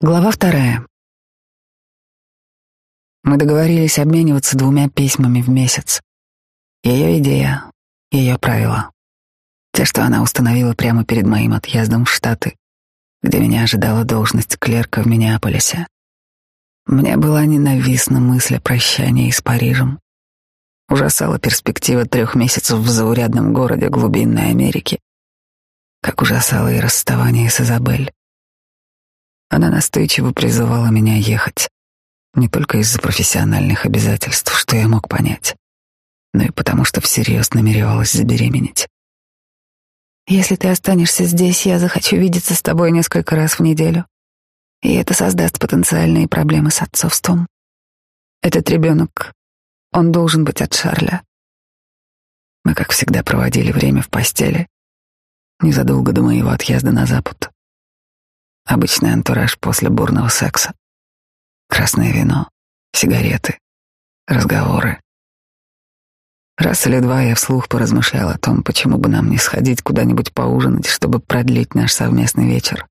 Глава вторая. Мы договорились обмениваться двумя письмами в месяц. Ее идея, ее правила. Те, что она установила прямо перед моим отъездом в Штаты, где меня ожидала должность клерка в Миннеаполисе. Мне была ненавистна мысль о прощании с Парижем. Ужасала перспектива трех месяцев в заурядном городе глубинной Америки. Как ужасало и расставание с Изабель. Она настойчиво призывала меня ехать. Не только из-за профессиональных обязательств, что я мог понять, но и потому, что всерьез намеревалась забеременеть. Если ты останешься здесь, я захочу видеться с тобой несколько раз в неделю. И это создаст потенциальные проблемы с отцовством. Этот ребенок, он должен быть от Шарля. Мы, как всегда, проводили время в постели, незадолго до моего отъезда на запад. Обычный антураж после бурного секса. Красное вино, сигареты, разговоры. Раз или два я вслух поразмышлял о том, почему бы нам не сходить куда-нибудь поужинать, чтобы продлить наш совместный вечер.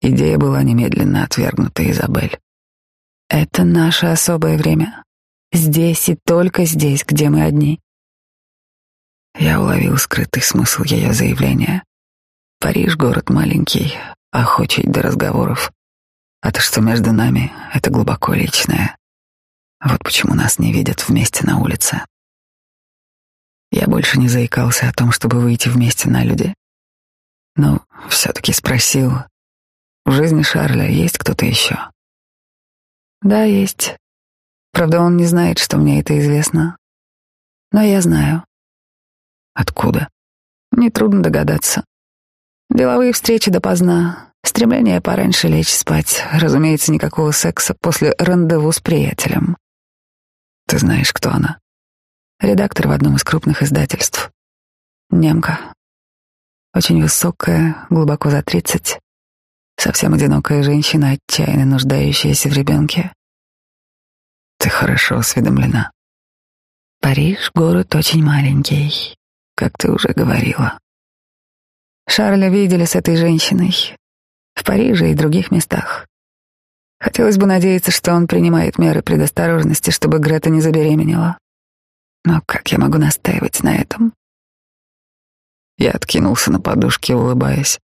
Идея была немедленно отвергнута Изабель. Это наше особое время. Здесь и только здесь, где мы одни. Я уловил скрытый смысл ее заявления. Париж — город маленький, охочий до разговоров. А то, что между нами, это глубоко личное. Вот почему нас не видят вместе на улице. Я больше не заикался о том, чтобы выйти вместе на люди. Но все-таки спросил, в жизни Шарля есть кто-то еще? Да, есть. Правда, он не знает, что мне это известно. Но я знаю. Откуда? Нетрудно догадаться. Деловые встречи допоздна, стремление пораньше лечь спать, разумеется, никакого секса после рандеву с приятелем. Ты знаешь, кто она? Редактор в одном из крупных издательств. Немка. Очень высокая, глубоко за тридцать. Совсем одинокая женщина, отчаянно нуждающаяся в ребенке. Ты хорошо осведомлена. Париж — город очень маленький, как ты уже говорила. Шарля видели с этой женщиной в Париже и других местах. Хотелось бы надеяться, что он принимает меры предосторожности, чтобы Грета не забеременела. Но как я могу настаивать на этом? Я откинулся на подушке, улыбаясь.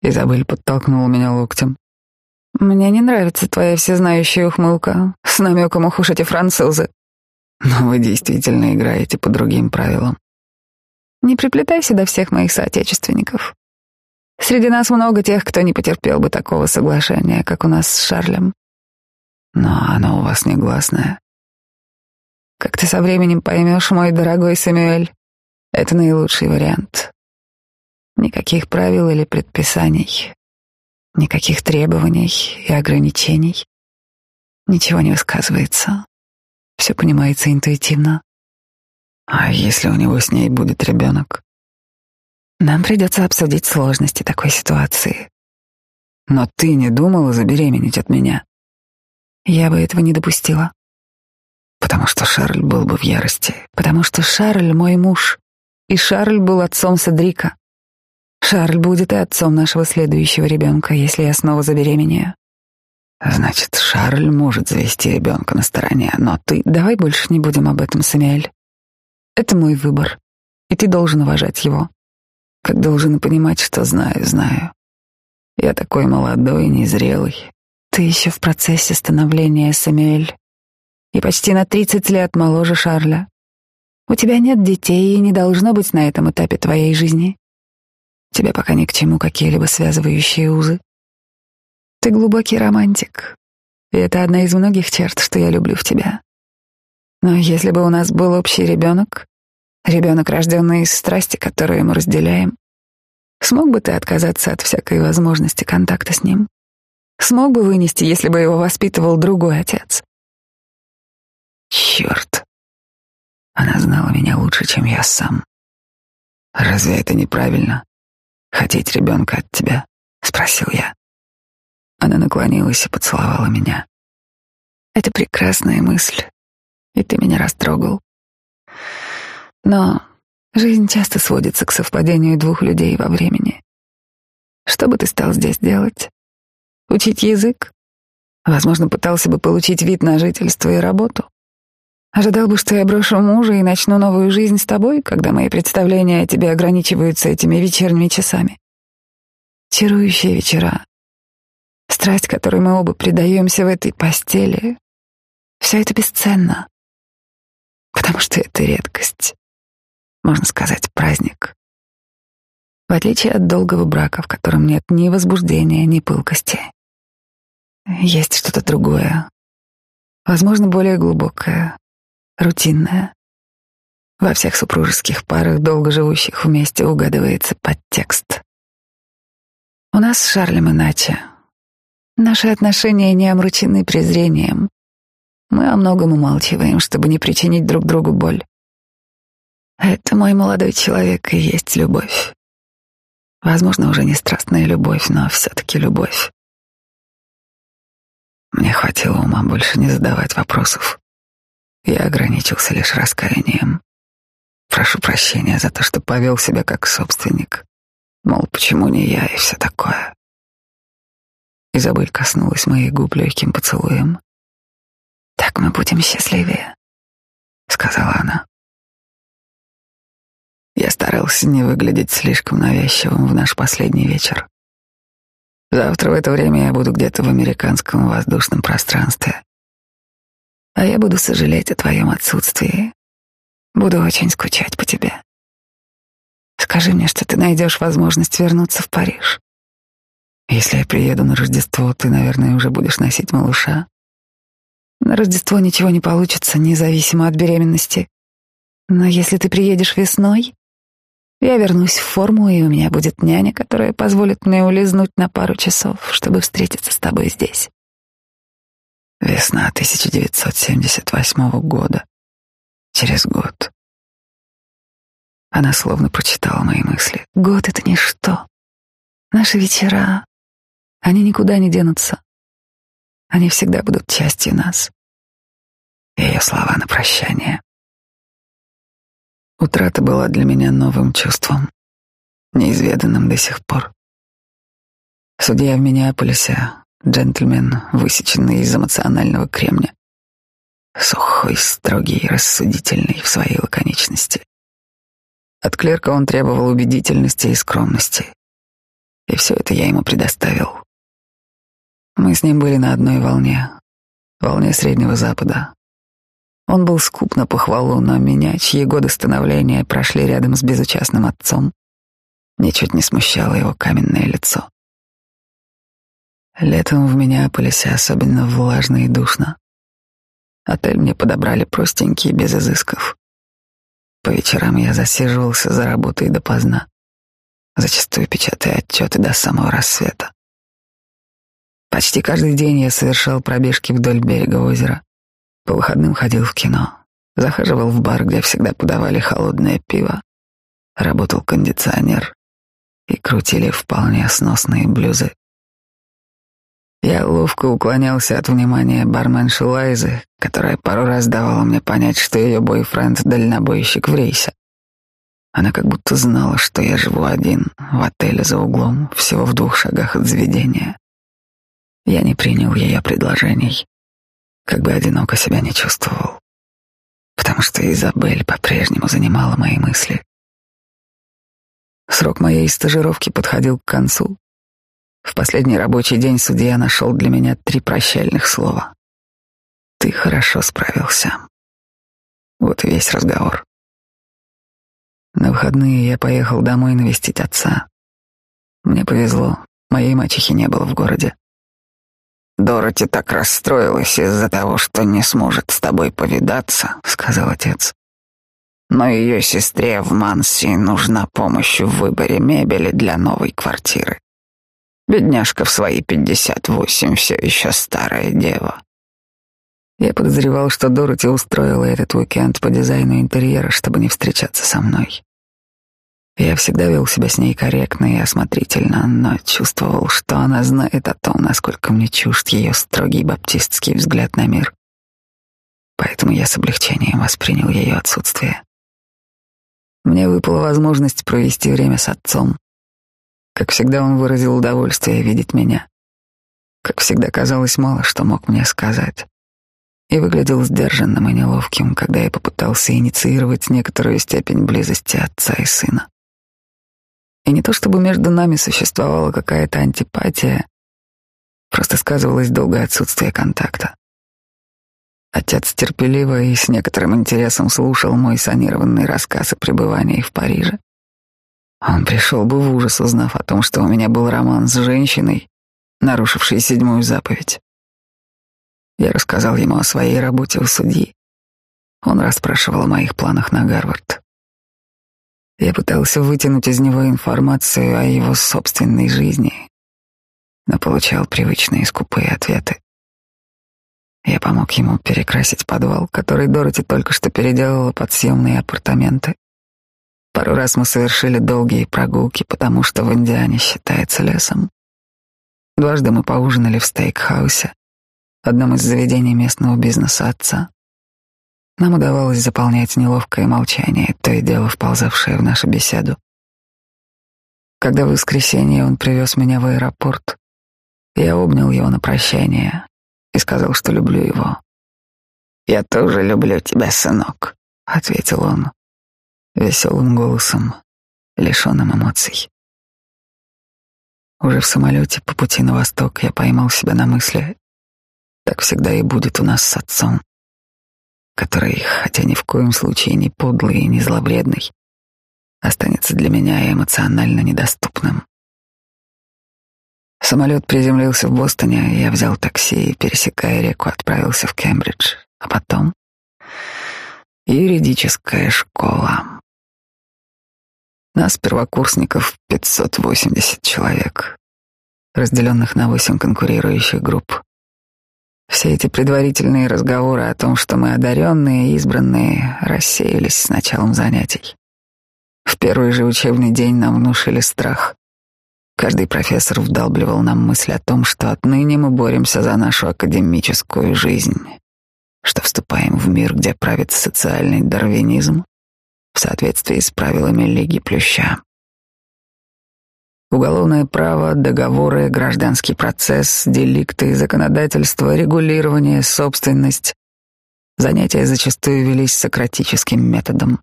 Изабель подтолкнула меня локтем. «Мне не нравится твоя всезнающая ухмылка с намеком «Ох уж французы». Но вы действительно играете по другим правилам. Не приплетайся до всех моих соотечественников. Среди нас много тех, кто не потерпел бы такого соглашения, как у нас с Шарлем. Но оно у вас негласное. Как ты со временем поймешь, мой дорогой Самюэль, это наилучший вариант. Никаких правил или предписаний, никаких требований и ограничений. Ничего не высказывается. Все понимается интуитивно. А если у него с ней будет ребенок? Нам придется обсудить сложности такой ситуации. Но ты не думала забеременеть от меня? Я бы этого не допустила. Потому что Шарль был бы в ярости. Потому что Шарль мой муж. И Шарль был отцом Седрика. Шарль будет и отцом нашего следующего ребенка, если я снова забеременею. Значит, Шарль может завести ребенка на стороне, но ты... Давай больше не будем об этом, Самиэль. Это мой выбор, и ты должен уважать его. Как должен понимать, что знаю, знаю. Я такой молодой незрелый. Ты еще в процессе становления, Самюэль. И почти на тридцать лет моложе Шарля. У тебя нет детей и не должно быть на этом этапе твоей жизни. Тебе пока ни к чему какие-либо связывающие узы. Ты глубокий романтик, и это одна из многих черт, что я люблю в тебя. Но если бы у нас был общий ребенок, ребенок, рожденный из страсти, которую мы разделяем, смог бы ты отказаться от всякой возможности контакта с ним? Смог бы вынести, если бы его воспитывал другой отец? Черт! Она знала меня лучше, чем я сам. Разве это неправильно? Хотеть ребенка от тебя? Спросил я. Она наклонилась и поцеловала меня. Это прекрасная мысль и ты меня растрогал. Но жизнь часто сводится к совпадению двух людей во времени. Что бы ты стал здесь делать? Учить язык? Возможно, пытался бы получить вид на жительство и работу. Ожидал бы, что я брошу мужа и начну новую жизнь с тобой, когда мои представления о тебе ограничиваются этими вечерними часами. Чарующие вечера. Страсть, которой мы оба предаемся в этой постели. Все это бесценно. Потому что это редкость. Можно сказать, праздник. В отличие от долгого брака, в котором нет ни возбуждения, ни пылкости. Есть что-то другое. Возможно, более глубокое, рутинное. Во всех супружеских парах, долго живущих вместе, угадывается подтекст. У нас с Шарлем иначе. Наши отношения не омрачены презрением. Мы о многом умалчиваем, чтобы не причинить друг другу боль. Это мой молодой человек и есть любовь. Возможно, уже не страстная любовь, но все-таки любовь. Мне хватило ума больше не задавать вопросов. Я ограничился лишь раскаянием. Прошу прощения за то, что повел себя как собственник. Мол, почему не я и все такое. Изабель коснулась моих губ легким поцелуем. «Так мы будем счастливее», — сказала она. Я старался не выглядеть слишком навязчивым в наш последний вечер. Завтра в это время я буду где-то в американском воздушном пространстве. А я буду сожалеть о твоем отсутствии. Буду очень скучать по тебе. Скажи мне, что ты найдешь возможность вернуться в Париж. Если я приеду на Рождество, ты, наверное, уже будешь носить малыша. На Рождество ничего не получится, независимо от беременности. Но если ты приедешь весной, я вернусь в форму, и у меня будет няня, которая позволит мне улизнуть на пару часов, чтобы встретиться с тобой здесь. Весна 1978 года. Через год. Она словно прочитала мои мысли. Год — это ничто. Наши вечера, они никуда не денутся. Они всегда будут частью нас. Ее слова на прощание. Утрата была для меня новым чувством, неизведанным до сих пор. Судья в Миннеаполисе, джентльмен, высеченный из эмоционального кремня, сухой, строгий, рассудительный в своей лаконичности. От клерка он требовал убедительности и скромности, и все это я ему предоставил. Мы с ним были на одной волне, волне Среднего Запада, он был скуп на похвалу, но меня, чьи годы становления прошли рядом с безучастным отцом, ничуть не смущало его каменное лицо. Летом в Миннеаполисе особенно влажно и душно. Отель мне подобрали простенький, без изысков. По вечерам я засиживался за работой допоздна, зачастую печатая отчеты до самого рассвета. Почти каждый день я совершал пробежки вдоль берега озера, по выходным ходил в кино, захаживал в бар, где всегда подавали холодное пиво, работал кондиционер и крутили вполне сносные блюзы. Я ловко уклонялся от внимания барменши Лайзы, которая пару раз давала мне понять, что ее бойфренд — дальнобойщик в рейсе. Она как будто знала, что я живу один, в отеле за углом, всего в двух шагах от заведения. Я не принял ее предложений как бы одиноко себя не чувствовал, потому что Изабель по-прежнему занимала мои мысли. Срок моей стажировки подходил к концу. В последний рабочий день судья нашел для меня три прощальных слова. «Ты хорошо справился». Вот и весь разговор. На выходные я поехал домой навестить отца. Мне повезло, моей мачехи не было в городе. Дороти так расстроилась из-за того, что не сможет с тобой повидаться, сказал отец. Но ее сестре в Манси нужна помощь в выборе мебели для новой квартиры. Бедняжка в свои пятьдесят восемь все еще старая дева. Я подозревал, что Дороти устроила этот уикенд по дизайну интерьера, чтобы не встречаться со мной. Я всегда вел себя с ней корректно и осмотрительно, но чувствовал, что она знает о том, насколько мне чужд ее строгий баптистский взгляд на мир. Поэтому я с облегчением воспринял ее отсутствие. Мне выпала возможность провести время с отцом. Как всегда, он выразил удовольствие видеть меня. как всегда, казалось, мало что мог мне сказать. И выглядел сдержанным и неловким, когда я попытался инициировать некоторую степень близости отца и сына. И не то чтобы между нами существовала какая-то антипатия, просто сказывалось долгое отсутствие контакта. Отец терпеливо и с некоторым интересом слушал мой санированный рассказ о пребывании в Париже. Он пришел бы в ужас, узнав о том, что у меня был роман с женщиной, нарушившей седьмую заповедь. Я рассказал ему о своей работе у судьи. Он расспрашивал о моих планах на Гарвард. Я пытался вытянуть из него информацию о его собственной жизни, но получал привычные скупые ответы. Я помог ему перекрасить подвал, который Дороти только что переделала под съемные апартаменты. Пару раз мы совершили долгие прогулки, потому что в Индиане считается лесом. Дважды мы поужинали в стейкхаусе, одном из заведений местного бизнеса отца. Нам удавалось заполнять неловкое молчание, то и дело вползавшее в нашу беседу. Когда в воскресенье он привез меня в аэропорт, я обнял его на прощание и сказал, что люблю его. «Я тоже люблю тебя, сынок», — ответил он веселым голосом, лишенным эмоций. Уже в самолете по пути на восток я поймал себя на мысли, так всегда и будет у нас с отцом который, хотя ни в коем случае не подлый и не зловредный, останется для меня эмоционально недоступным. Самолет приземлился в Бостоне, я взял такси и, пересекая реку, отправился в Кембридж, а потом юридическая школа. Нас, первокурсников, 580 человек, разделенных на восемь конкурирующих групп. Все эти предварительные разговоры о том, что мы одаренные и избранные, рассеялись с началом занятий. В первый же учебный день нам внушили страх. Каждый профессор вдалбливал нам мысль о том, что отныне мы боремся за нашу академическую жизнь, что вступаем в мир, где правит социальный дарвинизм в соответствии с правилами Лиги Плюща. Уголовное право, договоры, гражданский процесс, деликты, законодательство, регулирование, собственность. Занятия зачастую велись сократическим методом.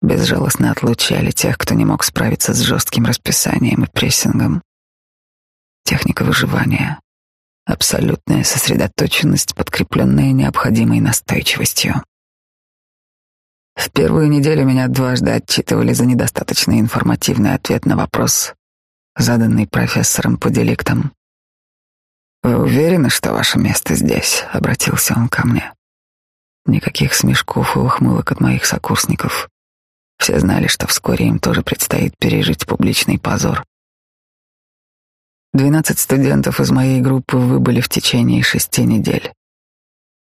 Безжалостно отлучали тех, кто не мог справиться с жестким расписанием и прессингом. Техника выживания. Абсолютная сосредоточенность, подкрепленная необходимой настойчивостью. В первую неделю меня дважды отчитывали за недостаточно информативный ответ на вопрос, заданный профессором по деликтам. «Вы уверены, что ваше место здесь?» — обратился он ко мне. Никаких смешков и ухмылок от моих сокурсников. Все знали, что вскоре им тоже предстоит пережить публичный позор. Двенадцать студентов из моей группы выбыли в течение шести недель.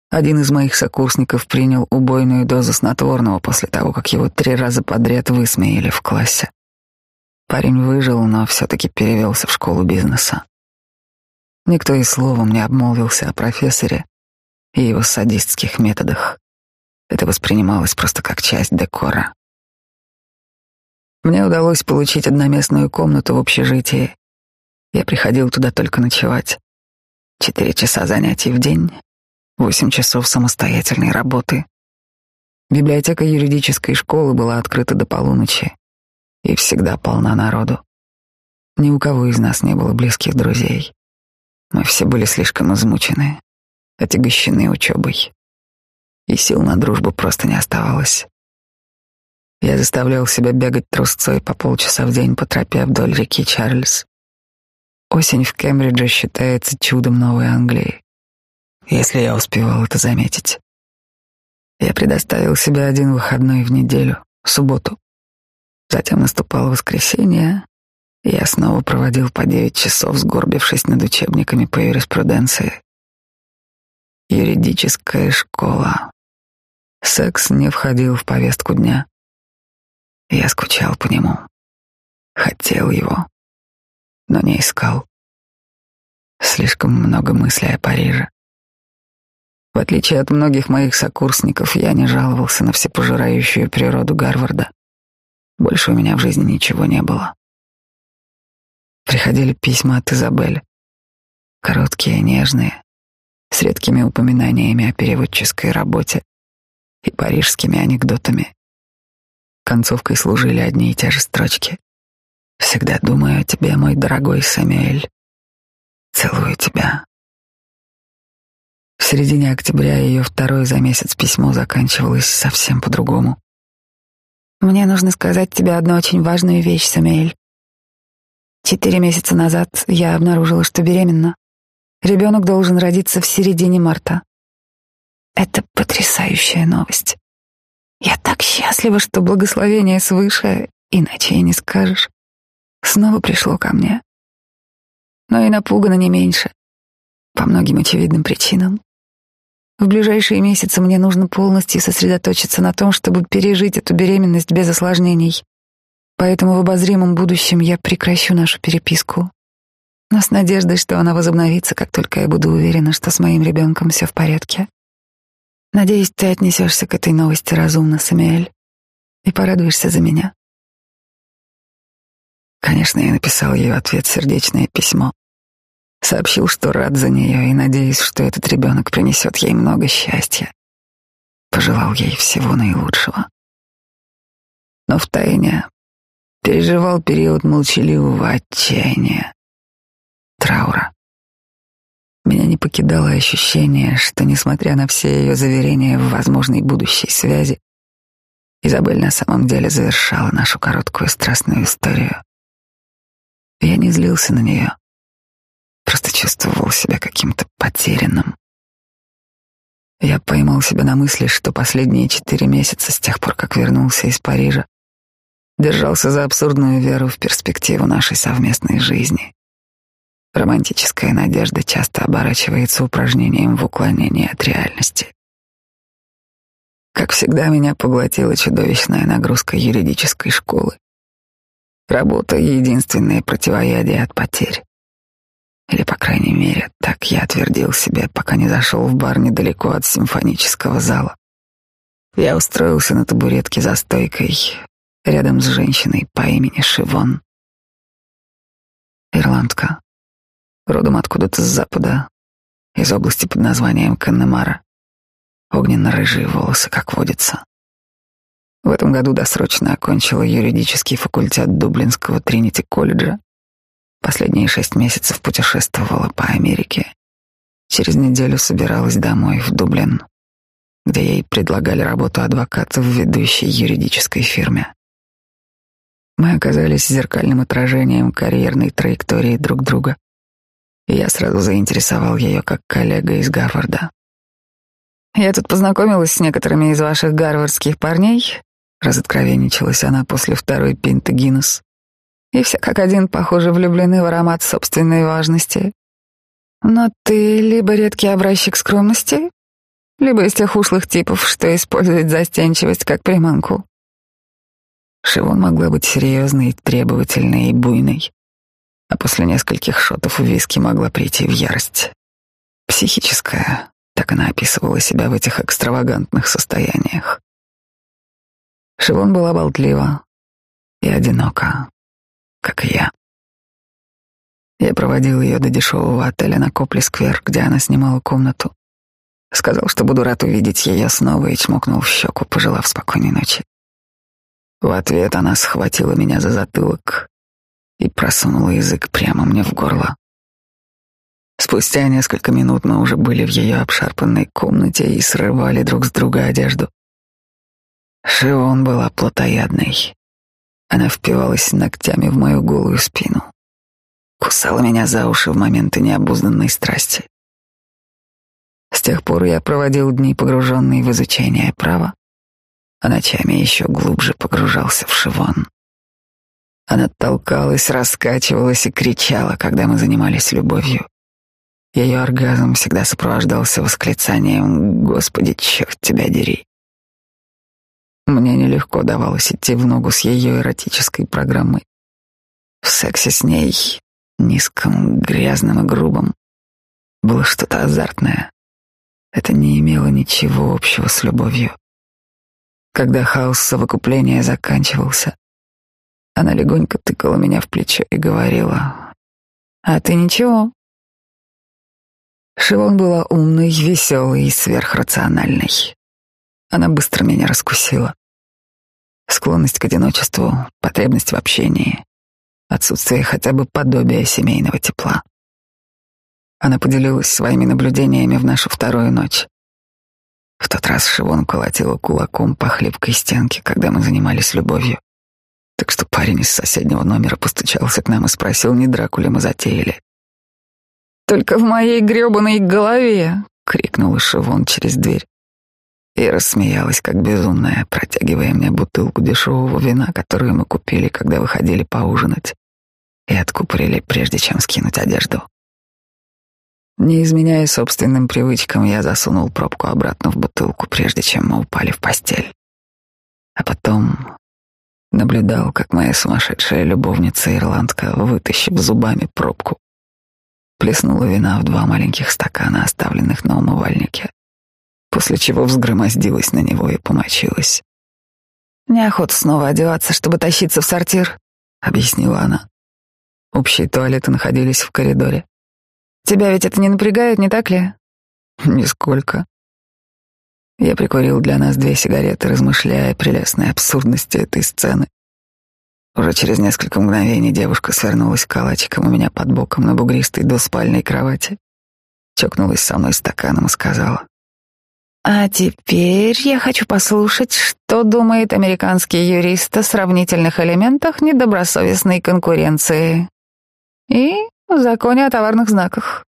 Один из моих сокурсников принял убойную дозу снотворного после того, как его три раза подряд высмеяли в классе. Парень выжил, но все-таки перевелся в школу бизнеса. Никто и словом не обмолвился о профессоре и его садистских методах. Это воспринималось просто как часть декора. Мне удалось получить одноместную комнату в общежитии. Я приходил туда только ночевать. Четыре часа занятий в день, восемь часов самостоятельной работы. Библиотека юридической школы была открыта до полуночи и всегда полна народу. Ни у кого из нас не было близких друзей. Мы все были слишком измучены, отягощены учебой. И сил на дружбу просто не оставалось. Я заставлял себя бегать трусцой по полчаса в день по тропе вдоль реки Чарльз. Осень в Кембридже считается чудом Новой Англии, если я успевал это заметить. Я предоставил себе один выходной в неделю, в субботу. Затем наступало воскресенье, и я снова проводил по девять часов, сгорбившись над учебниками по юриспруденции. Юридическая школа. Секс не входил в повестку дня. Я скучал по нему. Хотел его, но не искал. Слишком много мыслей о Париже. В отличие от многих моих сокурсников, я не жаловался на всепожирающую природу Гарварда. Больше у меня в жизни ничего не было. Приходили письма от Изабель. короткие, нежные, с редкими упоминаниями о переводческой работе и парижскими анекдотами. Концовкой служили одни и те же строчки. «Всегда думаю о тебе, мой дорогой Самюэль. Целую тебя». В середине октября ее второе за месяц письмо заканчивалось совсем по-другому. «Мне нужно сказать тебе одну очень важную вещь, Самюэль. Четыре месяца назад я обнаружила, что беременна. Ребенок должен родиться в середине марта. Это потрясающая новость. Я так счастлива, что благословение свыше, иначе и не скажешь, снова пришло ко мне. Но и напугана не меньше, по многим очевидным причинам. В ближайшие месяцы мне нужно полностью сосредоточиться на том, чтобы пережить эту беременность без осложнений. Поэтому в обозримом будущем я прекращу нашу переписку. Но с надеждой, что она возобновится, как только я буду уверена, что с моим ребенком все в порядке. Надеюсь, ты отнесешься к этой новости разумно, Самиэль, и порадуешься за меня. Конечно, я написал ей в ответ сердечное письмо. Сообщил, что рад за нее и надеюсь, что этот ребенок принесет ей много счастья. Пожелал ей всего наилучшего. Но втайне переживал период молчаливого отчаяния, траура. Меня не покидало ощущение, что, несмотря на все ее заверения в возможной будущей связи, Изабель на самом деле завершала нашу короткую страстную историю. Я не злился на нее, просто чувствовал себя каким-то потерянным. Я поймал себя на мысли, что последние четыре месяца с тех пор, как вернулся из Парижа, держался за абсурдную веру в перспективу нашей совместной жизни. Романтическая надежда часто оборачивается упражнением в уклонении от реальности. Как всегда, меня поглотила чудовищная нагрузка юридической школы. Работа — единственное противоядие от потерь. Или, по крайней мере, так я отвердил себе, пока не зашел в бар недалеко от симфонического зала. Я устроился на табуретке за стойкой, рядом с женщиной по имени Шивон. Ирландка, родом откуда-то с запада, из области под названием Каннемара. Огненно-рыжие волосы, как водится. В этом году досрочно окончила юридический факультет Дублинского Тринити-колледжа. Последние шесть месяцев путешествовала по Америке. Через неделю собиралась домой, в Дублин, где ей предлагали работу адвоката в ведущей юридической фирме. Мы оказались зеркальным отражением карьерной траектории друг друга я сразу заинтересовал ее как коллега из Гарварда. «Я тут познакомилась с некоторыми из ваших гарвардских парней», — разоткровенничалась она после второй пинты Гиннес. «И все как один, похоже, влюблены в аромат собственной важности. Но ты либо редкий образчик скромности, либо из тех ушлых типов, что используют застенчивость как приманку». Шивон могла быть серьезной, требовательной и буйной а после нескольких шотов виски могла прийти в ярость. Психическая, так она описывала себя в этих экстравагантных состояниях. Шивон была болтлива и одинока, как и я. Я проводил ее до дешевого отеля на Копли-сквер, где она снимала комнату. Сказал, что буду рад увидеть ее снова и чмокнул в щеку, пожелав спокойной ночи. В ответ она схватила меня за затылок и просунула язык прямо мне в горло. Спустя несколько минут мы уже были в ее обшарпанной комнате и срывали друг с друга одежду. Шион была плотоядной. Она впивалась ногтями в мою голую спину, кусала меня за уши в моменты необузданной страсти. С тех пор я проводил дни, погруженные в изучение права, а ночами еще глубже погружался в Шивон. Она толкалась, раскачивалась и кричала, когда мы занимались любовью. Ее оргазм всегда сопровождался восклицанием «Господи, черт тебя дери!». Мне нелегко давалось идти в ногу с ее эротической программой. В сексе с ней, низком, грязным и грубым, было что-то азартное. Это не имело ничего общего с любовью. Когда хаос совокупления заканчивался, она легонько тыкала меня в плечо и говорила, «А ты ничего, Шивон была умной, веселой и сверхрациональной. Она быстро меня раскусила. Склонность к одиночеству, потребность в общении, отсутствие хотя бы подобия семейного тепла. Она поделилась своими наблюдениями в нашу вторую ночь. В тот раз Шивон колотила кулаком по хлипкой стенке, когда мы занимались любовью. Так что парень из соседнего номера постучался к нам и спросил, не драку ли мы затеяли. «Только в моей грёбаной голове!» — крикнула Шивон через дверь. И рассмеялась, как безумная, протягивая мне бутылку дешевого вина, которую мы купили, когда выходили поужинать, и откупорили, прежде чем скинуть одежду. Не изменяя собственным привычкам, я засунул пробку обратно в бутылку, прежде чем мы упали в постель. А потом наблюдал, как моя сумасшедшая любовница ирландка, вытащив зубами пробку, плеснула вина в два маленьких стакана, оставленных на умывальнике, после чего взгромоздилась на него и помочилась. «Неохота снова одеваться, чтобы тащиться в сортир», — объяснила она. Общие туалеты находились в коридоре. Тебя ведь это не напрягает, не так ли? Нисколько. Я прикурил для нас две сигареты, размышляя о прелестной абсурдности этой сцены. Уже через несколько мгновений девушка свернулась калачиком у меня под боком на бугристой двуспальной кровати, чокнулась со мной стаканом и сказала. «А теперь я хочу послушать, что думает американский юрист о сравнительных элементах недобросовестной конкуренции. И в законе о товарных знаках.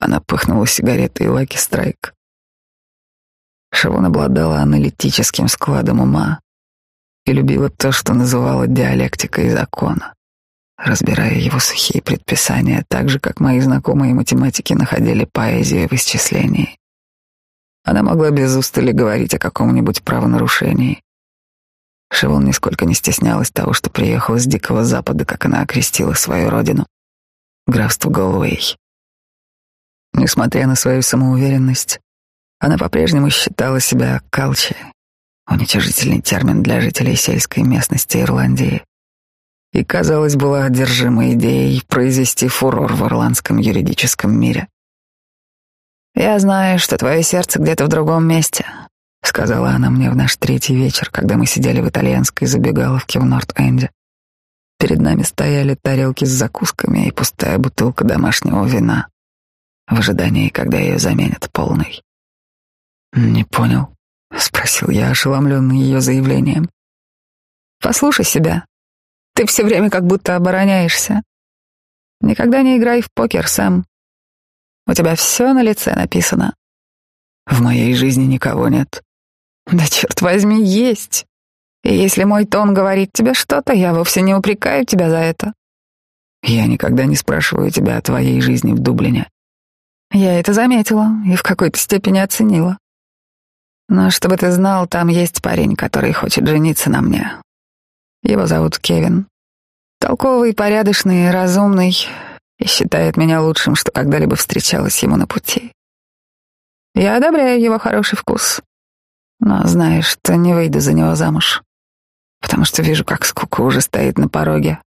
Она пыхнула сигаретой Лаки Страйк. Шавон обладала аналитическим складом ума и любила то, что называла диалектикой закона, разбирая его сухие предписания, так же, как мои знакомые математики находили поэзию в исчислении. Она могла без устали говорить о каком-нибудь правонарушении. Шивон нисколько не стеснялась того, что приехала с Дикого Запада, как она окрестила свою родину графство Голуэй. Несмотря на свою самоуверенность, она по-прежнему считала себя калчи, уничижительный термин для жителей сельской местности Ирландии, и, казалось, была одержима идеей произвести фурор в ирландском юридическом мире. «Я знаю, что твое сердце где-то в другом месте», — сказала она мне в наш третий вечер, когда мы сидели в итальянской забегаловке в Норт-Энде. Перед нами стояли тарелки с закусками и пустая бутылка домашнего вина в ожидании, когда ее заменят полной. «Не понял», — спросил я, ошеломленный ее заявлением. «Послушай себя. Ты все время как будто обороняешься. Никогда не играй в покер, Сэм. У тебя все на лице написано». «В моей жизни никого нет». «Да черт возьми, есть. И если мой тон говорит тебе что-то, я вовсе не упрекаю тебя за это. Я никогда не спрашиваю тебя о твоей жизни в Дублине. Я это заметила и в какой-то степени оценила. Но чтобы ты знал, там есть парень, который хочет жениться на мне. Его зовут Кевин. Толковый, порядочный, разумный и считает меня лучшим, что когда-либо встречалась ему на пути. Я одобряю его хороший вкус, но знаешь, что не выйду за него замуж потому что вижу, как скука уже стоит на пороге.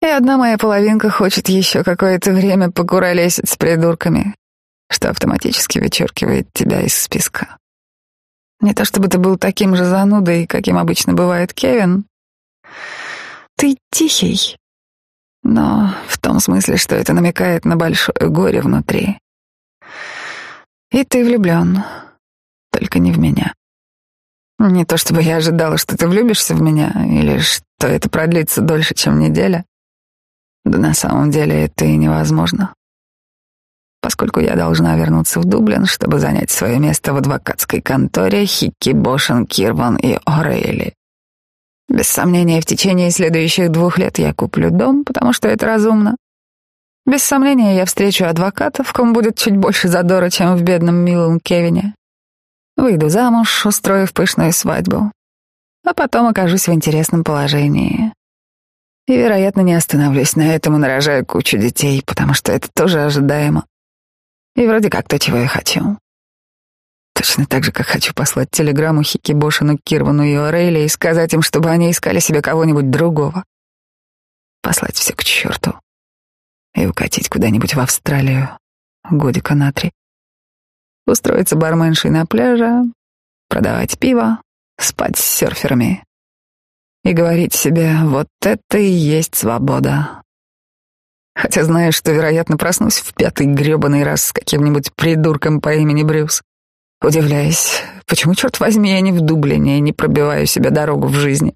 И одна моя половинка хочет еще какое-то время покуролесить с придурками, что автоматически вычеркивает тебя из списка. Не то чтобы ты был таким же занудой, каким обычно бывает Кевин. Ты тихий, но в том смысле, что это намекает на большое горе внутри. И ты влюблен, только не в меня. Не то чтобы я ожидала, что ты влюбишься в меня, или что это продлится дольше, чем неделя. Да на самом деле это и невозможно. Поскольку я должна вернуться в Дублин, чтобы занять свое место в адвокатской конторе Хикки, Бошен, Кирван и Орейли. Без сомнения, в течение следующих двух лет я куплю дом, потому что это разумно. Без сомнения, я встречу адвоката, в ком будет чуть больше задора, чем в бедном милом Кевине. Выйду замуж, устроив пышную свадьбу. А потом окажусь в интересном положении. И, вероятно, не остановлюсь на этом и нарожаю кучу детей, потому что это тоже ожидаемо. И вроде как то, чего я хочу. Точно так же, как хочу послать телеграмму Хики Бошину, Кирвану и Орейли и сказать им, чтобы они искали себе кого-нибудь другого. Послать все к черту. И укатить куда-нибудь в Австралию, годика на три. Устроиться барменшей на пляже, продавать пиво, спать с серферами и говорить себе «вот это и есть свобода». Хотя знаешь, что, вероятно, проснусь в пятый грёбаный раз с каким-нибудь придурком по имени Брюс, удивляясь, почему, черт возьми, я не в Дублине и не пробиваю себе дорогу в жизни.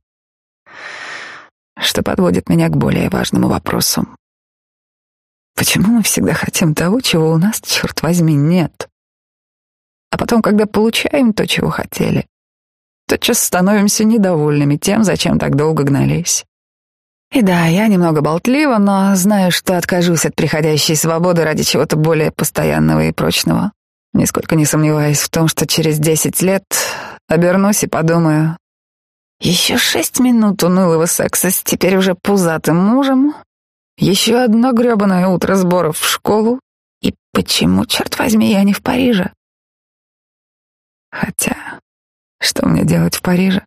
Что подводит меня к более важному вопросу. Почему мы всегда хотим того, чего у нас, черт возьми, нет? А потом, когда получаем то, чего хотели, тотчас становимся недовольными тем, зачем так долго гнались. И да, я немного болтлива, но знаю, что откажусь от приходящей свободы ради чего-то более постоянного и прочного. Нисколько не сомневаюсь в том, что через десять лет обернусь и подумаю, еще шесть минут унылого секса с теперь уже пузатым мужем, еще одно гребаное утро сборов в школу. И почему, черт возьми, я не в Париже? Хотя, что мне делать в Париже?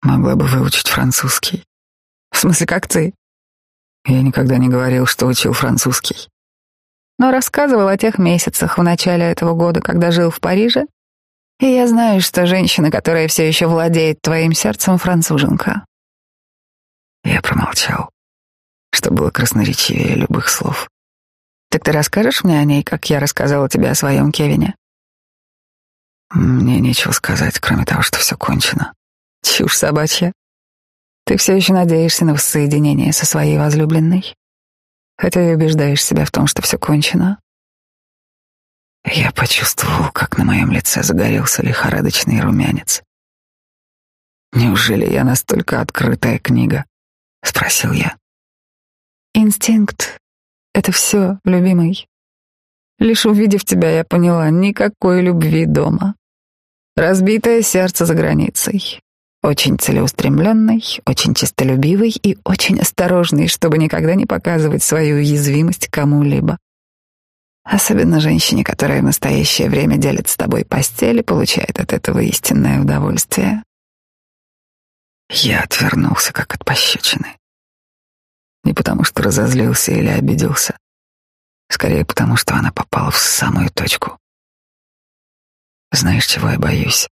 Могла бы выучить французский. В смысле, как ты? Я никогда не говорил, что учил французский. Но рассказывал о тех месяцах в начале этого года, когда жил в Париже. И я знаю, что женщина, которая все еще владеет твоим сердцем, француженка. Я промолчал что было красноречивее любых слов. Так ты расскажешь мне о ней, как я рассказала тебе о своем Кевине? Мне нечего сказать, кроме того, что все кончено. Чушь собачья. Ты все еще надеешься на воссоединение со своей возлюбленной, хотя и убеждаешь себя в том, что все кончено. Я почувствовал, как на моем лице загорелся лихорадочный румянец. «Неужели я настолько открытая книга?» — спросил я. Инстинкт — это все, любимый. Лишь увидев тебя, я поняла, никакой любви дома. Разбитое сердце за границей. Очень целеустремленный, очень честолюбивый и очень осторожный, чтобы никогда не показывать свою уязвимость кому-либо. Особенно женщине, которая в настоящее время делит с тобой постель и получает от этого истинное удовольствие. Я отвернулся, как от пощечины. Не потому, что разозлился или обиделся. Скорее потому, что она попала в самую точку. Знаешь, чего я боюсь?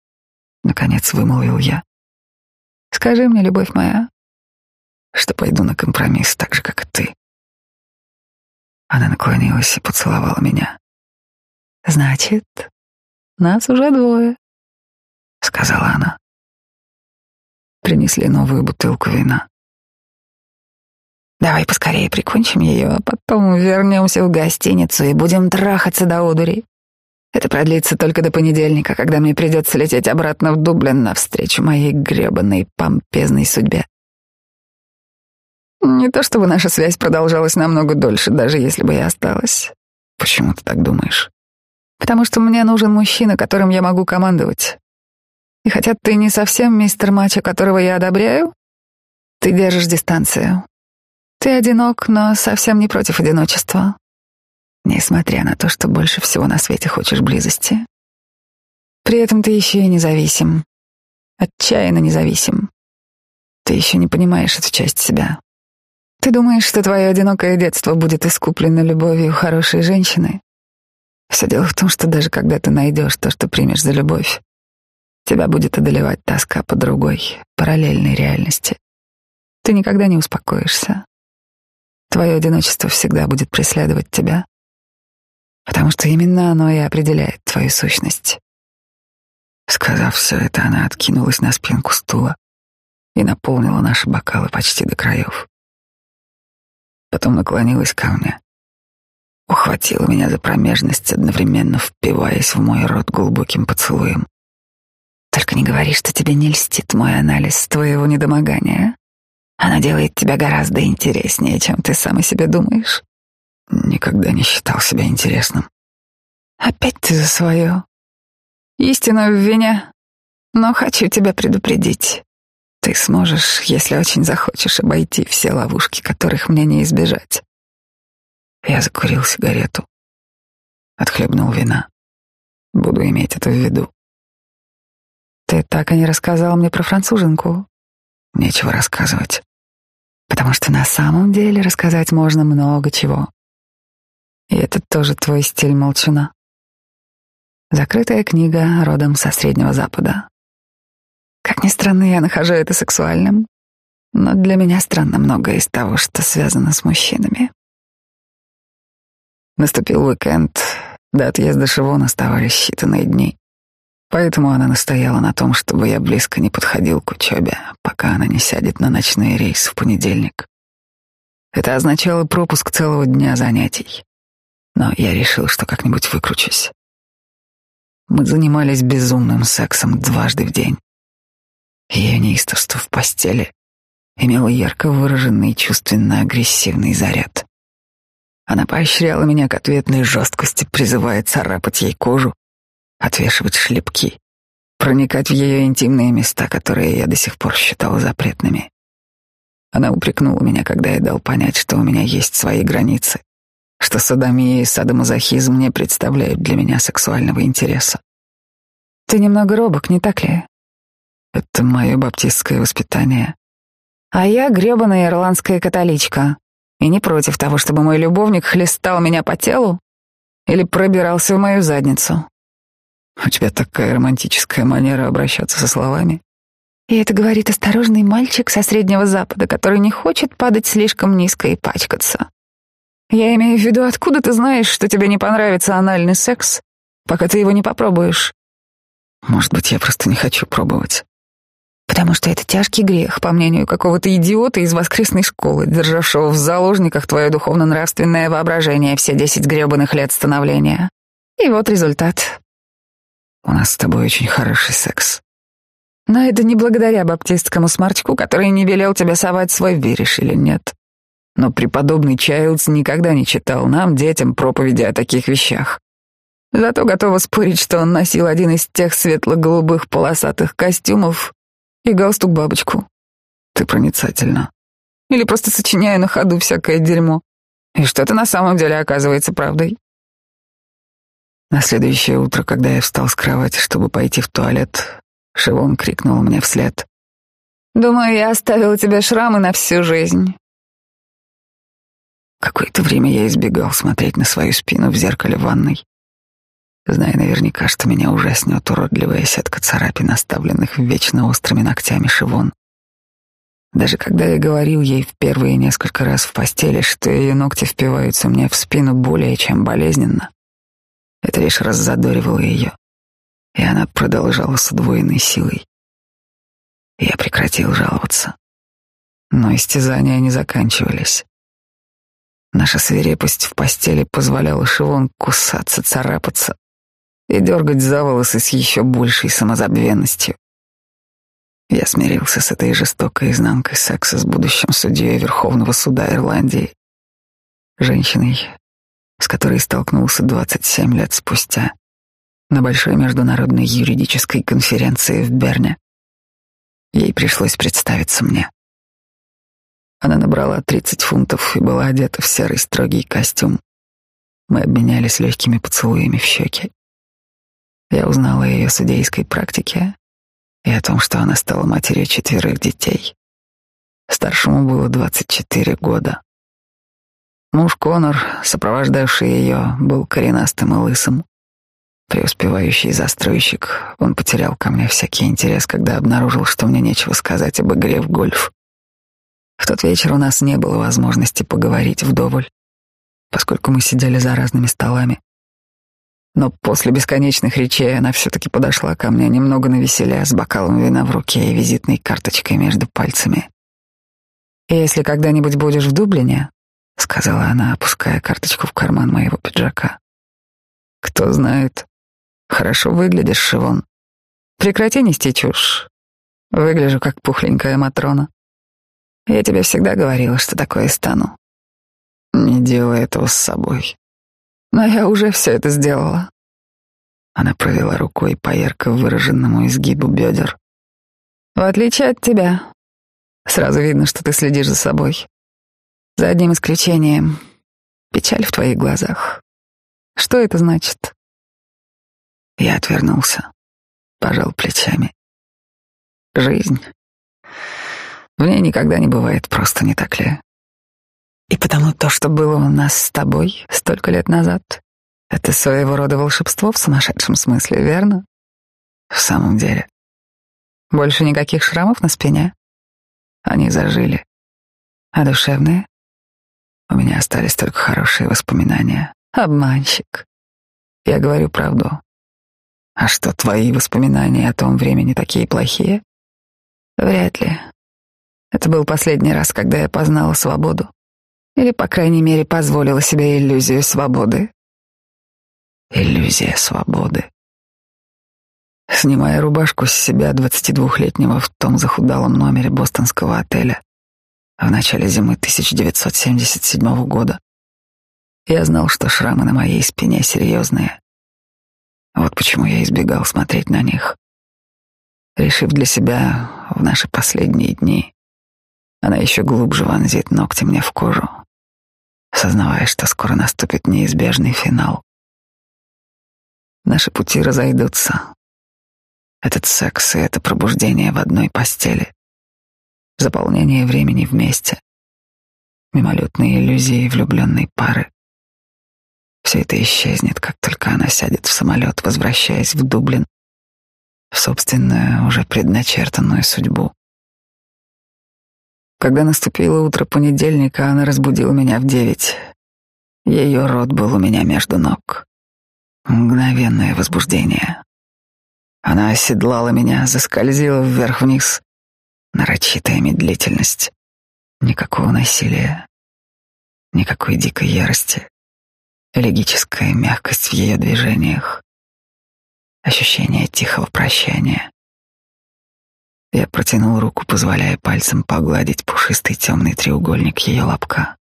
Наконец вымолвил я. Скажи мне, любовь моя, что пойду на компромисс так же, как и ты. Она наклонилась и поцеловала меня. Значит, нас уже двое, сказала она. Принесли новую бутылку вина. Давай поскорее прикончим ее, а потом вернемся в гостиницу и будем трахаться до одури. Это продлится только до понедельника, когда мне придется лететь обратно в Дублин навстречу моей гребанной помпезной судьбе. Не то чтобы наша связь продолжалась намного дольше, даже если бы я осталась. Почему ты так думаешь? Потому что мне нужен мужчина, которым я могу командовать. И хотя ты не совсем мистер Мачо, которого я одобряю, ты держишь дистанцию. Ты одинок, но совсем не против одиночества. Несмотря на то, что больше всего на свете хочешь близости. При этом ты еще и независим. Отчаянно независим. Ты еще не понимаешь эту часть себя. Ты думаешь, что твое одинокое детство будет искуплено любовью хорошей женщины? Все дело в том, что даже когда ты найдешь то, что примешь за любовь, тебя будет одолевать тоска по другой, параллельной реальности. Ты никогда не успокоишься. Твое одиночество всегда будет преследовать тебя, потому что именно оно и определяет твою сущность. Сказав все это, она откинулась на спинку стула и наполнила наши бокалы почти до краев. Потом наклонилась ко мне, ухватила меня за промежность, одновременно впиваясь в мой рот глубоким поцелуем. Только не говори, что тебе не льстит мой анализ твоего недомогания. Она делает тебя гораздо интереснее, чем ты сам о себе думаешь. Никогда не считал себя интересным. Опять ты за свое. Истина в вине. Но хочу тебя предупредить. Ты сможешь, если очень захочешь, обойти все ловушки, которых мне не избежать. Я закурил сигарету. Отхлебнул вина. Буду иметь это в виду. Ты так и не рассказал мне про француженку. Нечего рассказывать. Потому что на самом деле рассказать можно много чего. И это тоже твой стиль молчуна. Закрытая книга родом со Среднего Запада. Как ни странно, я нахожу это сексуальным, но для меня странно многое из того, что связано с мужчинами. Наступил уикенд, до отъезда Шивон оставались считанные дни. Поэтому она настояла на том, чтобы я близко не подходил к учебе, пока она не сядет на ночной рейс в понедельник. Это означало пропуск целого дня занятий. Но я решил, что как-нибудь выкручусь. Мы занимались безумным сексом дважды в день. Ее неистовство в постели имело ярко выраженный чувственно-агрессивный заряд. Она поощряла меня к ответной жесткости, призывая царапать ей кожу, отвешивать шлепки, проникать в ее интимные места, которые я до сих пор считал запретными. Она упрекнула меня, когда я дал понять, что у меня есть свои границы, что садомия и садомазохизм не представляют для меня сексуального интереса. Ты немного робок, не так ли? Это мое баптистское воспитание. А я гребаная ирландская католичка. И не против того, чтобы мой любовник хлестал меня по телу или пробирался в мою задницу. У тебя такая романтическая манера обращаться со словами. И это говорит осторожный мальчик со Среднего Запада, который не хочет падать слишком низко и пачкаться. Я имею в виду, откуда ты знаешь, что тебе не понравится анальный секс, пока ты его не попробуешь? Может быть, я просто не хочу пробовать. Потому что это тяжкий грех, по мнению какого-то идиота из воскресной школы, державшего в заложниках твое духовно-нравственное воображение все десять гребаных лет становления. И вот результат. У нас с тобой очень хороший секс. Но это не благодаря баптистскому смартику, который не велел тебе совать свой, веришь или нет. Но преподобный Чайлдс никогда не читал нам, детям, проповеди о таких вещах. Зато готова спорить, что он носил один из тех светло-голубых полосатых костюмов и галстук-бабочку. Ты проницательна. Или просто сочиняю на ходу всякое дерьмо. И что это на самом деле оказывается правдой. На следующее утро, когда я встал с кровати, чтобы пойти в туалет, Шивон крикнул мне вслед. «Думаю, я оставила тебе шрамы на всю жизнь». Какое-то время я избегал смотреть на свою спину в зеркале ванной, зная наверняка, что меня ужаснет уродливая сетка царапин, оставленных вечно острыми ногтями Шивон. Даже когда я говорил ей в первые несколько раз в постели, что ее ногти впиваются мне в спину более чем болезненно, это лишь раззадоривало ее, и она продолжала с удвоенной силой. Я прекратил жаловаться. Но истязания не заканчивались. Наша свирепость в постели позволяла Шивон кусаться, царапаться и дергать за волосы с еще большей самозабвенностью. Я смирился с этой жестокой изнанкой секса с будущим судьей Верховного суда Ирландии, женщиной, с которой столкнулся 27 лет спустя на большой международной юридической конференции в Берне. Ей пришлось представиться мне. Она набрала 30 фунтов и была одета в серый строгий костюм. Мы обменялись легкими поцелуями в щеки. Я узнала о ее судейской практике и о том, что она стала матерью четверых детей. Старшему было 24 года. Муж Конор, сопровождавший ее, был коренастым и лысым. Преуспевающий застройщик, он потерял ко мне всякий интерес, когда обнаружил, что мне нечего сказать об игре в гольф. В тот вечер у нас не было возможности поговорить вдоволь, поскольку мы сидели за разными столами. Но после бесконечных речей она все-таки подошла ко мне немного навеселя, с бокалом вина в руке и визитной карточкой между пальцами. Если когда-нибудь будешь в Дублине, — сказала она, опуская карточку в карман моего пиджака. «Кто знает. Хорошо выглядишь, Шивон. Прекрати нести чушь. Выгляжу как пухленькая Матрона. Я тебе всегда говорила, что такое стану. Не делай этого с собой. Но я уже все это сделала». Она провела рукой по ярко выраженному изгибу бедер. «В отличие от тебя, сразу видно, что ты следишь за собой. За одним исключением. Печаль в твоих глазах. Что это значит? Я отвернулся, пожал плечами. Жизнь. В ней никогда не бывает просто, не так ли? И потому то, что было у нас с тобой столько лет назад, это своего рода волшебство в сумасшедшем смысле, верно? В самом деле. Больше никаких шрамов на спине? Они зажили. А душевные? У меня остались только хорошие воспоминания. Обманщик. Я говорю правду. А что, твои воспоминания о том времени такие плохие? Вряд ли. Это был последний раз, когда я познала свободу. Или, по крайней мере, позволила себе иллюзию свободы. Иллюзия свободы. Снимая рубашку с себя двадцатидвухлетнего в том захудалом номере бостонского отеля в начале зимы 1977 года, я знал, что шрамы на моей спине серьезные. Вот почему я избегал смотреть на них. Решив для себя в наши последние дни, она еще глубже вонзит ногти мне в кожу, сознавая, что скоро наступит неизбежный финал. Наши пути разойдутся. Этот секс и это пробуждение в одной постели, заполнение времени вместе, мимолетные иллюзии влюбленной пары. Все это исчезнет, как только она сядет в самолет, возвращаясь в Дублин, в собственную, уже предначертанную судьбу. Когда наступило утро понедельника, она разбудила меня в девять. Ее рот был у меня между ног. Мгновенное возбуждение. Она оседлала меня, заскользила вверх-вниз. Нарочитая медлительность. Никакого насилия. Никакой дикой ярости элегическая мягкость в ее движениях, ощущение тихого прощания. Я протянул руку, позволяя пальцем погладить пушистый темный треугольник ее лобка.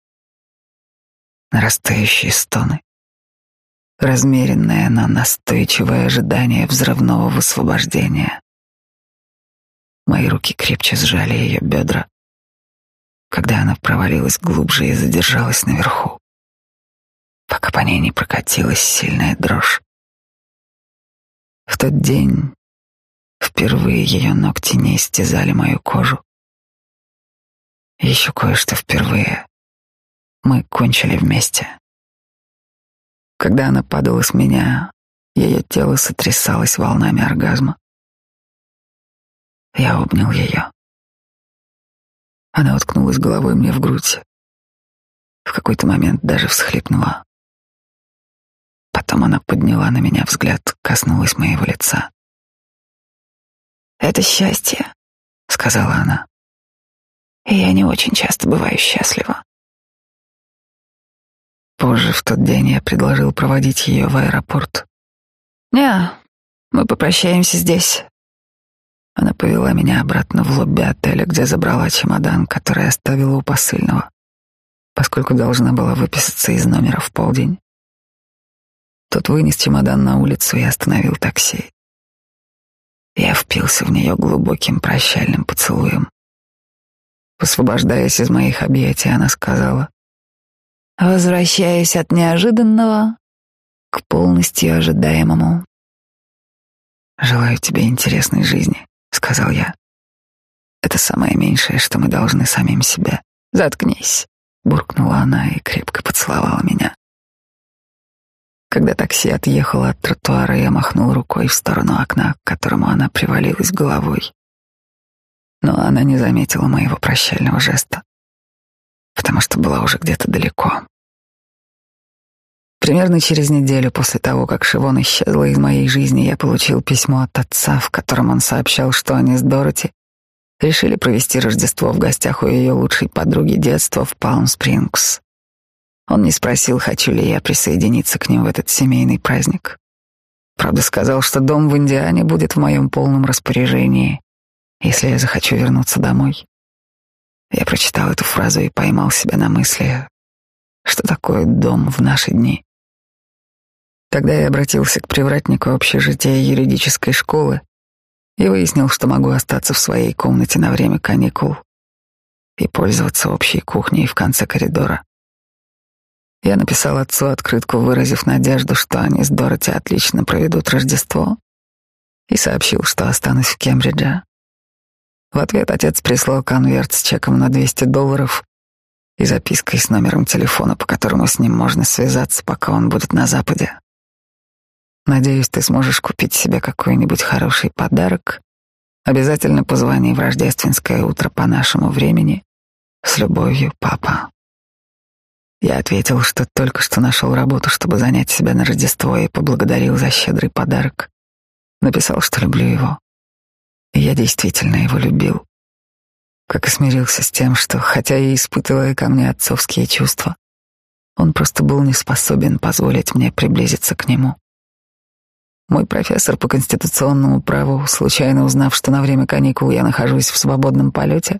Нарастающие стоны, размеренное, но настойчивое ожидание взрывного высвобождения. Мои руки крепче сжали ее бедра, когда она провалилась глубже и задержалась наверху пока по ней не прокатилась сильная дрожь. В тот день впервые ее ногти не истязали мою кожу. Еще кое-что впервые. Мы кончили вместе. Когда она падала с меня, ее тело сотрясалось волнами оргазма. Я обнял ее. Она уткнулась головой мне в грудь. В какой-то момент даже всхлипнула. Потом она подняла на меня взгляд, коснулась моего лица. «Это счастье», — сказала она. «И я не очень часто бываю счастлива». Позже в тот день я предложил проводить ее в аэропорт. «Не, мы попрощаемся здесь». Она повела меня обратно в лобби отеля, где забрала чемодан, который оставила у посыльного, поскольку должна была выписаться из номера в полдень. Тот вынес чемодан на улицу и остановил такси. Я впился в нее глубоким прощальным поцелуем. Освобождаясь из моих объятий, она сказала, «Возвращаясь от неожиданного к полностью ожидаемому». «Желаю тебе интересной жизни», — сказал я. «Это самое меньшее, что мы должны самим себе. Заткнись», — буркнула она и крепко поцеловала меня. Когда такси отъехало от тротуара, я махнул рукой в сторону окна, к которому она привалилась головой. Но она не заметила моего прощального жеста, потому что была уже где-то далеко. Примерно через неделю после того, как Шивон исчезла из моей жизни, я получил письмо от отца, в котором он сообщал, что они с Дороти решили провести Рождество в гостях у ее лучшей подруги детства в Палм-Спрингс. Он не спросил, хочу ли я присоединиться к ним в этот семейный праздник. Правда, сказал, что дом в Индиане будет в моем полном распоряжении, если я захочу вернуться домой. Я прочитал эту фразу и поймал себя на мысли, что такое дом в наши дни. Тогда я обратился к привратнику общежития юридической школы и выяснил, что могу остаться в своей комнате на время каникул и пользоваться общей кухней в конце коридора. Я написал отцу открытку, выразив надежду, что они с Дороти отлично проведут Рождество, и сообщил, что останусь в Кембридже. В ответ отец прислал конверт с чеком на 200 долларов и запиской с номером телефона, по которому с ним можно связаться, пока он будет на Западе. Надеюсь, ты сможешь купить себе какой-нибудь хороший подарок. Обязательно позвони в рождественское утро по нашему времени. С любовью, папа. Я ответил, что только что нашел работу, чтобы занять себя на Рождество, и поблагодарил за щедрый подарок. Написал, что люблю его. И я действительно его любил. Как и смирился с тем, что, хотя и испытывая ко мне отцовские чувства, он просто был не способен позволить мне приблизиться к нему. Мой профессор по конституционному праву, случайно узнав, что на время каникул я нахожусь в свободном полете,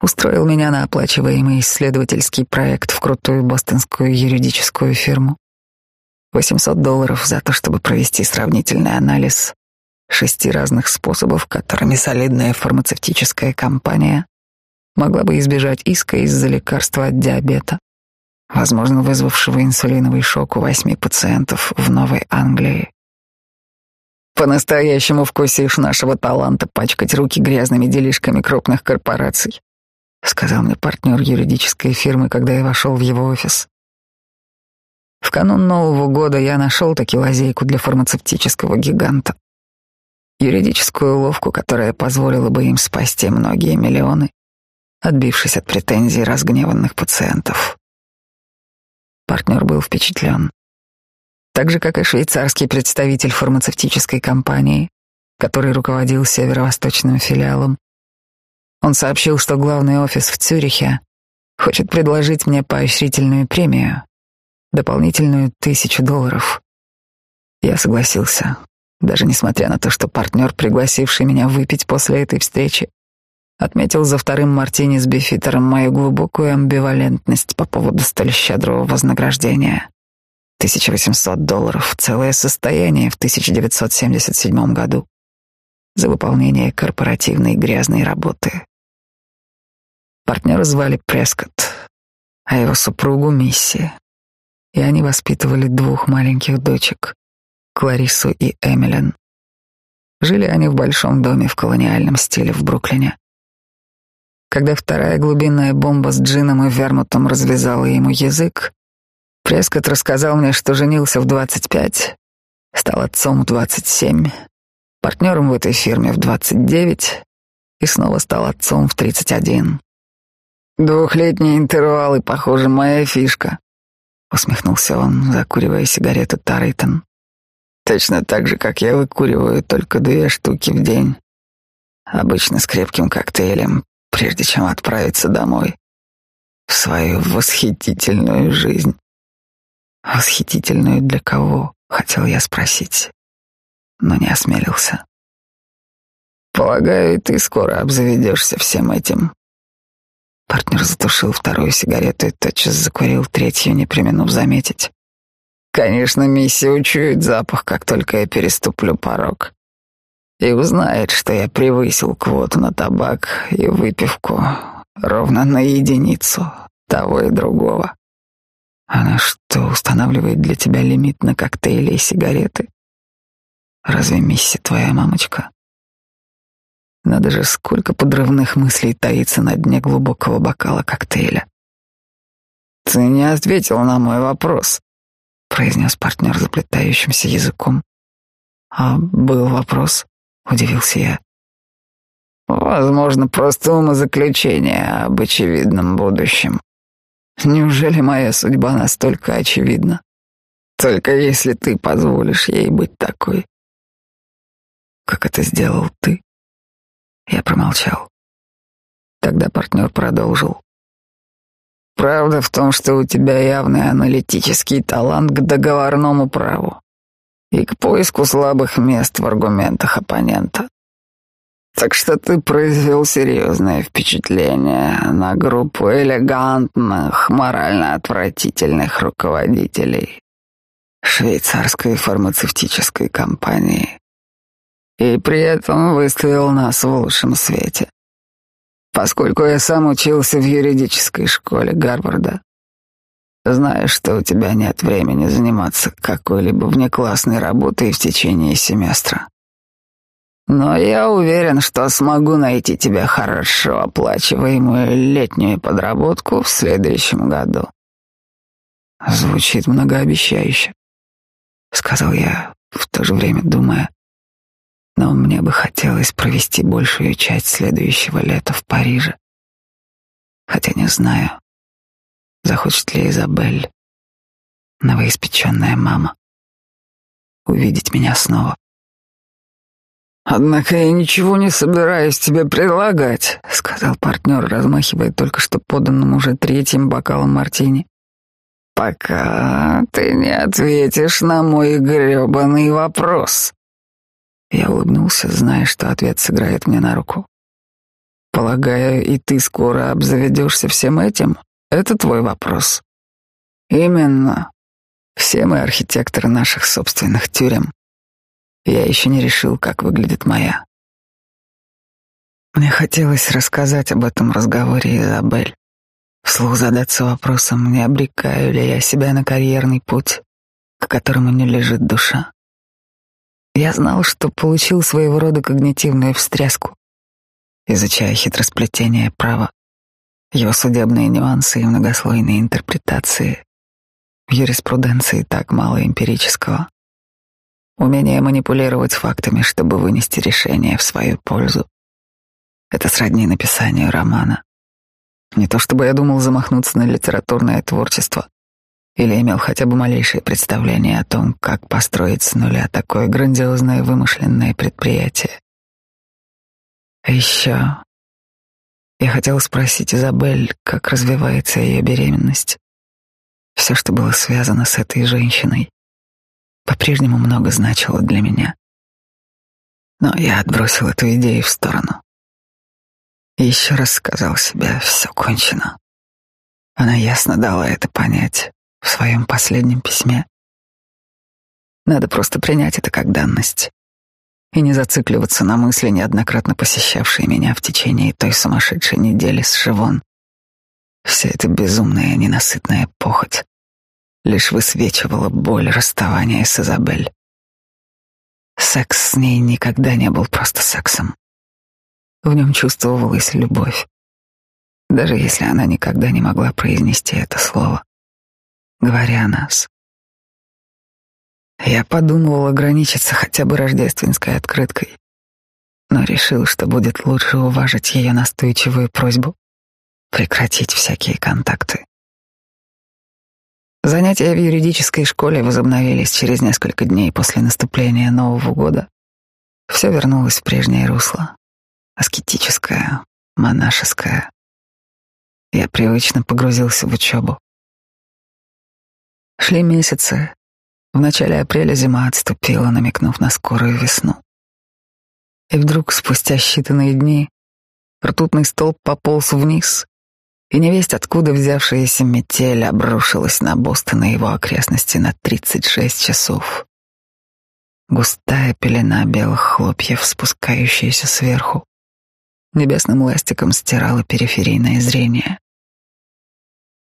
устроил меня на оплачиваемый исследовательский проект в крутую бостонскую юридическую фирму. 800 долларов за то, чтобы провести сравнительный анализ шести разных способов, которыми солидная фармацевтическая компания могла бы избежать иска из-за лекарства от диабета, возможно, вызвавшего инсулиновый шок у восьми пациентов в Новой Англии. По-настоящему вкусишь нашего таланта пачкать руки грязными делишками крупных корпораций, сказал мне партнер юридической фирмы, когда я вошел в его офис. В канун Нового года я нашел таки лазейку для фармацевтического гиганта. Юридическую уловку, которая позволила бы им спасти многие миллионы, отбившись от претензий разгневанных пациентов. Партнер был впечатлен. Так же, как и швейцарский представитель фармацевтической компании, который руководил северо-восточным филиалом. Он сообщил, что главный офис в Цюрихе хочет предложить мне поощрительную премию, дополнительную тысячу долларов. Я согласился, даже несмотря на то, что партнер, пригласивший меня выпить после этой встречи, отметил за вторым мартини с бифитером мою глубокую амбивалентность по поводу столь щедрого вознаграждения. 1800 долларов — целое состояние в 1977 году за выполнение корпоративной грязной работы. Партнера звали Прескотт, а его супругу Мисси, и они воспитывали двух маленьких дочек. Кларису и Эмилен. Жили они в большом доме в колониальном стиле в Бруклине. Когда вторая глубинная бомба с джином и вермутом развязала ему язык, Прескотт рассказал мне, что женился в 25, стал отцом в 27, партнером в этой фирме в 29 и снова стал отцом в 31. Двухлетние интервалы, похоже, моя фишка, усмехнулся он, закуривая сигарету Таррейтон. Точно так же, как я выкуриваю только две штуки в день. Обычно с крепким коктейлем, прежде чем отправиться домой. В свою восхитительную жизнь. Восхитительную для кого, хотел я спросить, но не осмелился. Полагаю, ты скоро обзаведешься всем этим. Партнер затушил вторую сигарету и тотчас закурил третью, не применув заметить. Конечно, миссия учует запах, как только я переступлю порог. И узнает, что я превысил квоту на табак и выпивку ровно на единицу того и другого. Она что, устанавливает для тебя лимит на коктейли и сигареты? Разве Мисси твоя мамочка? Надо же, сколько подрывных мыслей таится на дне глубокого бокала коктейля. Ты не ответил на мой вопрос произнес партнер заплетающимся языком. А был вопрос, удивился я. Возможно, просто умозаключение об очевидном будущем. Неужели моя судьба настолько очевидна? Только если ты позволишь ей быть такой. Как это сделал ты? Я промолчал. Тогда партнер продолжил. Правда в том, что у тебя явный аналитический талант к договорному праву и к поиску слабых мест в аргументах оппонента. Так что ты произвел серьезное впечатление на группу элегантных, морально отвратительных руководителей швейцарской фармацевтической компании и при этом выставил нас в лучшем свете поскольку я сам учился в юридической школе Гарварда. Знаешь, что у тебя нет времени заниматься какой-либо внеклассной работой в течение семестра. Но я уверен, что смогу найти тебе хорошо оплачиваемую летнюю подработку в следующем году. Звучит многообещающе, сказал я, в то же время думая, но мне бы хотелось провести большую часть следующего лета в Париже. Хотя не знаю, захочет ли Изабель, новоиспеченная мама, увидеть меня снова. «Однако я ничего не собираюсь тебе предлагать», — сказал партнер, размахивая только что поданным уже третьим бокалом мартини. «Пока ты не ответишь на мой грёбаный вопрос». Я улыбнулся, зная, что ответ сыграет мне на руку. «Полагаю, и ты скоро обзаведешься всем этим? Это твой вопрос». «Именно. Все мы архитекторы наших собственных тюрем. Я еще не решил, как выглядит моя. Мне хотелось рассказать об этом разговоре Изабель. Вслух задаться вопросом, не обрекаю ли я себя на карьерный путь, к которому не лежит душа. Я знал, что получил своего рода когнитивную встряску, изучая хитросплетение права, его судебные нюансы и многослойные интерпретации. В юриспруденции так мало эмпирического. Умение манипулировать фактами, чтобы вынести решение в свою пользу. Это сродни написанию романа. Не то чтобы я думал замахнуться на литературное творчество или имел хотя бы малейшее представление о том, как построить с нуля такое грандиозное вымышленное предприятие. А еще я хотел спросить Изабель, как развивается ее беременность. Все, что было связано с этой женщиной по-прежнему много значило для меня. Но я отбросил эту идею в сторону. И еще раз сказал себе, все кончено. Она ясно дала это понять в своем последнем письме. Надо просто принять это как данность и не зацикливаться на мысли, неоднократно посещавшие меня в течение той сумасшедшей недели с Шивон. Вся эта безумная, ненасытная похоть лишь высвечивала боль расставания с Изабель. Секс с ней никогда не был просто сексом. В нем чувствовалась любовь, даже если она никогда не могла произнести это слово, говоря о нас. Я подумывал ограничиться хотя бы рождественской открыткой, но решил, что будет лучше уважить ее настойчивую просьбу прекратить всякие контакты. Занятия в юридической школе возобновились через несколько дней после наступления Нового года. Все вернулось в прежнее русло. Аскетическое, монашеское. Я привычно погрузился в учебу. Шли месяцы. В начале апреля зима отступила, намекнув на скорую весну. И вдруг, спустя считанные дни, ртутный столб пополз вниз, и невесть, откуда взявшаяся метель обрушилась на Бостон и его окрестности на 36 часов. Густая пелена белых хлопьев, спускающаяся сверху, небесным ластиком стирала периферийное зрение.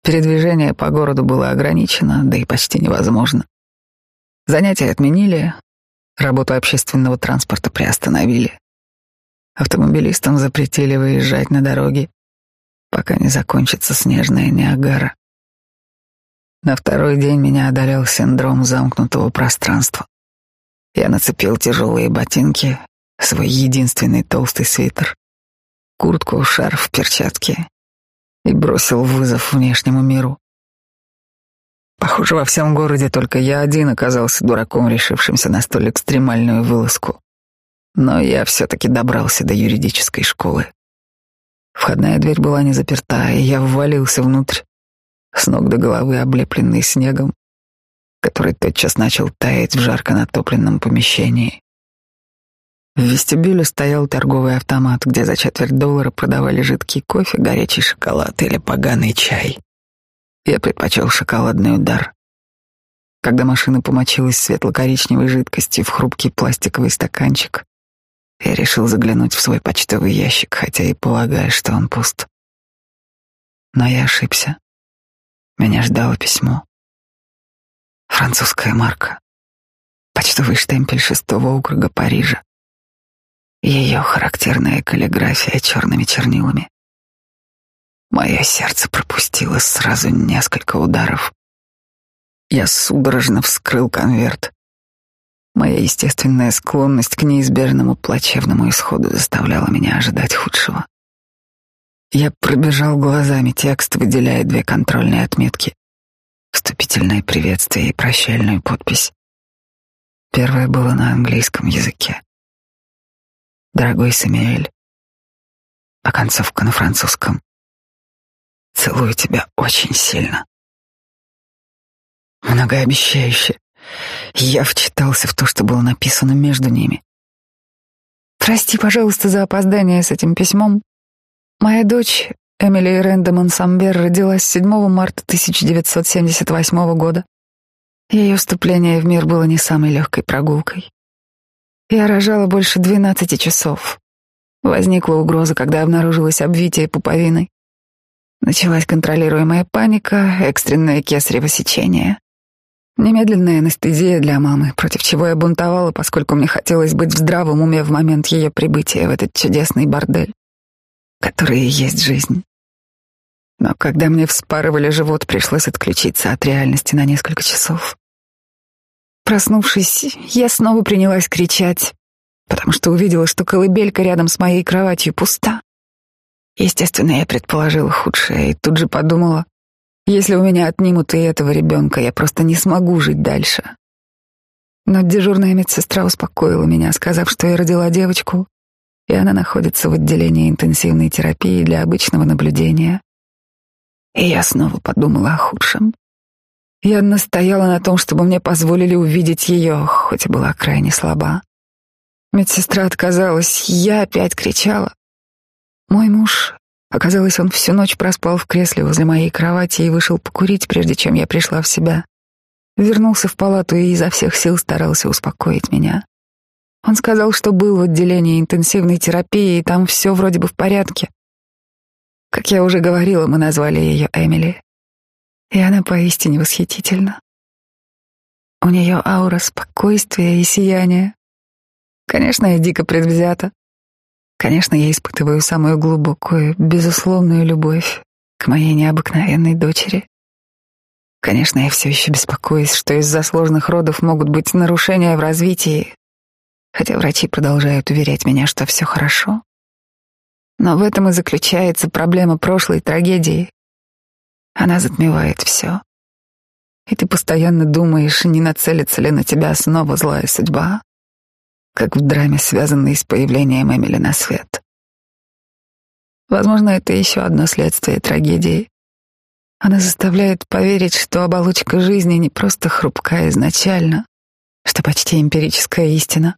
Передвижение по городу было ограничено, да и почти невозможно. Занятия отменили, работу общественного транспорта приостановили. Автомобилистам запретили выезжать на дороги, пока не закончится снежная Ниагара. На второй день меня одолел синдром замкнутого пространства. Я нацепил тяжелые ботинки, свой единственный толстый свитер, куртку, шарф, перчатки и бросил вызов внешнему миру. Похоже, во всем городе только я один оказался дураком, решившимся на столь экстремальную вылазку. Но я все-таки добрался до юридической школы. Входная дверь была не заперта, и я ввалился внутрь, с ног до головы облепленный снегом, который тотчас начал таять в жарко натопленном помещении. В вестибюле стоял торговый автомат, где за четверть доллара продавали жидкий кофе, горячий шоколад или поганый чай. Я предпочел шоколадный удар. Когда машина помочилась светло-коричневой жидкостью в хрупкий пластиковый стаканчик, я решил заглянуть в свой почтовый ящик, хотя и полагая, что он пуст. Но я ошибся. Меня ждало письмо. Французская марка. Почтовый штемпель шестого округа Парижа. Ее характерная каллиграфия черными чернилами. Мое сердце пропустило сразу несколько ударов. Я судорожно вскрыл конверт. Моя естественная склонность к неизбежному плачевному исходу заставляла меня ожидать худшего. Я пробежал глазами текст, выделяя две контрольные отметки. Вступительное приветствие и прощальную подпись. Первое было на английском языке. Дорогой Самиэль, а концовка на французском. Целую тебя очень сильно. Многообещающе. Я вчитался в то, что было написано между ними. Прости, пожалуйста, за опоздание с этим письмом. Моя дочь, Эмили Рэндоман Самбер, родилась 7 марта 1978 года. Ее вступление в мир было не самой легкой прогулкой. Я рожала больше 12 часов. Возникла угроза, когда обнаружилось обвитие пуповиной. Началась контролируемая паника, экстренное кесарево сечение. Немедленная анестезия для мамы, против чего я бунтовала, поскольку мне хотелось быть в здравом уме в момент ее прибытия в этот чудесный бордель, который и есть жизнь. Но когда мне вспарывали живот, пришлось отключиться от реальности на несколько часов. Проснувшись, я снова принялась кричать, потому что увидела, что колыбелька рядом с моей кроватью пуста. Естественно, я предположила худшее и тут же подумала, если у меня отнимут и этого ребенка, я просто не смогу жить дальше. Но дежурная медсестра успокоила меня, сказав, что я родила девочку, и она находится в отделении интенсивной терапии для обычного наблюдения. И я снова подумала о худшем. Я настояла на том, чтобы мне позволили увидеть ее, хоть и была крайне слаба. Медсестра отказалась, я опять кричала. Мой муж, оказалось, он всю ночь проспал в кресле возле моей кровати и вышел покурить, прежде чем я пришла в себя. Вернулся в палату и изо всех сил старался успокоить меня. Он сказал, что был в отделении интенсивной терапии, и там все вроде бы в порядке. Как я уже говорила, мы назвали ее Эмили и она поистине восхитительна. У нее аура спокойствия и сияния. Конечно, я дико предвзята. Конечно, я испытываю самую глубокую, безусловную любовь к моей необыкновенной дочери. Конечно, я все еще беспокоюсь, что из-за сложных родов могут быть нарушения в развитии, хотя врачи продолжают уверять меня, что все хорошо. Но в этом и заключается проблема прошлой трагедии, она затмевает все. И ты постоянно думаешь, не нацелится ли на тебя снова злая судьба, как в драме, связанной с появлением Эмили на свет. Возможно, это еще одно следствие трагедии. Она заставляет поверить, что оболочка жизни не просто хрупкая изначально, что почти эмпирическая истина,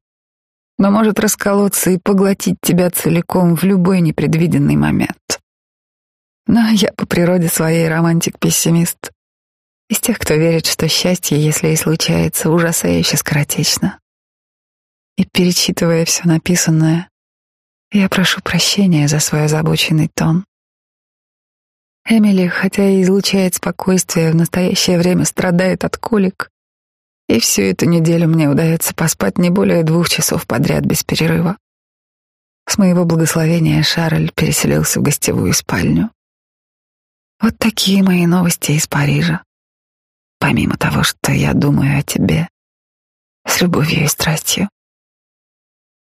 но может расколоться и поглотить тебя целиком в любой непредвиденный момент. Но я по природе своей романтик-пессимист. Из тех, кто верит, что счастье, если и случается, ужасающе скоротечно. И перечитывая все написанное, я прошу прощения за свой озабоченный тон. Эмили, хотя и излучает спокойствие, в настоящее время страдает от колик, и всю эту неделю мне удается поспать не более двух часов подряд без перерыва. С моего благословения Шарль переселился в гостевую спальню. Вот такие мои новости из Парижа. Помимо того, что я думаю о тебе с любовью и страстью.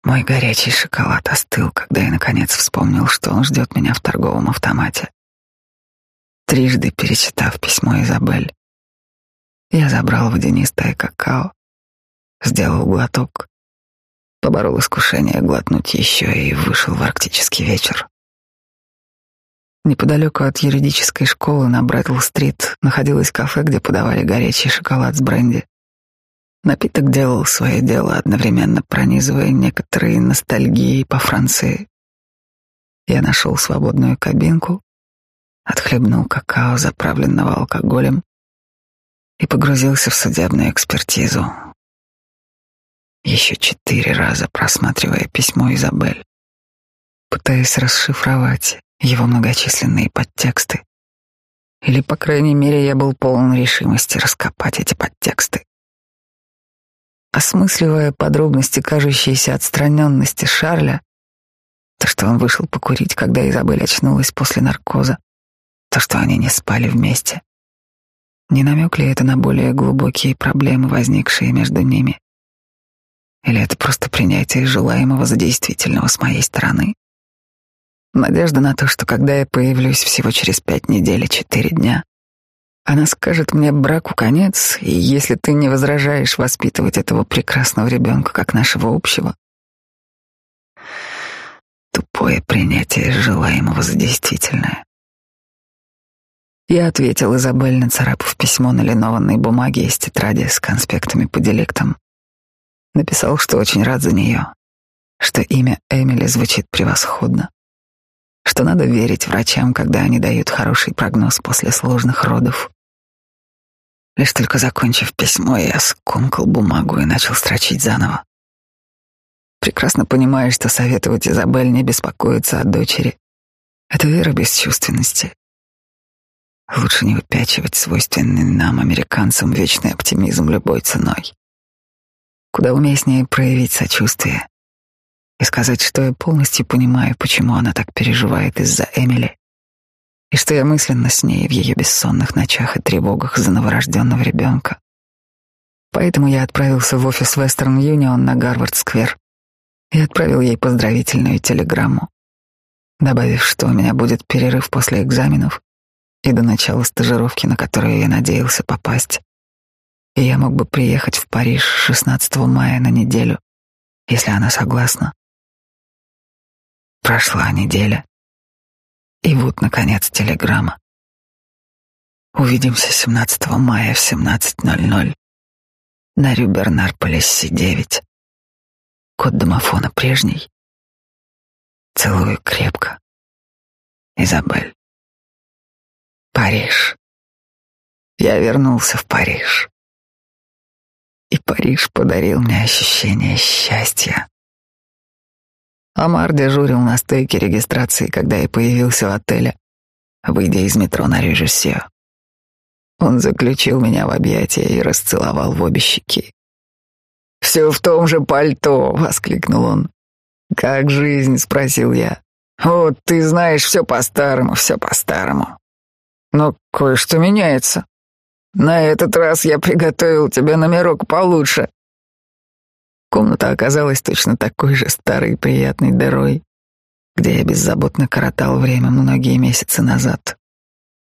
Мой горячий шоколад остыл, когда я наконец вспомнил, что он ждет меня в торговом автомате. Трижды перечитав письмо Изабель, я забрал водянистое какао, сделал глоток, поборол искушение глотнуть еще и вышел в арктический вечер. Неподалеку от юридической школы на Брэдл-стрит находилось кафе, где подавали горячий шоколад с бренди. Напиток делал свое дело, одновременно пронизывая некоторые ностальгии по Франции. Я нашел свободную кабинку, отхлебнул какао, заправленного алкоголем, и погрузился в судебную экспертизу. Еще четыре раза просматривая письмо Изабель, пытаясь расшифровать его многочисленные подтексты. Или, по крайней мере, я был полон решимости раскопать эти подтексты. осмысливая подробности кажущейся отстраненности Шарля, то, что он вышел покурить, когда Изабель очнулась после наркоза, то, что они не спали вместе. Не намек ли это на более глубокие проблемы, возникшие между ними? Или это просто принятие желаемого за действительного с моей стороны? Надежда на то, что когда я появлюсь всего через пять недель и четыре дня, она скажет мне браку конец, и если ты не возражаешь воспитывать этого прекрасного ребенка как нашего общего, тупое принятие желаемого за действительное. Я ответил Изабель, нацарапав письмо на линованной бумаге из тетради с конспектами по деликтам. Написал, что очень рад за нее, что имя Эмили звучит превосходно, что надо верить врачам, когда они дают хороший прогноз после сложных родов. Лишь только закончив письмо, я скомкал бумагу и начал строчить заново. Прекрасно понимая, что советовать Изабель не беспокоиться о дочери — это вера бесчувственности. Лучше не выпячивать свойственный нам, американцам, вечный оптимизм любой ценой. Куда уместнее проявить сочувствие и сказать, что я полностью понимаю, почему она так переживает из-за Эмили, и что я мысленно с ней в ее бессонных ночах и тревогах за новорожденного ребенка. Поэтому я отправился в офис Western Union на Гарвард-сквер и отправил ей поздравительную телеграмму, добавив, что у меня будет перерыв после экзаменов и до начала стажировки, на которую я надеялся попасть. И я мог бы приехать в Париж 16 мая на неделю, если она согласна. Прошла неделя. И вот, наконец, телеграмма. Увидимся 17 мая в 17.00 на Рю Бернар-Полесси 9. Код домофона прежний. Целую крепко. Изабель. Париж. Я вернулся в Париж. И Париж подарил мне ощущение счастья. Амар дежурил на стойке регистрации, когда я появился в отеле, выйдя из метро на режиссер. Он заключил меня в объятия и расцеловал в обе щеки. «Все в том же пальто!» — воскликнул он. «Как жизнь?» — спросил я. «Вот, ты знаешь, все по-старому, все по-старому. Но кое-что меняется. На этот раз я приготовил тебе номерок получше. Комната оказалась точно такой же старой приятной дырой, где я беззаботно коротал время многие месяцы назад.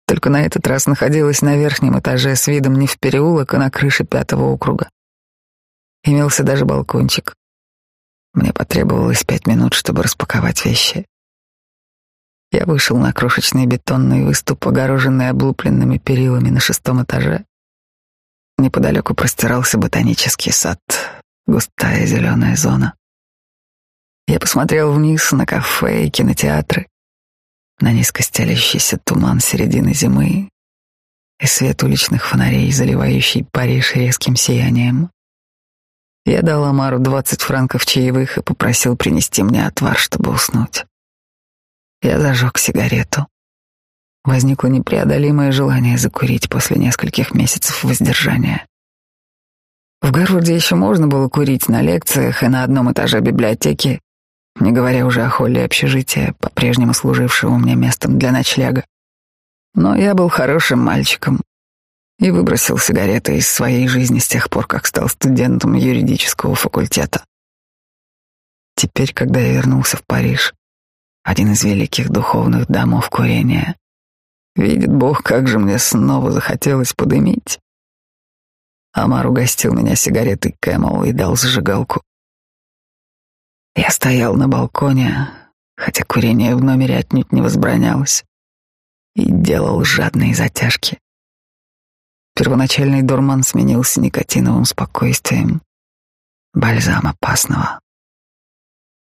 Только на этот раз находилась на верхнем этаже с видом не в переулок, а на крыше пятого округа. Имелся даже балкончик. Мне потребовалось пять минут, чтобы распаковать вещи. Я вышел на крошечный бетонный выступ, огороженный облупленными перилами на шестом этаже. Неподалеку простирался ботанический сад, густая зеленая зона. Я посмотрел вниз на кафе и кинотеатры, на низко стелящийся туман середины зимы и свет уличных фонарей, заливающий Париж резким сиянием. Я дал Амару двадцать франков чаевых и попросил принести мне отвар, чтобы уснуть. Я зажег сигарету. Возникло непреодолимое желание закурить после нескольких месяцев воздержания. В Гарварде еще можно было курить на лекциях и на одном этаже библиотеки, не говоря уже о холле общежития, по-прежнему служившего мне местом для ночлега. Но я был хорошим мальчиком и выбросил сигареты из своей жизни с тех пор, как стал студентом юридического факультета. Теперь, когда я вернулся в Париж, один из великих духовных домов курения. Видит Бог, как же мне снова захотелось подымить. Амар угостил меня сигаретой Кэмел и дал зажигалку. Я стоял на балконе, хотя курение в номере отнюдь не возбранялось, и делал жадные затяжки. Первоначальный дурман сменился никотиновым спокойствием, бальзам опасного.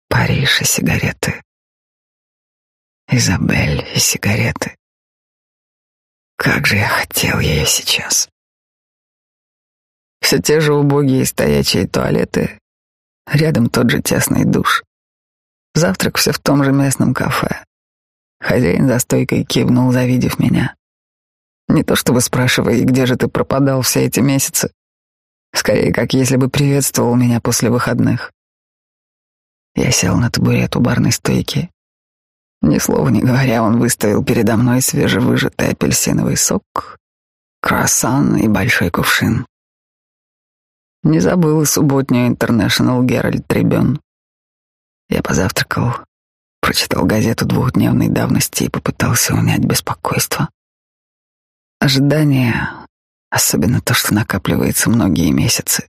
Париж и сигареты. Изабель и сигареты. Как же я хотел ее сейчас. Все те же убогие стоячие туалеты, рядом тот же тесный душ. Завтрак все в том же местном кафе. Хозяин за стойкой кивнул, завидев меня. Не то чтобы спрашивая, где же ты пропадал все эти месяцы. Скорее, как если бы приветствовал меня после выходных. Я сел на табурет у барной стойки. Ни слова не говоря, он выставил передо мной свежевыжатый апельсиновый сок, круассан и большой кувшин. Не забыл и субботнюю International Herald Tribune. Я позавтракал, прочитал газету двухдневной давности и попытался унять беспокойство. Ожидание, особенно то, что накапливается многие месяцы,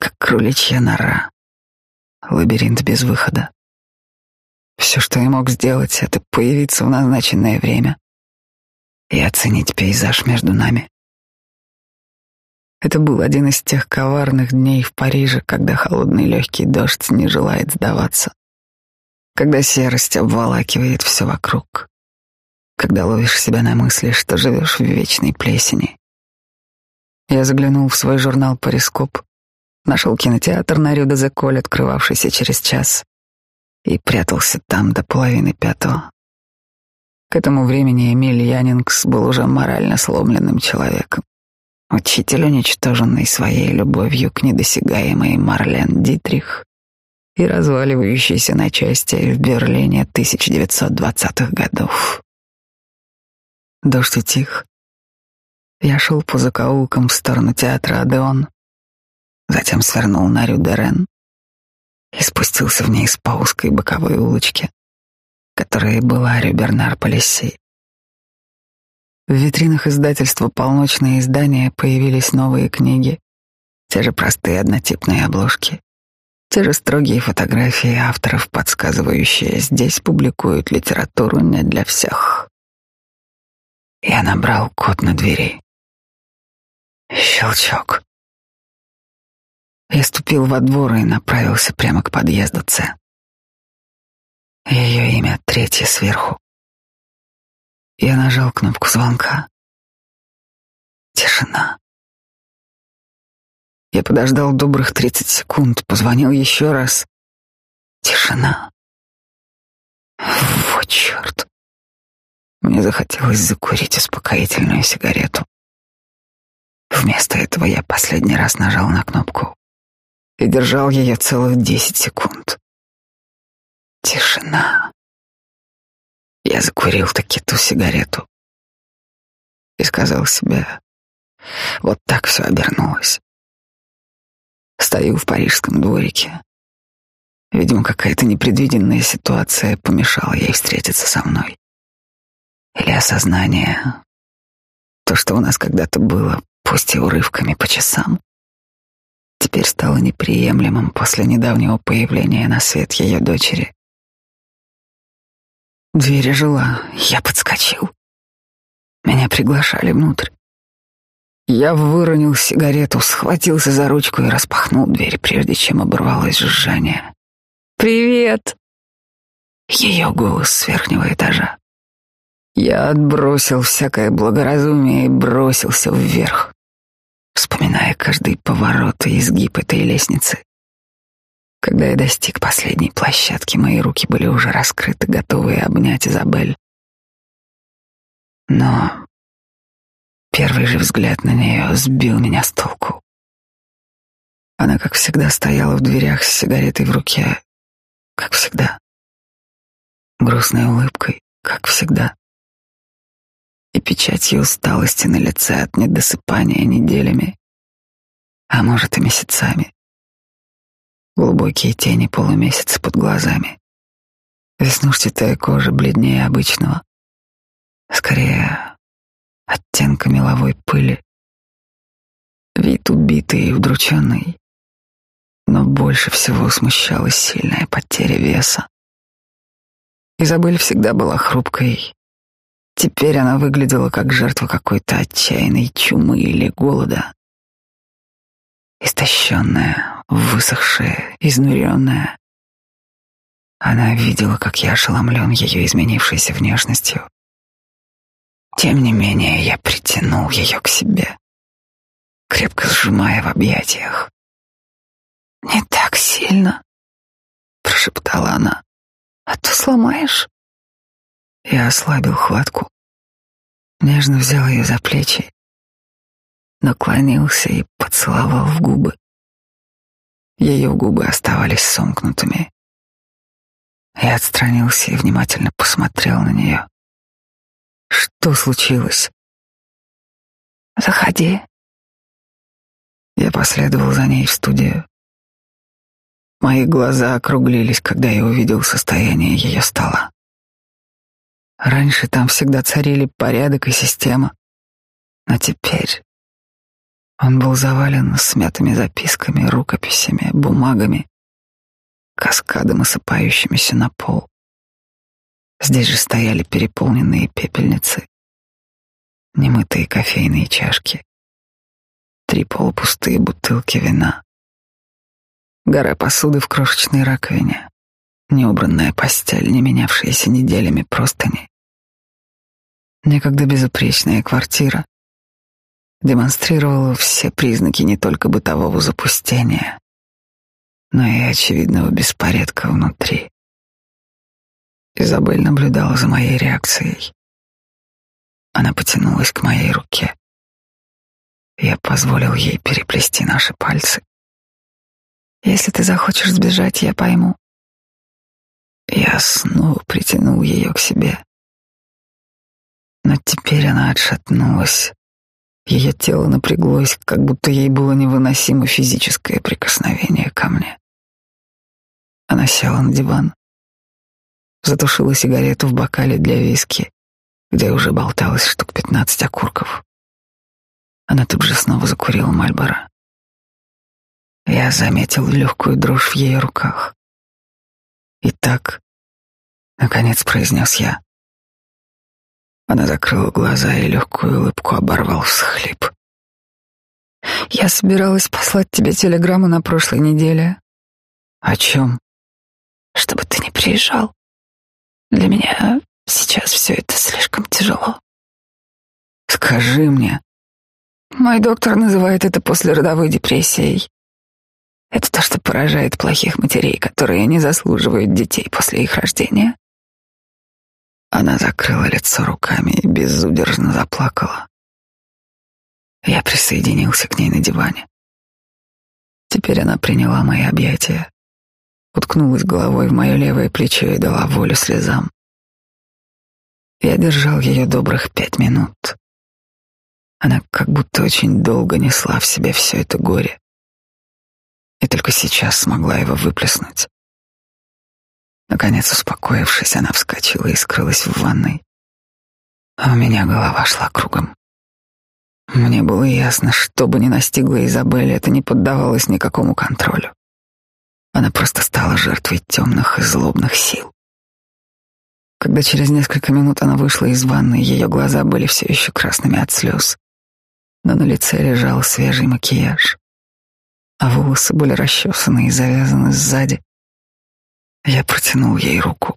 как кроличья нора, лабиринт без выхода. Все, что я мог сделать, это появиться в назначенное время и оценить пейзаж между нами. Это был один из тех коварных дней в Париже, когда холодный легкий дождь не желает сдаваться, когда серость обволакивает все вокруг, когда ловишь себя на мысли, что живешь в вечной плесени. Я заглянул в свой журнал «Парископ», нашел кинотеатр на Рю де Коль, открывавшийся через час, и прятался там до половины пятого. К этому времени Эмиль Янингс был уже морально сломленным человеком. Учитель, уничтоженный своей любовью к недосягаемой Марлен Дитрих и разваливающийся на части в Берлине 1920-х годов. Дождь утих. Я шел по закоулкам в сторону театра Адеон, затем свернул на Рю-де-Рен и спустился вниз по узкой боковой улочке, которая была Рю Бернар-Полиси. В витринах издательства «Полночные издания» появились новые книги, те же простые однотипные обложки, те же строгие фотографии авторов, подсказывающие, здесь публикуют литературу не для всех. Я набрал код на двери. Щелчок. Я ступил во двор и направился прямо к подъезду Ц. Ее имя третье сверху. Я нажал кнопку звонка. Тишина. Я подождал добрых тридцать секунд, позвонил еще раз. Тишина. Вот черт. Мне захотелось закурить успокоительную сигарету. Вместо этого я последний раз нажал на кнопку и держал ее целых десять секунд. Тишина. Я закурил таки ту сигарету и сказал себе, вот так все обернулось. Стою в парижском дворике. Видимо, какая-то непредвиденная ситуация помешала ей встретиться со мной. Или осознание, то, что у нас когда-то было, пусть и урывками по часам, теперь стало неприемлемым после недавнего появления на свет ее дочери. Дверь жила, я подскочил. Меня приглашали внутрь. Я выронил сигарету, схватился за ручку и распахнул дверь, прежде чем оборвалось жужжание. «Привет!» Ее голос с верхнего этажа. Я отбросил всякое благоразумие и бросился вверх, вспоминая каждый поворот и изгиб этой лестницы. Когда я достиг последней площадки, мои руки были уже раскрыты, готовые обнять Изабель. Но первый же взгляд на нее сбил меня с толку. Она, как всегда, стояла в дверях с сигаретой в руке, как всегда. Грустной улыбкой, как всегда. И печатью усталости на лице от недосыпания неделями, а может и месяцами глубокие тени полумесяца под глазами, веснушчатая кожа бледнее обычного, скорее оттенка меловой пыли, вид убитый и удрученный, но больше всего смущала сильная потеря веса. Изабель всегда была хрупкой. Теперь она выглядела как жертва какой-то отчаянной чумы или голода. Истощенная, высохшая, изнуренная. Она видела, как я ошеломлен ее изменившейся внешностью. Тем не менее, я притянул ее к себе, крепко сжимая в объятиях. «Не так сильно», — прошептала она, — «а то сломаешь». Я ослабил хватку, нежно взял ее за плечи наклонился и поцеловал в губы. Ее губы оставались сомкнутыми. Я отстранился и внимательно посмотрел на нее. Что случилось? Заходи. Я последовал за ней в студию. Мои глаза округлились, когда я увидел состояние ее стола. Раньше там всегда царили порядок и система, но теперь он был завален смятыми записками, рукописями, бумагами, каскадом осыпающимися на пол. Здесь же стояли переполненные пепельницы, немытые кофейные чашки, три полупустые бутылки вина, гора посуды в крошечной раковине, неубранная постель, не менявшаяся неделями простыни. Некогда безупречная квартира демонстрировала все признаки не только бытового запустения, но и очевидного беспорядка внутри. Изабель наблюдала за моей реакцией. Она потянулась к моей руке. Я позволил ей переплести наши пальцы. Если ты захочешь сбежать, я пойму. Я снова притянул ее к себе. Но теперь она отшатнулась. Ее тело напряглось, как будто ей было невыносимо физическое прикосновение ко мне. Она села на диван, затушила сигарету в бокале для виски, где уже болталось штук пятнадцать окурков. Она тут же снова закурила Мальборо. Я заметил легкую дрожь в ее руках. «Итак», — наконец произнес я. Она закрыла глаза и легкую улыбку оборвал всхлип. «Я собиралась послать тебе телеграмму на прошлой неделе». «О чем?» «Чтобы ты не приезжал. Для меня сейчас все это слишком тяжело». «Скажи мне». Мой доктор называет это послеродовой депрессией. Это то, что поражает плохих матерей, которые не заслуживают детей после их рождения. Она закрыла лицо руками и безудержно заплакала. Я присоединился к ней на диване. Теперь она приняла мои объятия, уткнулась головой в мое левое плечо и дала волю слезам. Я держал ее добрых пять минут. Она как будто очень долго несла в себе все это горе и только сейчас смогла его выплеснуть. Наконец, успокоившись, она вскочила и скрылась в ванной. А у меня голова шла кругом. Мне было ясно, что бы ни настигло Изабель, это не поддавалось никакому контролю. Она просто стала жертвой темных и злобных сил. Когда через несколько минут она вышла из ванны, ее глаза были все еще красными от слез, но на лице лежал свежий макияж а волосы были расчесаны и завязаны сзади. Я протянул ей руку.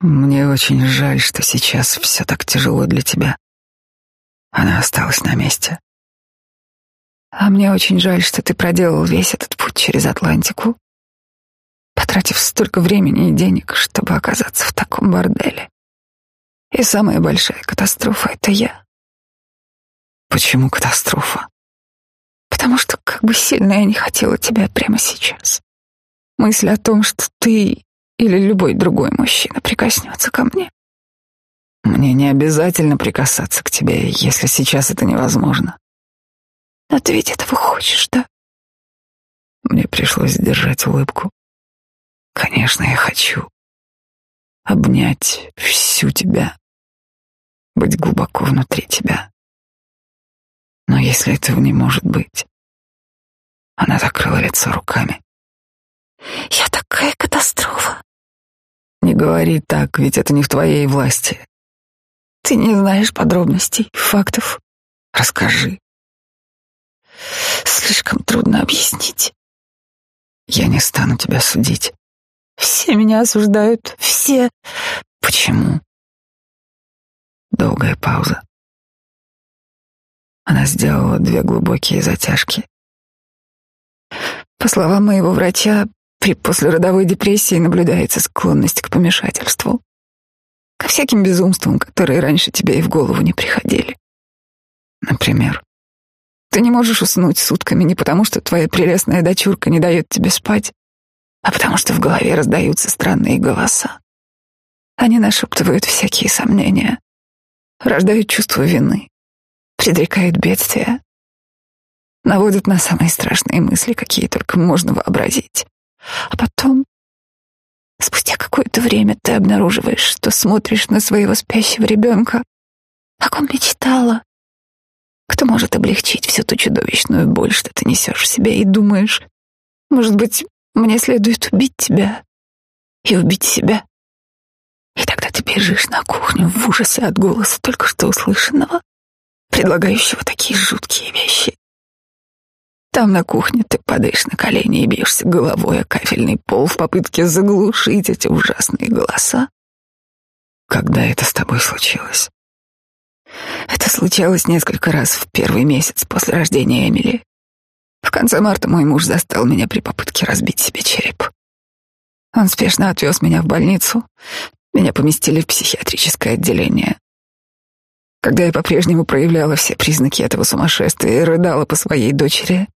Мне очень жаль, что сейчас все так тяжело для тебя. Она осталась на месте. А мне очень жаль, что ты проделал весь этот путь через Атлантику, потратив столько времени и денег, чтобы оказаться в таком борделе. И самая большая катастрофа — это я. Почему катастрофа? потому что как бы сильно я не хотела тебя прямо сейчас. Мысль о том, что ты или любой другой мужчина прикоснется ко мне. Мне не обязательно прикасаться к тебе, если сейчас это невозможно. Но ты ведь этого хочешь, да? Мне пришлось сдержать улыбку. Конечно, я хочу обнять всю тебя, быть глубоко внутри тебя. Но если этого не может быть... Она закрыла лицо руками. Я такая катастрофа. Не говори так, ведь это не в твоей власти. Ты не знаешь подробностей, фактов. Расскажи. Слишком трудно объяснить. Я не стану тебя судить. Все меня осуждают, все. Почему? Долгая пауза. Она сделала две глубокие затяжки. По словам моего врача, при послеродовой депрессии наблюдается склонность к помешательству. Ко всяким безумствам, которые раньше тебе и в голову не приходили. Например, Ты не можешь уснуть сутками не потому, что твоя прелестная дочурка не дает тебе спать, а потому что в голове раздаются странные голоса. Они нашептывают всякие сомнения, рождают чувство вины, предрекают бедствия, наводят на самые страшные мысли, какие только можно вообразить. А потом, спустя какое-то время, ты обнаруживаешь, что смотришь на своего спящего ребенка, о ком мечтала, кто может облегчить всю ту чудовищную боль, что ты несешь в себе, и думаешь, может быть, мне следует убить тебя и убить себя. И тогда ты бежишь на кухню в ужасе от голоса только что услышанного, предлагающего такие жуткие вещи. Там на кухне ты падаешь на колени и бьешься головой о кафельный пол в попытке заглушить эти ужасные голоса. Когда это с тобой случилось? Это случалось несколько раз в первый месяц после рождения Эмили. В конце марта мой муж застал меня при попытке разбить себе череп. Он спешно отвез меня в больницу. Меня поместили в психиатрическое отделение. Когда я по-прежнему проявляла все признаки этого сумасшествия и рыдала по своей дочери,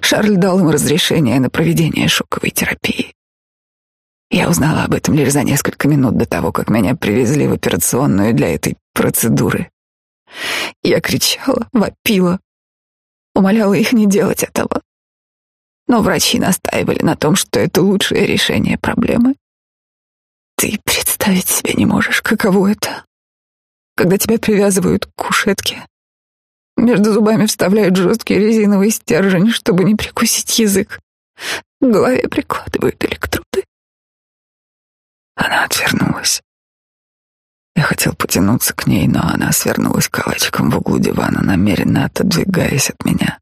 Шарль дал ему разрешение на проведение шоковой терапии. Я узнала об этом лишь за несколько минут до того, как меня привезли в операционную для этой процедуры. Я кричала, вопила, умоляла их не делать этого. Но врачи настаивали на том, что это лучшее решение проблемы. Ты представить себе не можешь, каково это, когда тебя привязывают к кушетке. Между зубами вставляют жесткий резиновый стержень, чтобы не прикусить язык. К голове прикладывают электроды. Она отвернулась. Я хотел потянуться к ней, но она свернулась калачиком в углу дивана, намеренно отодвигаясь от меня.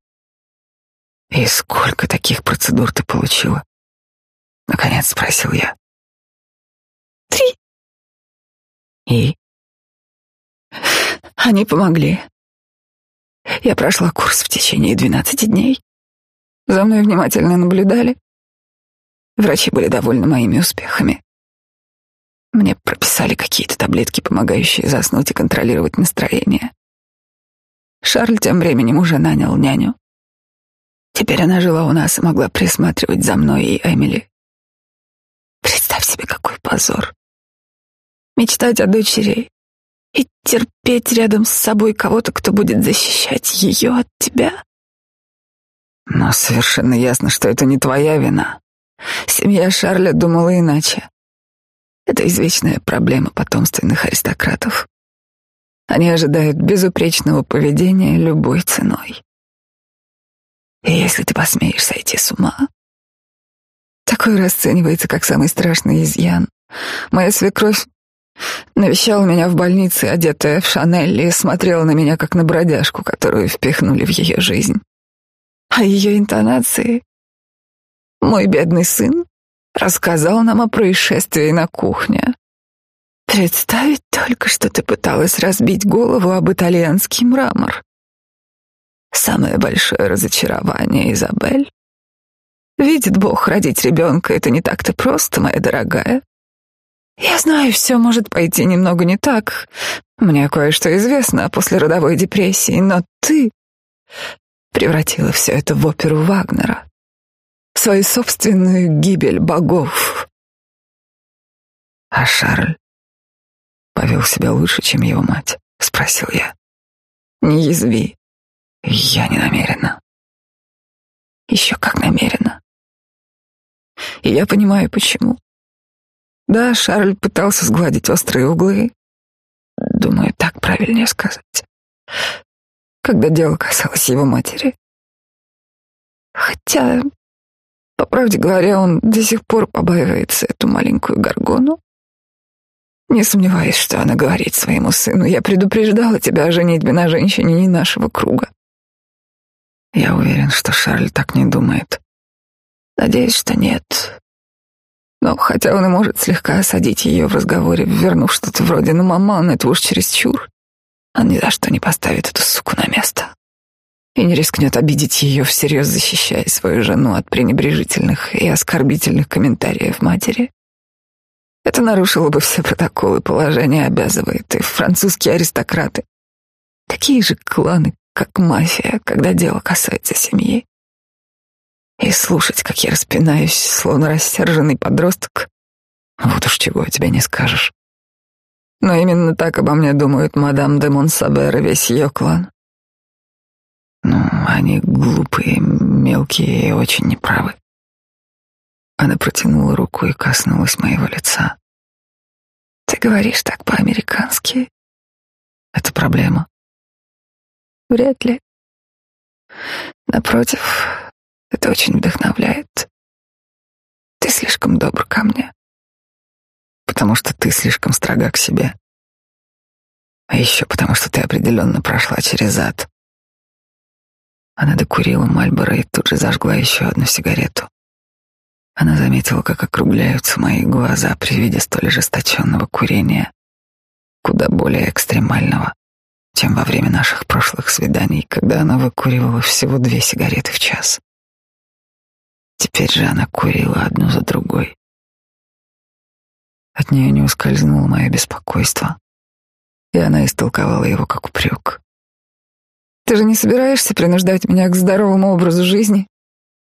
«И сколько таких процедур ты получила?» Наконец спросил я. «Три». «И?» Они помогли. Я прошла курс в течение двенадцати дней. За мной внимательно наблюдали. Врачи были довольны моими успехами. Мне прописали какие-то таблетки, помогающие заснуть и контролировать настроение. Шарль тем временем уже нанял няню. Теперь она жила у нас и могла присматривать за мной и Эмили. Представь себе, какой позор. Мечтать о дочери и терпеть рядом с собой кого-то, кто будет защищать ее от тебя. Но совершенно ясно, что это не твоя вина. Семья Шарля думала иначе. Это извечная проблема потомственных аристократов. Они ожидают безупречного поведения любой ценой. И если ты посмеешь сойти с ума, такое расценивается как самый страшный изъян. Моя свекровь навещала меня в больнице, одетая в Шанель, и смотрела на меня как на бродяжку, которую впихнули в ее жизнь. А ее интонации... Мой бедный сын рассказал нам о происшествии на кухне. Представить только, что ты пыталась разбить голову об итальянский мрамор. Самое большое разочарование, Изабель. Видит Бог, родить ребенка — это не так-то просто, моя дорогая. Я знаю, все может пойти немного не так. Мне кое-что известно о послеродовой депрессии, но ты превратила все это в оперу Вагнера свою собственную гибель богов. А Шарль повел себя лучше, чем его мать, спросил я. Не язви. Я не намерена. Еще как намерена. И я понимаю, почему. Да, Шарль пытался сгладить острые углы. Думаю, так правильнее сказать. Когда дело касалось его матери. Хотя по правде говоря, он до сих пор побаивается эту маленькую горгону. Не сомневаюсь, что она говорит своему сыну, я предупреждала тебя о женитьбе на женщине не нашего круга. Я уверен, что Шарль так не думает. Надеюсь, что нет. Но хотя он и может слегка осадить ее в разговоре, вернув что-то вроде «ну, маман, это уж чересчур», он ни за что не поставит эту суку на место и не рискнет обидеть ее, всерьез защищая свою жену от пренебрежительных и оскорбительных комментариев матери. Это нарушило бы все протоколы, положение обязывает, и французские аристократы. Такие же кланы, как мафия, когда дело касается семьи. И слушать, как я распинаюсь, словно рассерженный подросток, вот уж чего тебе не скажешь. Но именно так обо мне думают мадам де Монсабер и весь ее клан. Ну, они глупые, мелкие и очень неправы. Она протянула руку и коснулась моего лица. Ты говоришь так по-американски. Это проблема. Вряд ли. Напротив, это очень вдохновляет. Ты слишком добр ко мне. Потому что ты слишком строга к себе. А еще потому, что ты определенно прошла через ад. Она докурила Мальборо и тут же зажгла еще одну сигарету. Она заметила, как округляются мои глаза при виде столь ожесточенного курения, куда более экстремального, чем во время наших прошлых свиданий, когда она выкуривала всего две сигареты в час. Теперь же она курила одну за другой. От нее не ускользнуло мое беспокойство, и она истолковала его как упрек. «Ты же не собираешься принуждать меня к здоровому образу жизни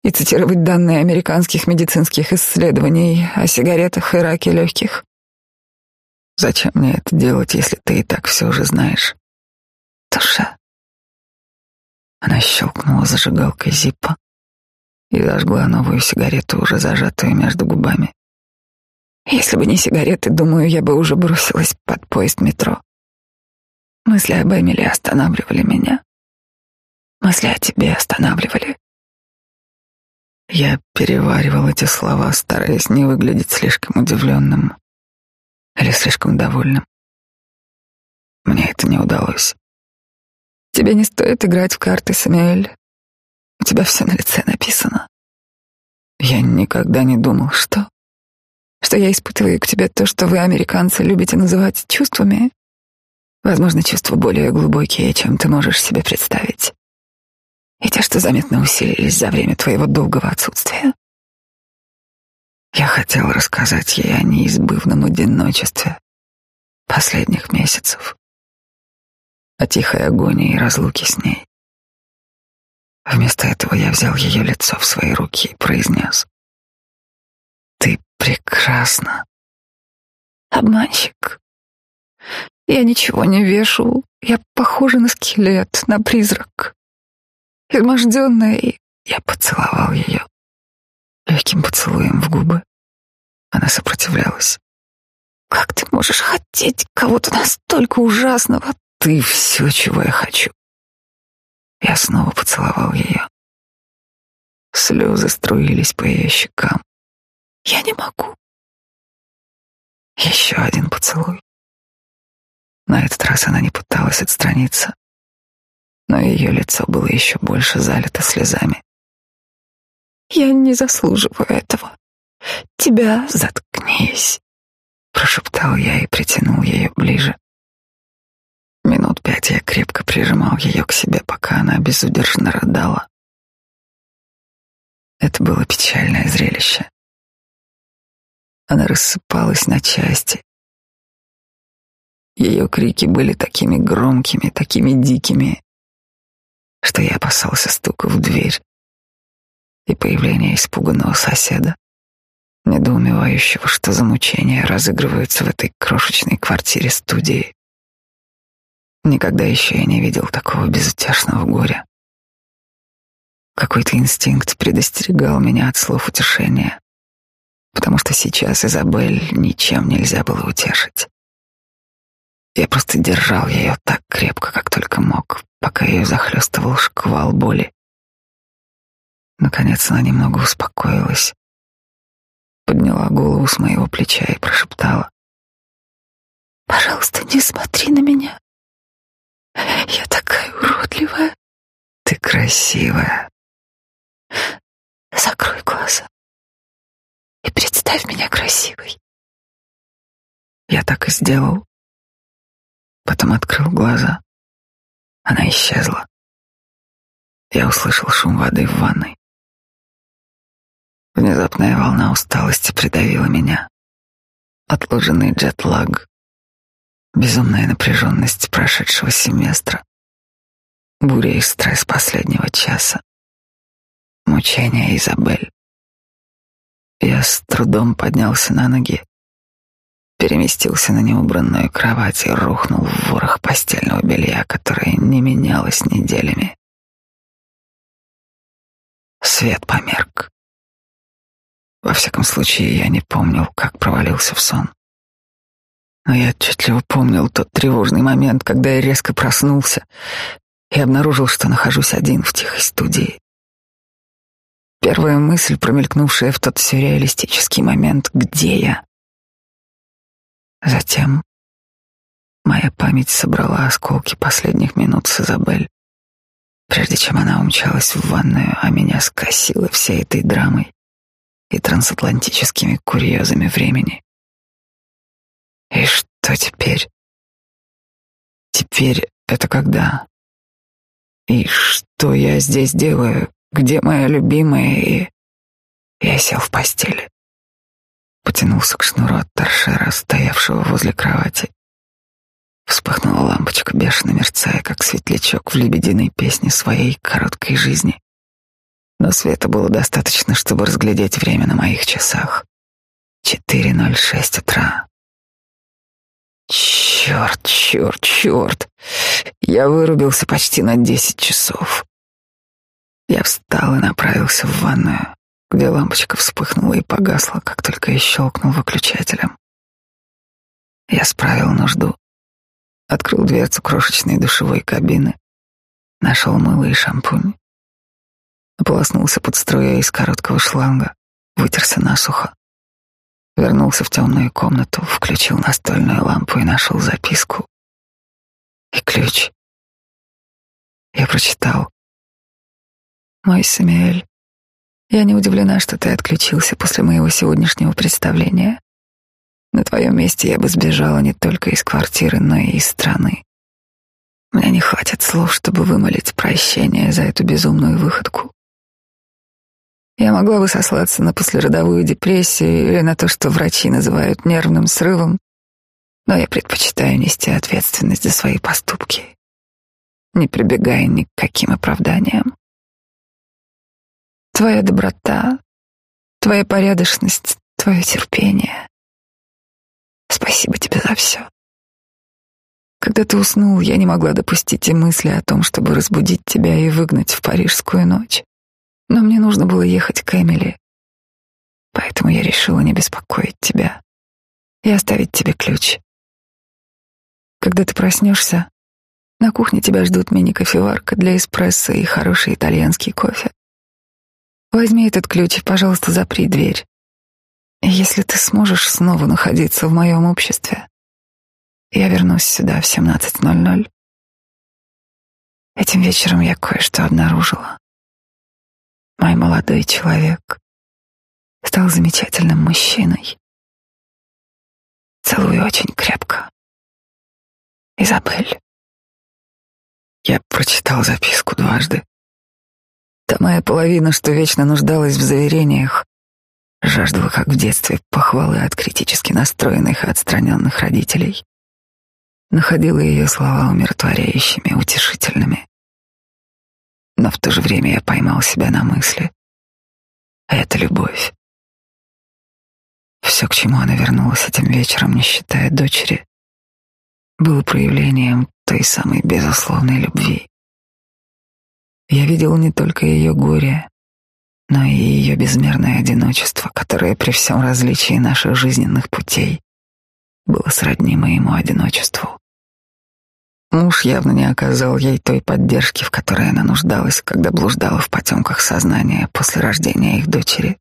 и цитировать данные американских медицинских исследований о сигаретах и раке легких?» «Зачем мне это делать, если ты и так все уже знаешь?» «Туша». Она щелкнула зажигалкой зиппа и зажгла новую сигарету, уже зажатую между губами. Если бы не сигареты, думаю, я бы уже бросилась под поезд метро. Мысли об Эмили останавливали меня. Мысли о тебе останавливали. Я переваривал эти слова, стараясь не выглядеть слишком удивленным или слишком довольным. Мне это не удалось. Тебе не стоит играть в карты, Самуэль. У тебя все на лице написано. Я никогда не думал, что... Что я испытываю к тебе то, что вы, американцы, любите называть чувствами. Возможно, чувства более глубокие, чем ты можешь себе представить. И те, что заметно усилились за время твоего долгого отсутствия. Я хотел рассказать ей о неизбывном одиночестве последних месяцев, о тихой агонии и разлуке с ней. Вместо этого я взял ее лицо в свои руки и произнес. «Ты прекрасна!» «Обманщик! Я ничего не вешу. Я похожа на скелет, на призрак. Изможденная, и я поцеловал ее. Легким поцелуем в губы. Она сопротивлялась. «Как ты можешь хотеть кого-то настолько ужасного? Ты все, чего я хочу. Я снова поцеловал ее. Слезы струились по ее щекам. Я не могу. Еще один поцелуй. На этот раз она не пыталась отстраниться, но ее лицо было еще больше залито слезами. Я не заслуживаю этого. Тебя заткнись, прошептал я и притянул ее ближе. Минут пять я крепко прижимал ее к себе, пока она безудержно рыдала. Это было печальное зрелище. Она рассыпалась на части. Ее крики были такими громкими, такими дикими, что я опасался стука в дверь и появления испуганного соседа, недоумевающего, что за мучения разыгрываются в этой крошечной квартире студии. Никогда еще я не видел такого безутешного горя. Какой-то инстинкт предостерегал меня от слов утешения, потому что сейчас Изабель ничем нельзя было утешить. Я просто держал ее так крепко, как только мог, пока ее захлестывал шквал боли. Наконец она немного успокоилась, подняла голову с моего плеча и прошептала. «Пожалуйста, не смотри на меня. Я такая уродливая. Ты красивая. Закрой глаза и представь меня красивой. Я так и сделал. Потом открыл глаза. Она исчезла. Я услышал шум воды в ванной. Внезапная волна усталости придавила меня. Отложенный джетлаг, безумная напряженность прошедшего семестра. буря и стресс последнего часа, мучения Изабель. Я с трудом поднялся на ноги, переместился на неубранную кровать и рухнул в ворох постельного белья, которое не менялось неделями. Свет померк. Во всяком случае, я не помнил, как провалился в сон. Но я отчетливо помнил тот тревожный момент, когда я резко проснулся и обнаружил, что нахожусь один в тихой студии. Первая мысль, промелькнувшая в тот сюрреалистический момент, где я? Затем моя память собрала осколки последних минут с Изабель, прежде чем она умчалась в ванную, а меня скосила всей этой драмой и трансатлантическими курьезами времени. И что теперь? Теперь это когда? И что я здесь делаю? Где моя любимая? И я сел в постели. Потянулся к шнуру от торшера, стоявшего возле кровати. Вспыхнула лампочка, бешено мерцая, как светлячок в лебединой песне своей короткой жизни. Но света было достаточно, чтобы разглядеть время на моих часах. 4.06 утра. Черт, черт, черт. Я вырубился почти на десять часов. Я встал и направился в ванную, где лампочка вспыхнула и погасла, как только я щелкнул выключателем. Я справил нужду, открыл дверцу крошечной душевой кабины, нашел мыло и шампунь, ополоснулся под струей из короткого шланга, вытерся насухо, вернулся в темную комнату, включил настольную лампу и нашел записку и ключ. Я прочитал. «Мой Самиэль, я не удивлена, что ты отключился после моего сегодняшнего представления. На твоем месте я бы сбежала не только из квартиры, но и из страны. Мне не хватит слов, чтобы вымолить прощение за эту безумную выходку. Я могла бы сослаться на послеродовую депрессию или на то, что врачи называют нервным срывом, но я предпочитаю нести ответственность за свои поступки, не прибегая ни к каким оправданиям. Твоя доброта, твоя порядочность, твое терпение. Спасибо тебе за все. Когда ты уснул, я не могла допустить и мысли о том, чтобы разбудить тебя и выгнать в парижскую ночь. Но мне нужно было ехать к Эмили, поэтому я решила не беспокоить тебя и оставить тебе ключ. Когда ты проснешься, на кухне тебя ждут мини-кофеварка для эспрессо и хороший итальянский кофе. Возьми этот ключ и, пожалуйста, запри дверь. Если ты сможешь снова находиться в моем обществе, я вернусь сюда в 17.00. Этим вечером я кое-что обнаружила мой молодой человек стал замечательным мужчиной. Целую очень крепко. Изабель. Я прочитал записку дважды. Та моя половина, что вечно нуждалась в заверениях, жаждала, как в детстве, похвалы от критически настроенных и отстраненных родителей, находила ее слова умиротворяющими, утешительными но в то же время я поймал себя на мысли. Это любовь. Все, к чему она вернулась этим вечером, не считая дочери, было проявлением той самой безусловной любви. Я видел не только ее горе, но и ее безмерное одиночество, которое при всем различии наших жизненных путей было сродни моему одиночеству. Муж явно не оказал ей той поддержки, в которой она нуждалась, когда блуждала в потемках сознания после рождения их дочери.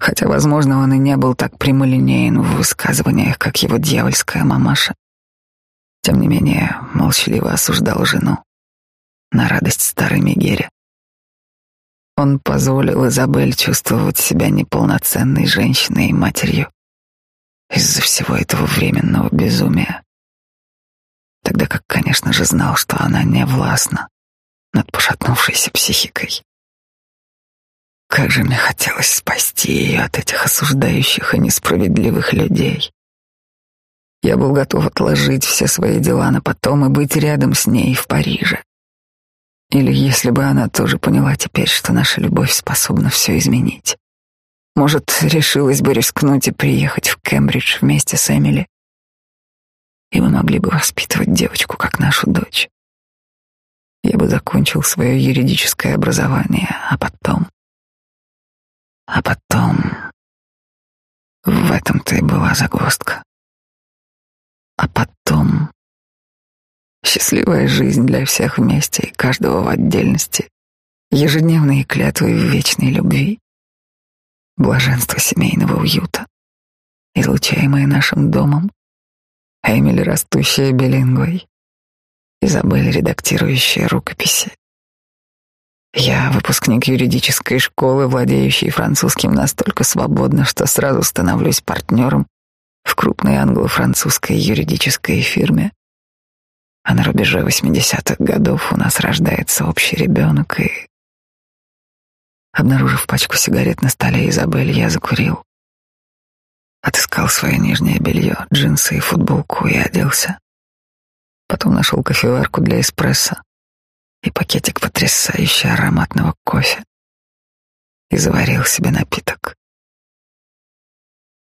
Хотя, возможно, он и не был так прямолинеен в высказываниях, как его дьявольская мамаша. Тем не менее, молчаливо осуждал жену на радость старой Мегере. Он позволил Изабель чувствовать себя неполноценной женщиной и матерью из-за всего этого временного безумия тогда как, конечно же, знал, что она не властна над пошатнувшейся психикой. Как же мне хотелось спасти ее от этих осуждающих и несправедливых людей. Я был готов отложить все свои дела на потом и быть рядом с ней в Париже. Или если бы она тоже поняла теперь, что наша любовь способна все изменить. Может, решилась бы рискнуть и приехать в Кембридж вместе с Эмили. И мы могли бы воспитывать девочку как нашу дочь. Я бы закончил свое юридическое образование, а потом... А потом... В этом-то и была загвоздка. А потом... Счастливая жизнь для всех вместе и каждого в отдельности. Ежедневные клятвы в вечной любви. Блаженство семейного уюта, излучаемое нашим домом. Эмили, растущая билингвой. Изабель, редактирующая рукописи. Я выпускник юридической школы, владеющий французским настолько свободно, что сразу становлюсь партнером в крупной англо-французской юридической фирме. А на рубеже 80-х годов у нас рождается общий ребенок, и... Обнаружив пачку сигарет на столе Изабель, я закурил. Отыскал свое нижнее белье, джинсы и футболку и оделся. Потом нашел кофеварку для эспрессо и пакетик потрясающе ароматного кофе и заварил себе напиток.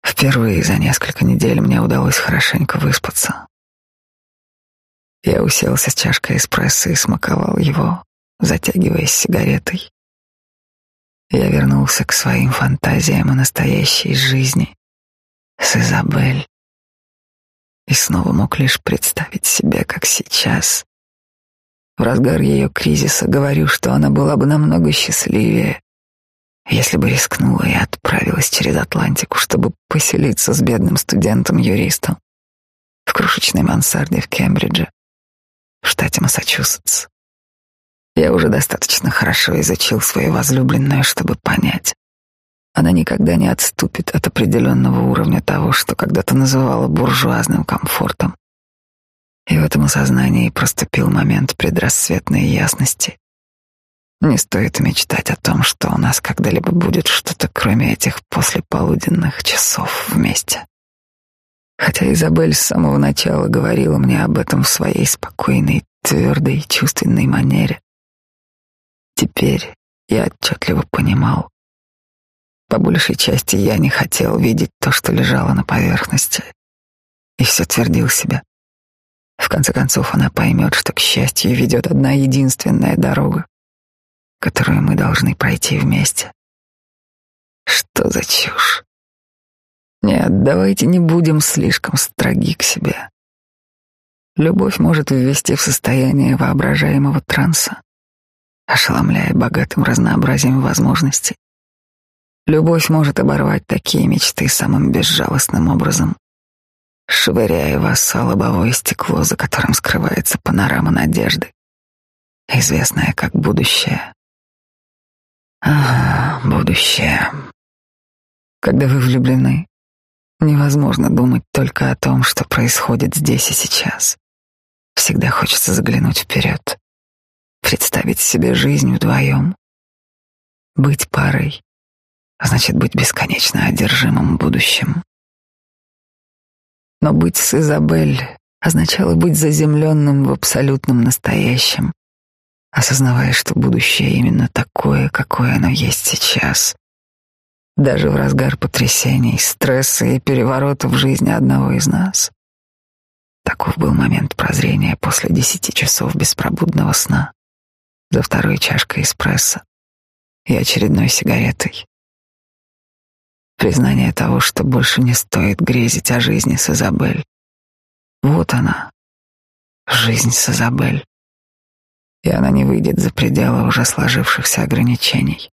Впервые за несколько недель мне удалось хорошенько выспаться. Я уселся с чашкой эспрессо и смаковал его, затягиваясь сигаретой. Я вернулся к своим фантазиям о настоящей жизни с Изабель и снова мог лишь представить себе, как сейчас в разгар ее кризиса говорю, что она была бы намного счастливее, если бы рискнула и отправилась через Атлантику, чтобы поселиться с бедным студентом-юристом в крошечной мансарде в Кембридже, в штате Массачусетс. Я уже достаточно хорошо изучил свою возлюбленную, чтобы понять. Она никогда не отступит от определенного уровня того, что когда-то называла буржуазным комфортом. И в этом осознании проступил момент предрассветной ясности. Не стоит мечтать о том, что у нас когда-либо будет что-то, кроме этих послеполуденных часов вместе. Хотя Изабель с самого начала говорила мне об этом в своей спокойной, твердой, чувственной манере. Теперь я отчетливо понимал. По большей части я не хотел видеть то, что лежало на поверхности, и все твердил себе. В конце концов, она поймет, что к счастью ведет одна единственная дорога, которую мы должны пройти вместе. Что за чушь? Нет, давайте не будем слишком строги к себе. Любовь может ввести в состояние воображаемого транса, ошеломляя богатым разнообразием возможностей. Любовь может оборвать такие мечты самым безжалостным образом, швыряя вас о лобовое стекло, за которым скрывается панорама надежды, известная как будущее. Ага, будущее. Когда вы влюблены, невозможно думать только о том, что происходит здесь и сейчас. Всегда хочется заглянуть вперед, представить себе жизнь вдвоем. Быть парой значит быть бесконечно одержимым будущим. Но быть с Изабель означало быть заземленным в абсолютном настоящем, осознавая, что будущее именно такое, какое оно есть сейчас. Даже в разгар потрясений, стресса и переворота в жизни одного из нас. Таков был момент прозрения после десяти часов беспробудного сна, за второй чашкой эспрессо и очередной сигаретой. Признание того, что больше не стоит грезить о жизни с Изабель. Вот она, жизнь с Изабель. И она не выйдет за пределы уже сложившихся ограничений.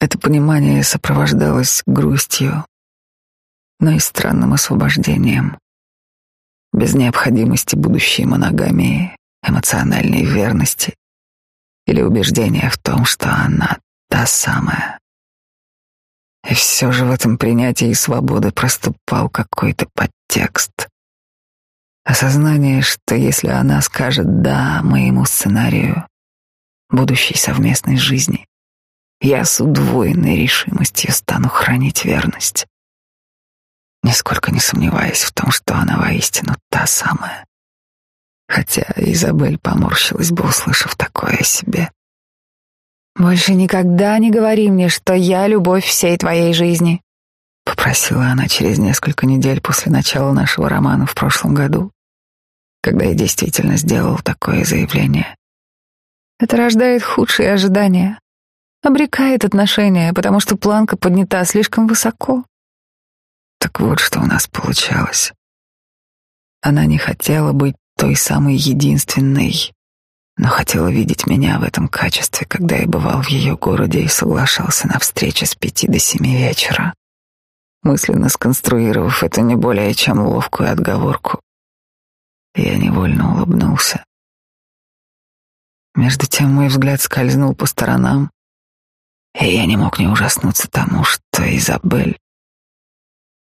Это понимание сопровождалось грустью, но и странным освобождением. Без необходимости будущей моногамии, эмоциональной верности или убеждения в том, что она та самая. И все же в этом принятии свободы проступал какой-то подтекст. Осознание, что если она скажет «да» моему сценарию будущей совместной жизни, я с удвоенной решимостью стану хранить верность, нисколько не сомневаясь в том, что она воистину та самая, Хотя Изабель поморщилась бы, услышав такое о себе. «Больше никогда не говори мне, что я любовь всей твоей жизни», — попросила она через несколько недель после начала нашего романа в прошлом году, когда я действительно сделал такое заявление. Это рождает худшие ожидания, обрекает отношения, потому что планка поднята слишком высоко. Так вот, что у нас получалось. Она не хотела быть той самой единственной, но хотела видеть меня в этом качестве, когда я бывал в ее городе и соглашался на встречи с пяти до семи вечера, мысленно сконструировав это не более чем ловкую отговорку. Я невольно улыбнулся. Между тем мой взгляд скользнул по сторонам, и я не мог не ужаснуться тому, что Изабель,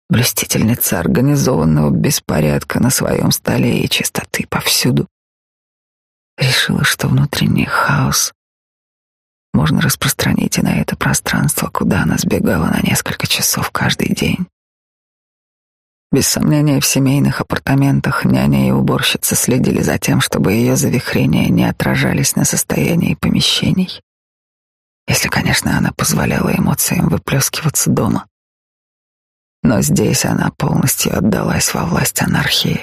блюстительница организованного беспорядка на своем столе и чистоты повсюду, решила, что внутренний хаос можно распространить и на это пространство, куда она сбегала на несколько часов каждый день. Без сомнения, в семейных апартаментах няня и уборщица следили за тем, чтобы ее завихрения не отражались на состоянии помещений. Если, конечно, она позволяла эмоциям выплескиваться дома. Но здесь она полностью отдалась во власть анархии.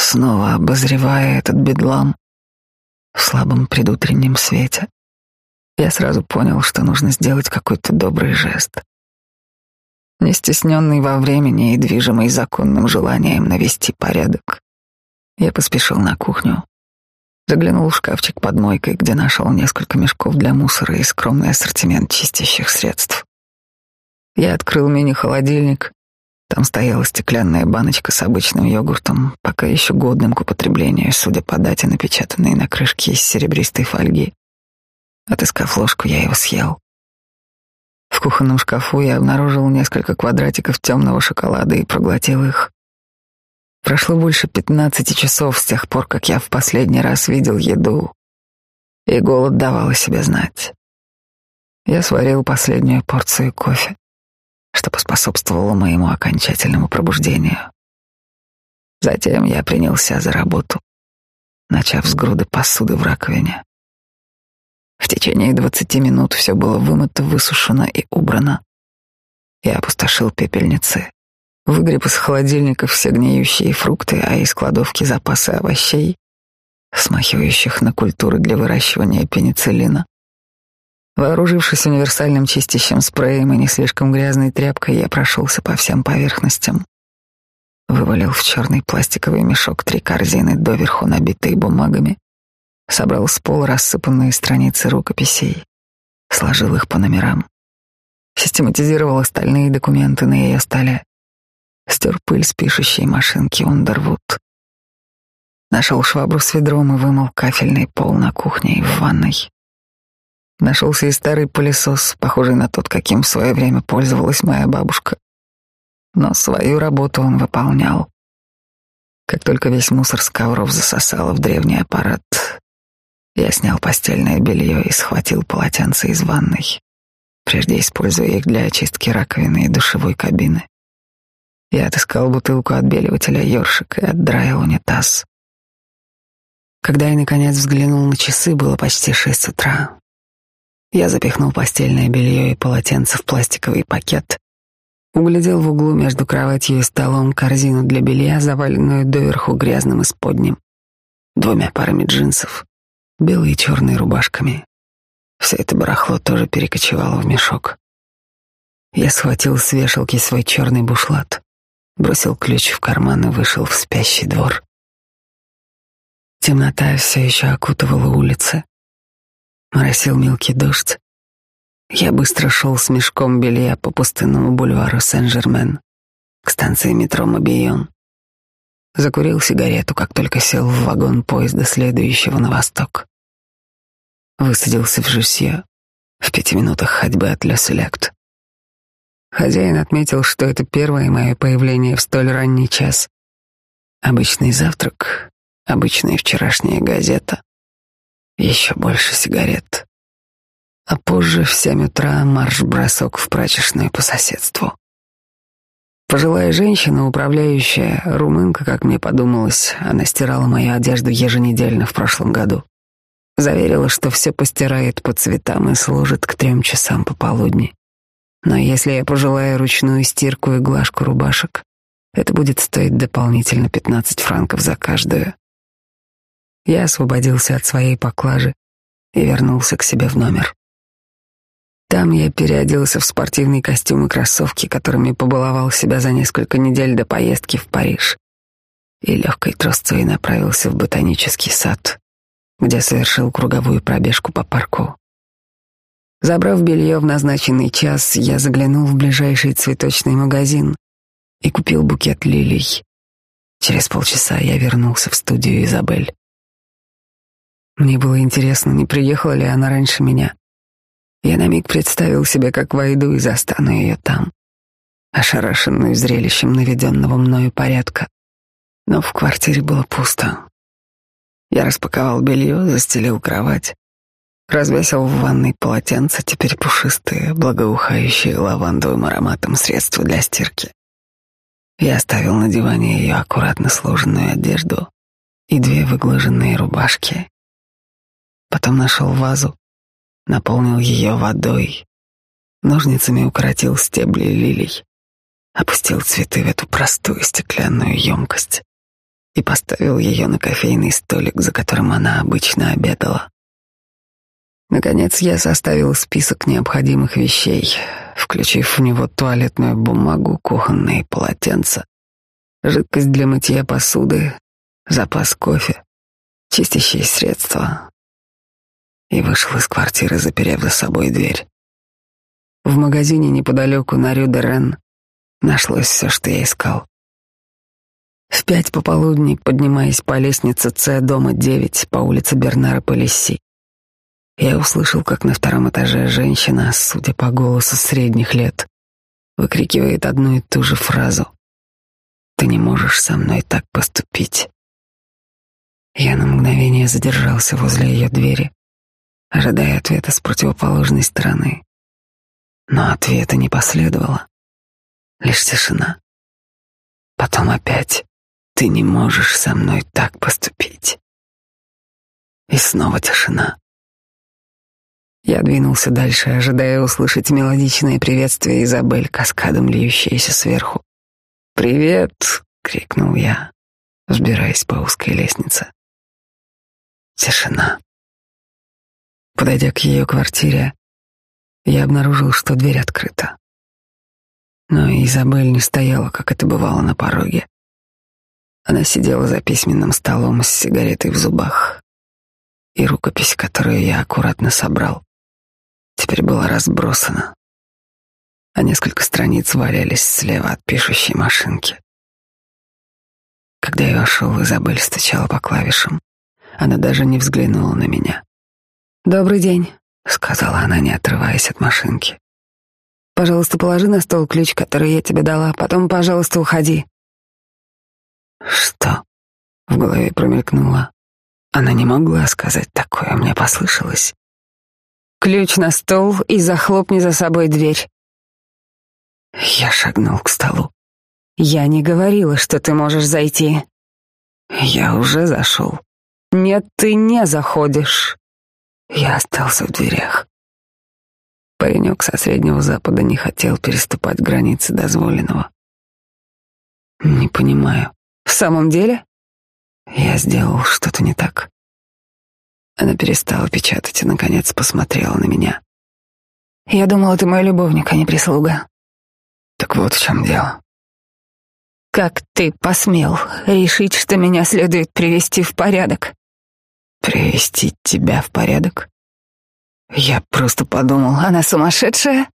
Снова обозревая этот бедлам в слабом предутреннем свете, я сразу понял, что нужно сделать какой-то добрый жест. Не стесненный во времени и движимый законным желанием навести порядок, я поспешил на кухню, заглянул в шкафчик под мойкой, где нашел несколько мешков для мусора и скромный ассортимент чистящих средств. Я открыл мини-холодильник. Там стояла стеклянная баночка с обычным йогуртом, пока еще годным к употреблению, судя по дате, напечатанной на крышке из серебристой фольги. Отыскав ложку, я его съел. В кухонном шкафу я обнаружил несколько квадратиков темного шоколада и проглотил их. Прошло больше пятнадцати часов с тех пор, как я в последний раз видел еду, и голод давал о себе знать. Я сварил последнюю порцию кофе, что поспособствовало моему окончательному пробуждению. Затем я принялся за работу, начав с груды посуды в раковине. В течение двадцати минут все было вымыто, высушено и убрано. Я опустошил пепельницы, выгреб из холодильника все гниющие фрукты, а из кладовки запасы овощей, смахивающих на культуры для выращивания пенициллина. Вооружившись универсальным чистящим спреем и не слишком грязной тряпкой, я прошелся по всем поверхностям. Вывалил в черный пластиковый мешок три корзины, доверху набитые бумагами, собрал с пола рассыпанные страницы рукописей, сложил их по номерам, систематизировал остальные документы на ее столе, стер пыль с пишущей машинки Ундервуд. Нашел швабру с ведром и вымыл кафельный пол на кухне и в ванной. Нашелся и старый пылесос, похожий на тот, каким в свое время пользовалась моя бабушка. Но свою работу он выполнял. Как только весь мусор с ковров засосало в древний аппарат, я снял постельное белье и схватил полотенце из ванной, прежде используя их для очистки раковины и душевой кабины. Я отыскал бутылку отбеливателя ёршик и отдраил унитаз. Когда я, наконец, взглянул на часы, было почти шесть утра. Я запихнул постельное белье и полотенце в пластиковый пакет, углядел в углу между кроватью и столом корзину для белья, заваленную доверху грязным исподним, двумя парами джинсов, белой и черной рубашками. Все это барахло тоже перекочевало в мешок. Я схватил с вешалки свой черный бушлат, бросил ключ в карман и вышел в спящий двор. Темнота все еще окутывала улицы. Моросил мелкий дождь. Я быстро шел с мешком белья по пустынному бульвару Сен-Жермен к станции метро Мобион. Закурил сигарету, как только сел в вагон поезда, следующего на восток. Высадился в Жюсье, в пяти минутах ходьбы от Леселект. Хозяин отметил, что это первое мое появление в столь ранний час. Обычный завтрак, обычная вчерашняя газета, еще больше сигарет. А позже в семь утра марш-бросок в прачечную по соседству. Пожилая женщина, управляющая, румынка, как мне подумалось, она стирала мою одежду еженедельно в прошлом году. Заверила, что все постирает по цветам и сложит к трем часам пополудни. Но если я пожелаю ручную стирку и глажку рубашек, это будет стоить дополнительно 15 франков за каждую. Я освободился от своей поклажи и вернулся к себе в номер. Там я переоделся в спортивный костюм и кроссовки, которыми побаловал себя за несколько недель до поездки в Париж, и легкой трусцой направился в ботанический сад, где совершил круговую пробежку по парку. Забрав белье в назначенный час, я заглянул в ближайший цветочный магазин и купил букет лилий. Через полчаса я вернулся в студию Изабель. Мне было интересно, не приехала ли она раньше меня. Я на миг представил себе, как войду и застану ее там, ошарашенную зрелищем наведенного мною порядка. Но в квартире было пусто. Я распаковал белье, застелил кровать, развесил в ванной полотенце, теперь пушистые, благоухающие лавандовым ароматом средства для стирки. Я оставил на диване ее аккуратно сложенную одежду и две выглаженные рубашки. Потом нашел вазу, наполнил ее водой, ножницами укоротил стебли лилий, опустил цветы в эту простую стеклянную емкость и поставил ее на кофейный столик, за которым она обычно обедала. Наконец я составил список необходимых вещей, включив в него туалетную бумагу, кухонные полотенца, жидкость для мытья посуды, запас кофе, чистящие средства, и вышел из квартиры, заперев за собой дверь. В магазине неподалеку на Рю-де-Рен нашлось все, что я искал. В пять пополудни, поднимаясь по лестнице С дома 9 по улице Бернара Полисси, я услышал, как на втором этаже женщина, судя по голосу средних лет, выкрикивает одну и ту же фразу. «Ты не можешь со мной так поступить». Я на мгновение задержался возле ее двери, ожидая ответа с противоположной стороны. Но ответа не последовало. Лишь тишина. Потом опять «Ты не можешь со мной так поступить». И снова тишина. Я двинулся дальше, ожидая услышать мелодичное приветствие Изабель, каскадом льющееся сверху. «Привет!» — крикнул я, взбираясь по узкой лестнице. Тишина. Подойдя к ее квартире, я обнаружил, что дверь открыта. Но Изабель не стояла, как это бывало на пороге. Она сидела за письменным столом с сигаретой в зубах, и рукопись, которую я аккуратно собрал, теперь была разбросана, а несколько страниц валялись слева от пишущей машинки. Когда я вошел, Изабель стучала по клавишам. Она даже не взглянула на меня. «Добрый день», — сказала она, не отрываясь от машинки. «Пожалуйста, положи на стол ключ, который я тебе дала, потом, пожалуйста, уходи». «Что?» — в голове промелькнуло. Она не могла сказать такое, мне послышалось. «Ключ на стол и захлопни за собой дверь». Я шагнул к столу. «Я не говорила, что ты можешь зайти». «Я уже зашел». «Нет, ты не заходишь». Я остался в дверях. Паренек со Среднего Запада не хотел переступать границы дозволенного. Не понимаю. В самом деле? Я сделал что-то не так. Она перестала печатать и, наконец, посмотрела на меня. Я думала, ты мой любовник, а не прислуга. Так вот в чем дело. Как ты посмел решить, что меня следует привести в порядок? Привести тебя в порядок? Я просто подумал, она сумасшедшая,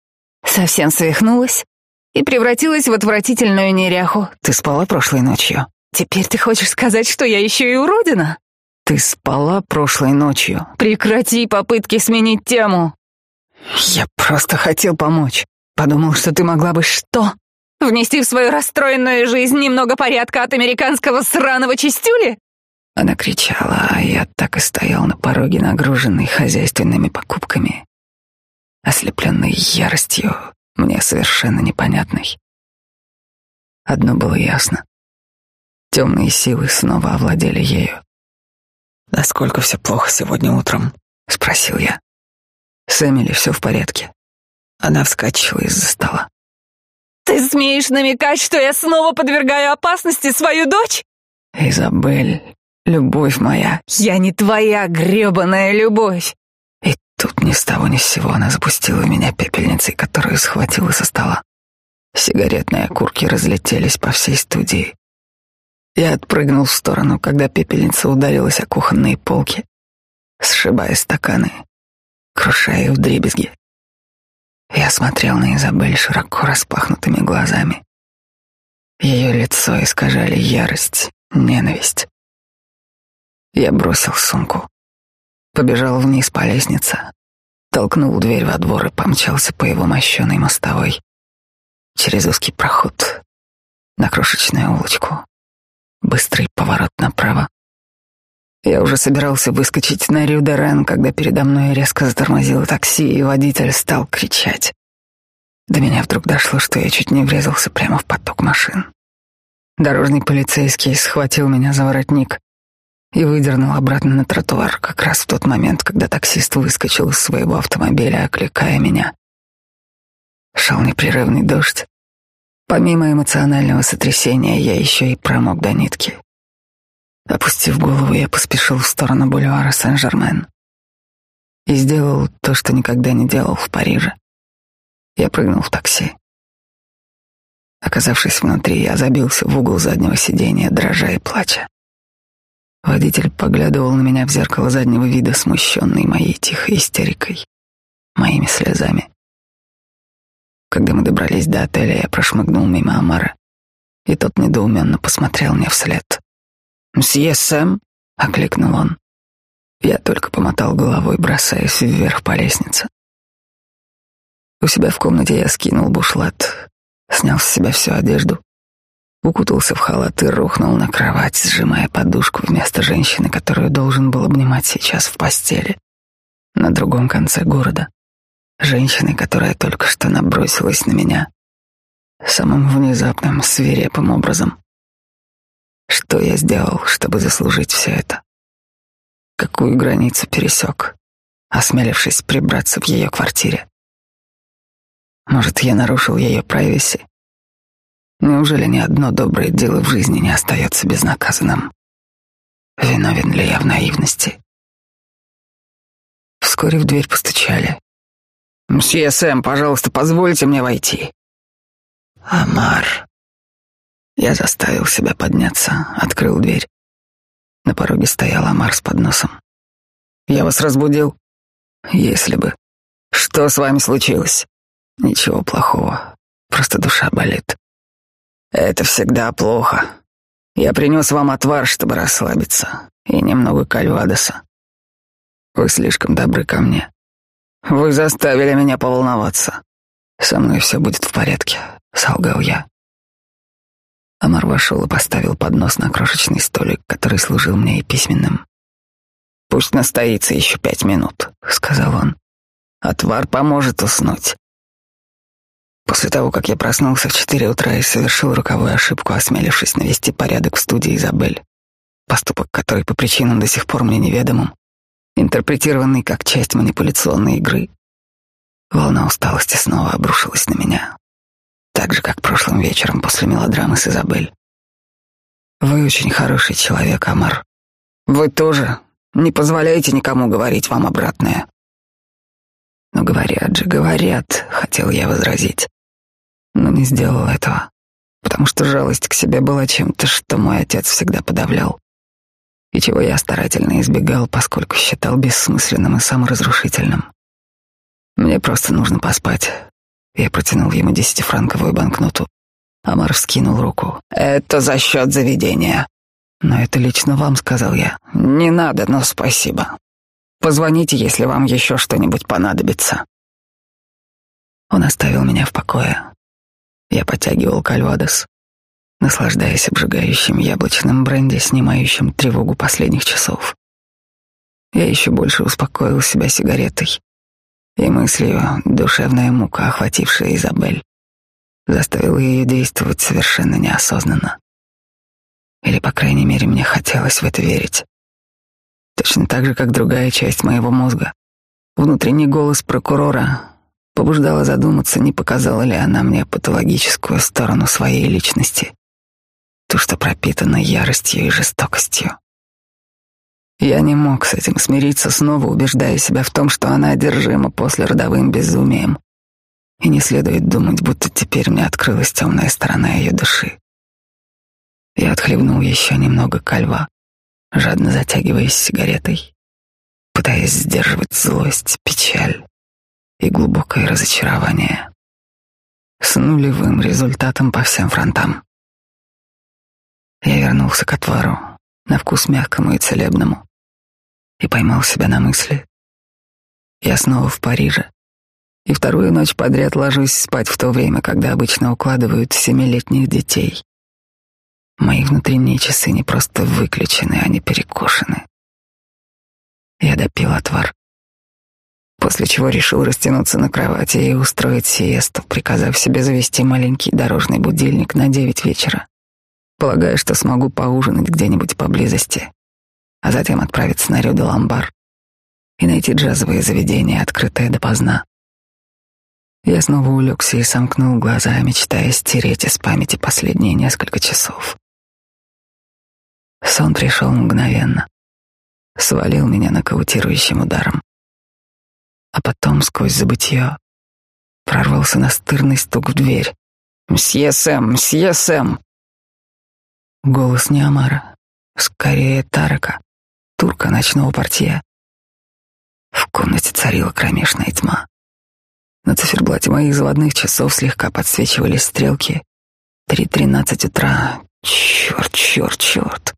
совсем свихнулась и превратилась в отвратительную неряху. Ты спала прошлой ночью. Теперь ты хочешь сказать, что я еще и уродина? Ты спала прошлой ночью. Прекрати попытки сменить тему. Я просто хотел помочь. Подумал, что ты могла бы что? Внести в свою расстроенную жизнь немного порядка от американского сраного чистюли? Она кричала, а я так и стоял на пороге, нагруженный хозяйственными покупками, ослепленный яростью, мне совершенно непонятной. Одно было ясно. Темные силы снова овладели ею. «Насколько все плохо сегодня утром?» — спросил я. С Эмили все в порядке. Она вскочила из-за стола. «Ты смеешь намекать, что я снова подвергаю опасности свою дочь?» «Изабель, любовь моя». «Я не твоя гребаная любовь». И тут ни с того ни с сего она запустила в меня пепельницей, которую схватила со стола. Сигаретные окурки разлетелись по всей студии. Я отпрыгнул в сторону, когда пепельница ударилась о кухонные полки, сшибая стаканы, крушая их вдребезги. Я смотрел на Изабель широко распахнутыми глазами. Ее лицо искажали ярость, ненависть. Я бросил сумку, побежал вниз по лестнице, толкнул дверь во двор и помчался по его мощенной мостовой через узкий проход на крошечную улочку. Быстрый поворот направо. Я уже собирался выскочить на Рю-де-Рен, когда передо мной резко затормозило такси, и водитель стал кричать. До меня вдруг дошло, что я чуть не врезался прямо в поток машин. Дорожный полицейский схватил меня за воротник и выдернул обратно на тротуар как раз в тот момент, когда таксист выскочил из своего автомобиля, окликая меня. Шел непрерывный дождь. Помимо эмоционального сотрясения, я еще и промок до нитки. Опустив голову, я поспешил в сторону бульвара Сен-Жермен и сделал то, что никогда не делал в Париже. Я прыгнул в такси. Оказавшись внутри, я забился в угол заднего сиденья, дрожа и плача. Водитель поглядывал на меня в зеркало заднего вида, смущенный моей тихой истерикой, моими слезами. Когда мы добрались до отеля, я прошмыгнул мимо Амара, и тот недоуменно посмотрел мне вслед. «Мсье Сэм?» — окликнул он. Я только помотал головой, бросаясь вверх по лестнице. У себя в комнате я скинул бушлат, снял с себя всю одежду, укутался в халат и рухнул на кровать, сжимая подушку вместо женщины, которую должен был обнимать сейчас в постели на другом конце города женщины, которая только что набросилась на меня самым внезапным, свирепым образом. Что я сделал, чтобы заслужить все это? Какую границу пересек, осмелившись прибраться в ее квартире? Может, я нарушил ее прайвеси? Неужели ни одно доброе дело в жизни не остается безнаказанным? Виновен ли я в наивности? Вскоре в дверь постучали. «Мсье Сэм, пожалуйста, позвольте мне войти». «Амар». Я заставил себя подняться, открыл дверь. На пороге стоял Амар с подносом. «Я вас разбудил?» «Если бы. Что с вами случилось?» «Ничего плохого. Просто душа болит». «Это всегда плохо. Я принес вам отвар, чтобы расслабиться, и немного кальвадоса. Вы слишком добры ко мне. Вы заставили меня поволноваться. Со мной все будет в порядке, солгал я. Амар вошел и поставил поднос на крошечный столик, который служил мне и письменным. «Пусть настоится еще пять минут», — сказал он. «Отвар поможет уснуть». После того, как я проснулся в четыре утра и совершил роковую ошибку, осмелившись навести порядок в студии Изабель, поступок который по причинам до сих пор мне неведомым, интерпретированный как часть манипуляционной игры. Волна усталости снова обрушилась на меня, так же, как прошлым вечером после мелодрамы с Изабель. Вы очень хороший человек, Амар. Вы тоже. Не позволяйте никому говорить вам обратное. Но говорят же, говорят, хотел я возразить. Но не сделал этого, потому что жалость к себе была чем-то, что мой отец всегда подавлял и чего я старательно избегал, поскольку считал бессмысленным и саморазрушительным. Мне просто нужно поспать. Я протянул ему десятифранковую банкноту. Амар вскинул руку. «Это за счет заведения». «Но это лично вам», — сказал я. «Не надо, но спасибо. Позвоните, если вам еще что-нибудь понадобится». Он оставил меня в покое. Я подтягивал кальвадос наслаждаясь обжигающим яблочным бренди, снимающим тревогу последних часов. Я еще больше успокоил себя сигаретой и мыслью душевная мука, охватившая Изабель. заставило ее действовать совершенно неосознанно. Или, по крайней мере, мне хотелось в это верить. Точно так же, как другая часть моего мозга. Внутренний голос прокурора побуждала задуматься, не показала ли она мне патологическую сторону своей личности, ту, что пропитана яростью и жестокостью. Я не мог с этим смириться, снова убеждая себя в том, что она одержима после родовым безумием, и не следует думать, будто теперь мне открылась темная сторона ее души. Я отхлебнул еще немного кальва, жадно затягиваясь сигаретой, пытаясь сдерживать злость, печаль и глубокое разочарование с нулевым результатом по всем фронтам. Я вернулся к отвару, на вкус мягкому и целебному, и поймал себя на мысли. Я снова в Париже, и вторую ночь подряд ложусь спать в то время, когда обычно укладывают семилетних детей. Мои внутренние часы не просто выключены, они перекошены. Я допил отвар, после чего решил растянуться на кровати и устроить сиесту, приказав себе завести маленький дорожный будильник на девять вечера, полагая, что смогу поужинать где-нибудь поблизости, а затем отправиться на Рю Ламбар и найти джазовое заведение, открытое допоздна. Я снова улегся и сомкнул глаза, мечтая стереть из памяти последние несколько часов. Сон пришел мгновенно, свалил меня нокаутирующим ударом. А потом сквозь забытье прорвался настырный стук в дверь. «Мсье Сэм! Мсье Сэм!» Голос не Амара, скорее Тарака, турка ночного портье. В комнате царила кромешная тьма. На циферблате моих заводных часов слегка подсвечивались стрелки. Три тринадцать утра. Черт, черт, черт.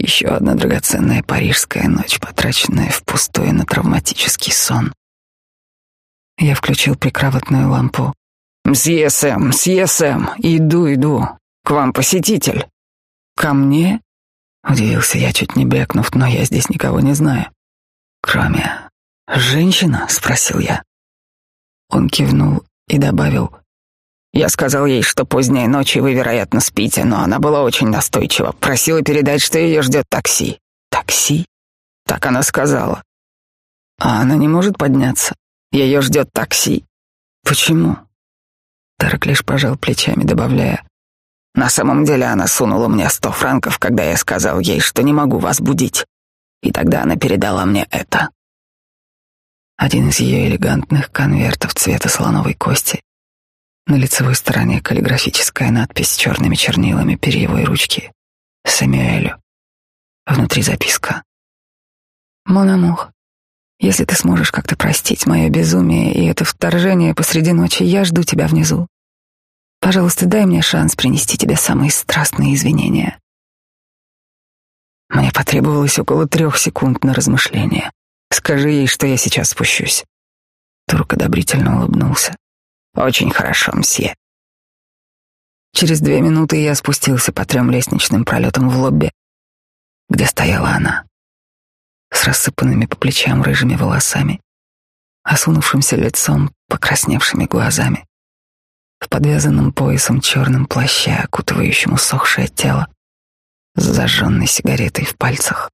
Еще одна драгоценная парижская ночь, потраченная впустую на травматический сон. Я включил прикроватную лампу. «Мсье Сэм, мсье Сэм, иду, иду. К вам посетитель». «Ко мне?» Удивился я, чуть не брякнув, но я здесь никого не знаю. «Кроме... женщина?» — спросил я. Он кивнул и добавил. Я сказал ей, что поздней ночью вы, вероятно, спите, но она была очень настойчива. Просила передать, что ее ждет такси. Такси? Так она сказала. А она не может подняться. Ее ждет такси. Почему? Тарак лишь пожал плечами, добавляя. На самом деле она сунула мне сто франков, когда я сказал ей, что не могу вас будить. И тогда она передала мне это. Один из ее элегантных конвертов цвета слоновой кости на лицевой стороне каллиграфическая надпись с черными чернилами перьевой ручки «Сэмюэлю». Внутри записка. «Монамух, если ты сможешь как-то простить мое безумие и это вторжение посреди ночи, я жду тебя внизу. Пожалуйста, дай мне шанс принести тебе самые страстные извинения». Мне потребовалось около трех секунд на размышление. Скажи ей, что я сейчас спущусь. Турк одобрительно улыбнулся. Очень хорошо, мсье. Через две минуты я спустился по трем лестничным пролетам в лобби, где стояла она, с рассыпанными по плечам рыжими волосами, осунувшимся лицом, покрасневшими глазами, в подвязанном поясом черном плаще, окутывающем усохшее тело, с зажженной сигаретой в пальцах.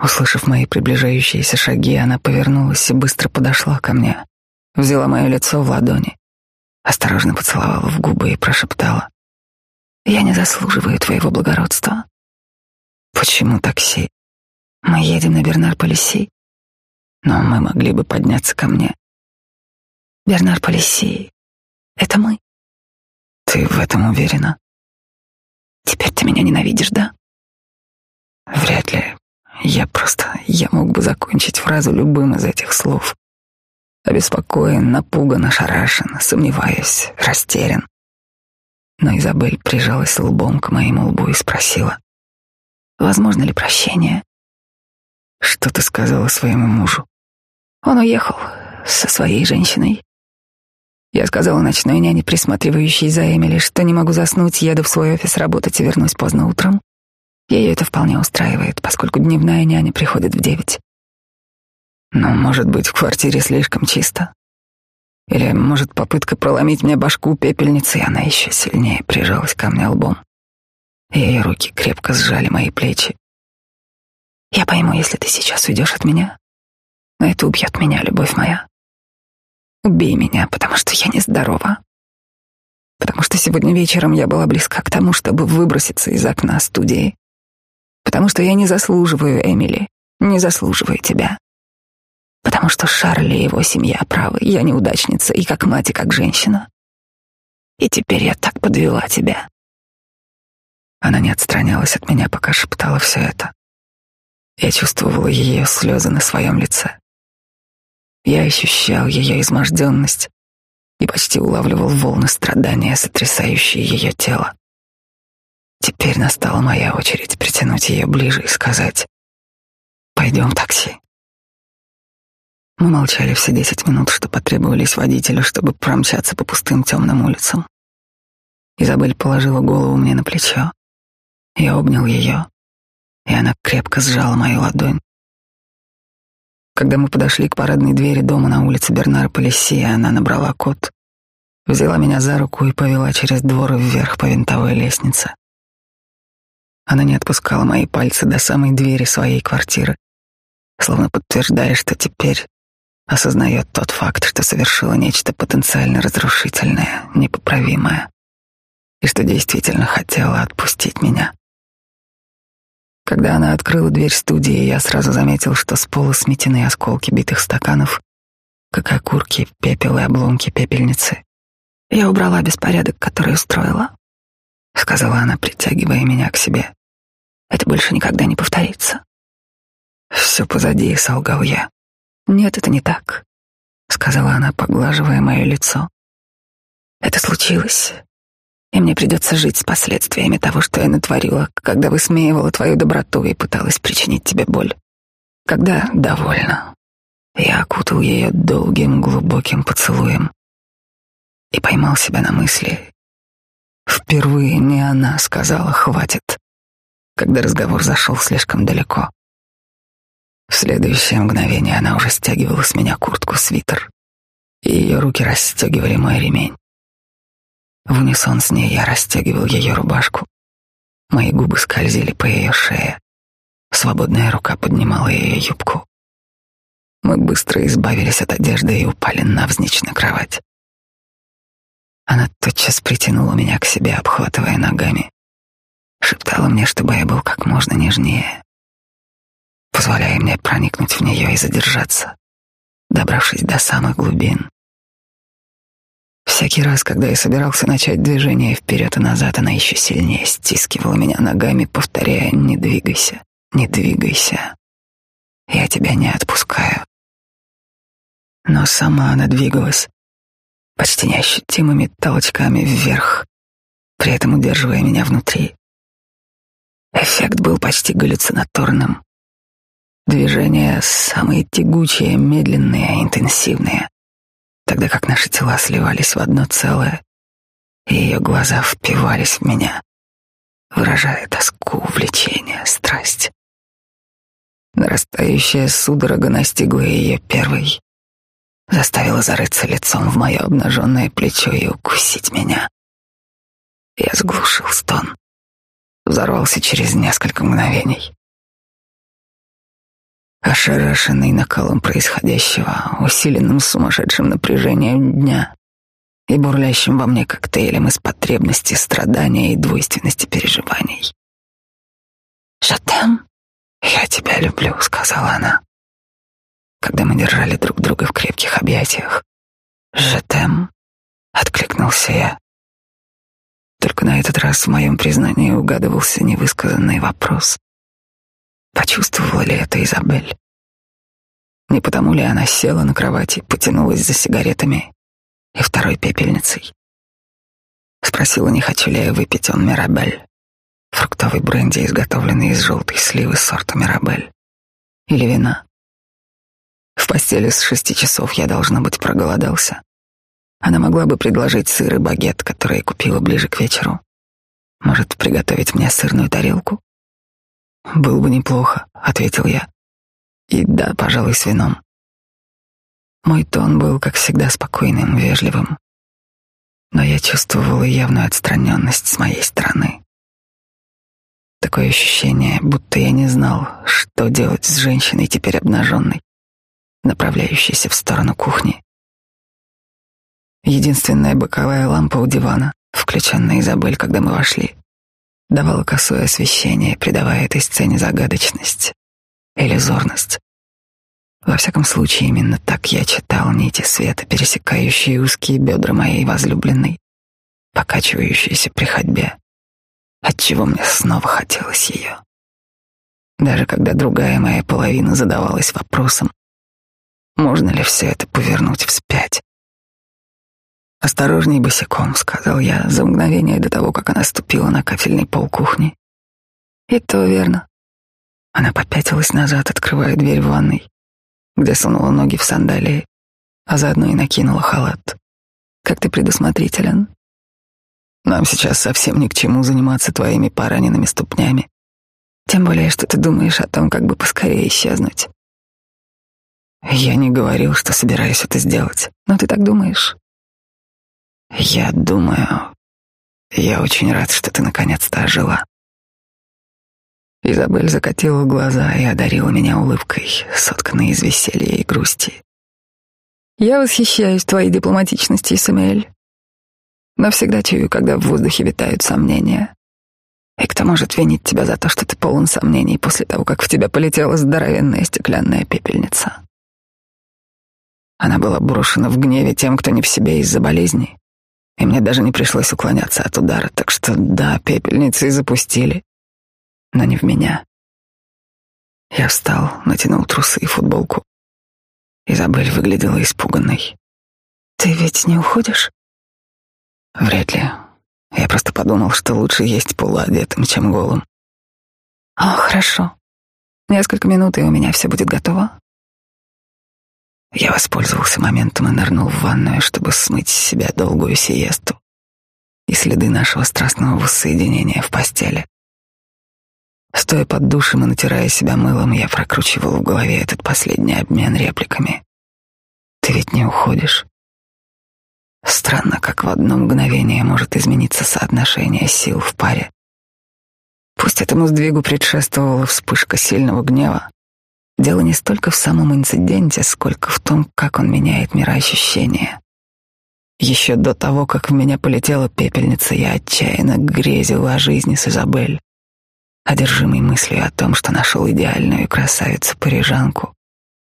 Услышав мои приближающиеся шаги, она повернулась и быстро подошла ко мне взяла мое лицо в ладони, осторожно поцеловала в губы и прошептала. «Я не заслуживаю твоего благородства». «Почему такси? Мы едем на Бернар-Полиси, но мы могли бы подняться ко мне». «Бернар-Полиси — это мы». «Ты в этом уверена?» «Теперь ты меня ненавидишь, да?» «Вряд ли. Я просто... Я мог бы закончить фразу любым из этих слов обеспокоен, напуган, ошарашен, сомневаясь, растерян. Но Изабель прижалась лбом к моему лбу и спросила, возможно ли прощение? Что ты сказала своему мужу? Он уехал со своей женщиной. Я сказала ночной няне, присматривающей за Эмили, что не могу заснуть, еду в свой офис работать и вернусь поздно утром. Ее это вполне устраивает, поскольку дневная няня приходит в девять. Но, может быть, в квартире слишком чисто. Или, может, попытка проломить мне башку пепельницей, она еще сильнее прижалась ко мне лбом. И ее руки крепко сжали мои плечи. Я пойму, если ты сейчас уйдешь от меня. Но это убьет меня, любовь моя. Убей меня, потому что я нездорова. Потому что сегодня вечером я была близка к тому, чтобы выброситься из окна студии. Потому что я не заслуживаю Эмили, не заслуживаю тебя. Потому что Шарли и его семья правы, я неудачница и как мать, и как женщина. И теперь я так подвела тебя. Она не отстранялась от меня, пока шептала все это. Я чувствовала ее слезы на своем лице. Я ощущал ее изможденность и почти улавливал волны страдания, сотрясающие ее тело. Теперь настала моя очередь притянуть ее ближе и сказать «Пойдем такси». Мы молчали все десять минут, что потребовались водителю, чтобы промчаться по пустым темным улицам. Изабель положила голову мне на плечо. Я обнял ее, и она крепко сжала мою ладонь. Когда мы подошли к парадной двери дома на улице Бернара Полиси, она набрала код, взяла меня за руку и повела через двор вверх по винтовой лестнице. Она не отпускала мои пальцы до самой двери своей квартиры, словно подтверждая, что теперь осознает тот факт, что совершила нечто потенциально разрушительное, непоправимое, и что действительно хотела отпустить меня. Когда она открыла дверь студии, я сразу заметил, что с пола сметены осколки битых стаканов, как окурки, пепел и обломки пепельницы. Я убрала беспорядок, который устроила, сказала она, притягивая меня к себе. Это больше никогда не повторится. Все позади, солгал я. Нет, это не так, сказала она, поглаживая мое лицо. Это случилось, и мне придется жить с последствиями того, что я натворила, когда высмеивала твою доброту и пыталась причинить тебе боль. Когда довольно, я окутал ее долгим глубоким поцелуем и поймал себя на мысли. Впервые не она сказала «хватит», когда разговор зашел слишком далеко. В следующее мгновение она уже стягивала с меня куртку-свитер, и ее руки расстегивали мой ремень. В унисон с ней я расстегивал ее рубашку. Мои губы скользили по ее шее. Свободная рука поднимала ее юбку. Мы быстро избавились от одежды и упали навзничь на кровать. Она тотчас притянула меня к себе, обхватывая ногами. Шептала мне, чтобы я был как можно нежнее, позволяя мне проникнуть в нее и задержаться, добравшись до самых глубин. Всякий раз, когда я собирался начать движение вперед и назад, она еще сильнее стискивала меня ногами, повторяя «Не двигайся, не двигайся, я тебя не отпускаю». Но сама она двигалась почти неощутимыми толчками вверх, при этом удерживая меня внутри. Эффект был почти галлюцинаторным. Движения самые тягучие, медленные, интенсивные тогда как наши тела сливались в одно целое, и ее глаза впивались в меня, выражая тоску, влечение, страсть. Нарастающая судорога настигла ее первой, заставила зарыться лицом в мое обнаженное плечо и укусить меня. Я сглушил стон, взорвался через несколько мгновений. Ошарашенный накалом происходящего, усиленным сумасшедшим напряжением дня и бурлящим во мне коктейлем из потребности, страдания и двойственности переживаний. «Жатем, я тебя люблю», — сказала она, когда мы держали друг друга в крепких объятиях. «Жатем», — откликнулся я. Только на этот раз в моем признании угадывался невысказанный вопрос. Почувствовала ли это Изабель? Не потому ли она села на кровати, потянулась за сигаретами и второй пепельницей? Спросила, не хочу ли я выпить он Мирабель, фруктовый бренди, изготовленный из желтой сливы сорта Мирабель, или вина. В постели с шести часов я, должно быть, проголодался. Она могла бы предложить сыр и багет, который я купила ближе к вечеру. Может, приготовить мне сырную тарелку? «Было бы неплохо», — ответил я. «И да, пожалуй, с вином». Мой тон был, как всегда, спокойным, вежливым, но я чувствовала явную отстраненность с моей стороны. Такое ощущение, будто я не знал, что делать с женщиной, теперь обнаженной, направляющейся в сторону кухни. Единственная боковая лампа у дивана, включенная Изабель, когда мы вошли, давала косое освещение, придавая этой сцене загадочность, иллюзорность. Во всяком случае, именно так я читал нити света, пересекающие узкие бедра моей возлюбленной, покачивающиеся при ходьбе отчего мне снова хотелось ее. Даже когда другая моя половина задавалась вопросом, можно ли все это повернуть вспять. «Осторожней босиком», — сказал я за мгновение до того, как она ступила на кафельный пол кухни. «И то верно». Она попятилась назад, открывая дверь в ванной, где сунула ноги в сандалии, а заодно и накинула халат. «Как ты предусмотрителен?» Нам сейчас совсем ни к чему заниматься твоими пораненными ступнями. Тем более, что ты думаешь о том, как бы поскорее исчезнуть. Я не говорил, что собираюсь это сделать, но ты так думаешь. Я думаю, я очень рад, что ты наконец-то ожила. Изабель закатила глаза и одарила меня улыбкой, сотканной из веселья и грусти. Я восхищаюсь твоей дипломатичностью, Самуэль но всегда чую, когда в воздухе витают сомнения. И кто может винить тебя за то, что ты полон сомнений после того, как в тебя полетела здоровенная стеклянная пепельница? Она была брошена в гневе тем, кто не в себе из-за болезни, и мне даже не пришлось уклоняться от удара, так что да, пепельницы и запустили, но не в меня. Я встал, натянул трусы и футболку. Изабель выглядела испуганной. «Ты ведь не уходишь?» Вряд ли. Я просто подумал, что лучше есть полуодетым, чем голым. О, хорошо. Несколько минут, и у меня все будет готово. Я воспользовался моментом и нырнул в ванную, чтобы смыть с себя долгую сиесту и следы нашего страстного воссоединения в постели. Стоя под душем и натирая себя мылом, я прокручивал в голове этот последний обмен репликами. «Ты ведь не уходишь?» Странно, как в одно мгновение может измениться соотношение сил в паре. Пусть этому сдвигу предшествовала вспышка сильного гнева, дело не столько в самом инциденте, сколько в том, как он меняет мироощущение. Еще до того, как в меня полетела пепельница, я отчаянно грезил о жизни с Изабель, одержимый мыслью о том, что нашел идеальную красавицу-парижанку,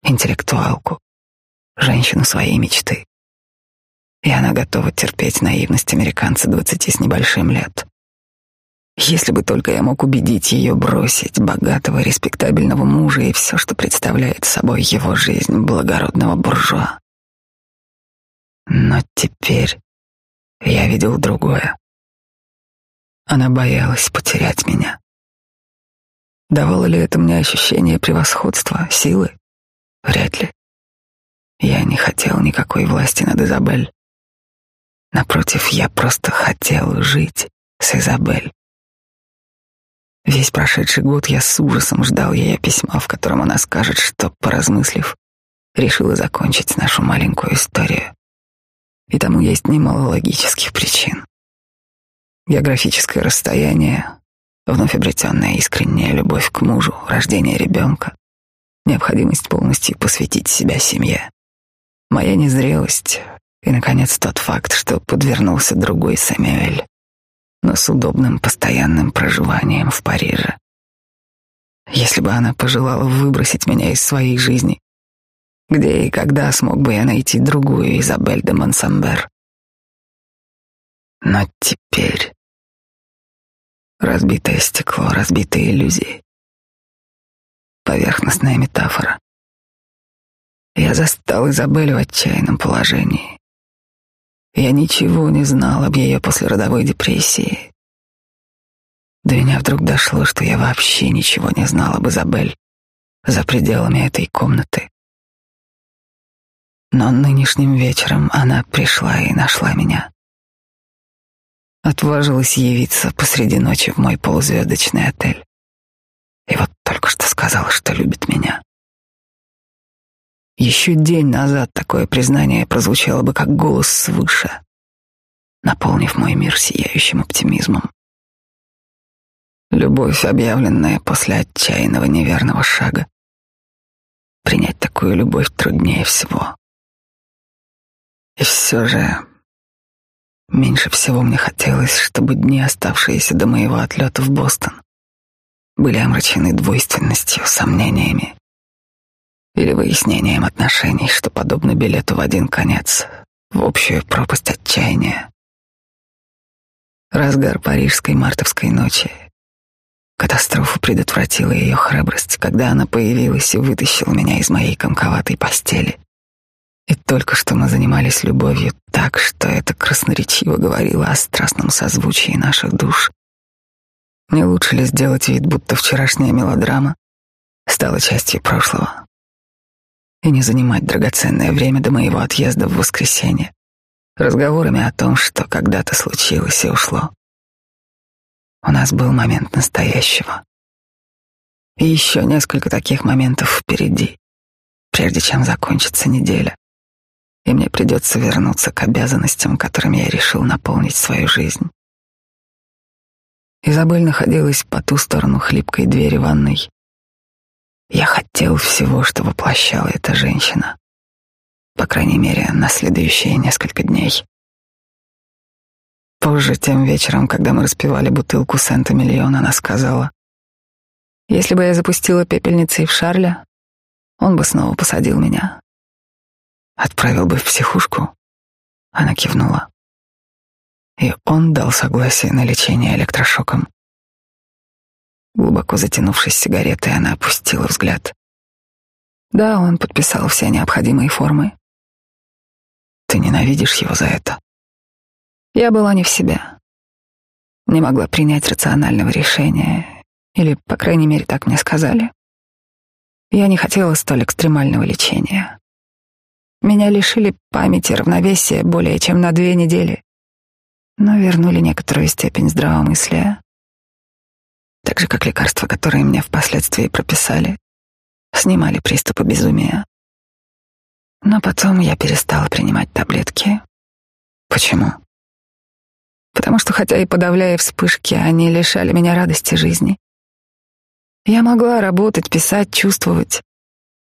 интеллектуалку, женщину своей мечты и она готова терпеть наивность американца двадцати с небольшим лет. Если бы только я мог убедить ее бросить богатого, респектабельного мужа и все, что представляет собой его жизнь благородного буржуа. Но теперь я видел другое. Она боялась потерять меня. Давало ли это мне ощущение превосходства, силы? Вряд ли. Я не хотел никакой власти над Изабель. Напротив, я просто хотел жить с Изабель. Весь прошедший год я с ужасом ждал ее письма, в котором она скажет, что, поразмыслив, решила закончить нашу маленькую историю. И тому есть немало логических причин. Географическое расстояние, вновь обретенная искренняя любовь к мужу, рождение ребенка, необходимость полностью посвятить себя семье, моя незрелость, и, наконец, тот факт, что подвернулся другой Сэмюэль, но с удобным постоянным проживанием в Париже. Если бы она пожелала выбросить меня из своей жизни, где и когда смог бы я найти другую Изабель де Монсамбер? Но теперь разбитое стекло, разбитые иллюзии, поверхностная метафора. Я застал Изабель в отчаянном положении. Я ничего не знал об ее послеродовой депрессии. До меня вдруг дошло, что я вообще ничего не знал об Изабель за пределами этой комнаты. Но нынешним вечером она пришла и нашла меня. Отважилась явиться посреди ночи в мой полузвездочный отель. И вот только что сказала, что любит меня. Еще день назад такое признание прозвучало бы как голос свыше, наполнив мой мир сияющим оптимизмом. Любовь, объявленная после отчаянного неверного шага. Принять такую любовь труднее всего. И все же меньше всего мне хотелось, чтобы дни, оставшиеся до моего отлета в Бостон, были омрачены двойственностью, сомнениями или выяснением отношений, что подобно билету в один конец, в общую пропасть отчаяния. Разгар парижской мартовской ночи. Катастрофу предотвратила ее храбрость, когда она появилась и вытащила меня из моей комковатой постели. И только что мы занимались любовью так, что это красноречиво говорило о страстном созвучии наших душ. Не лучше ли сделать вид, будто вчерашняя мелодрама стала частью прошлого? И не занимать драгоценное время до моего отъезда в воскресенье разговорами о том, что когда-то случилось и ушло. У нас был момент настоящего. И еще несколько таких моментов впереди, прежде чем закончится неделя. И мне придется вернуться к обязанностям, которыми я решил наполнить свою жизнь. Изабель находилась по ту сторону хлипкой двери ванной. Я хотел всего, что воплощала эта женщина. По крайней мере, на следующие несколько дней. Позже, тем вечером, когда мы распивали бутылку Сента Миллион, она сказала, «Если бы я запустила пепельницей в Шарля, он бы снова посадил меня. Отправил бы в психушку». Она кивнула и он дал согласие на лечение электрошоком. Глубоко затянувшись сигаретой, она опустила взгляд. Да, он подписал все необходимые формы. Ты ненавидишь его за это? Я была не в себе. Не могла принять рационального решения, или, по крайней мере, так мне сказали. Я не хотела столь экстремального лечения. Меня лишили памяти, равновесия более чем на две недели но вернули некоторую степень здравомыслия. Так же, как лекарства, которые мне впоследствии прописали, снимали приступы безумия. Но потом я перестала принимать таблетки. Почему? Потому что, хотя и подавляя вспышки, они лишали меня радости жизни. Я могла работать, писать, чувствовать.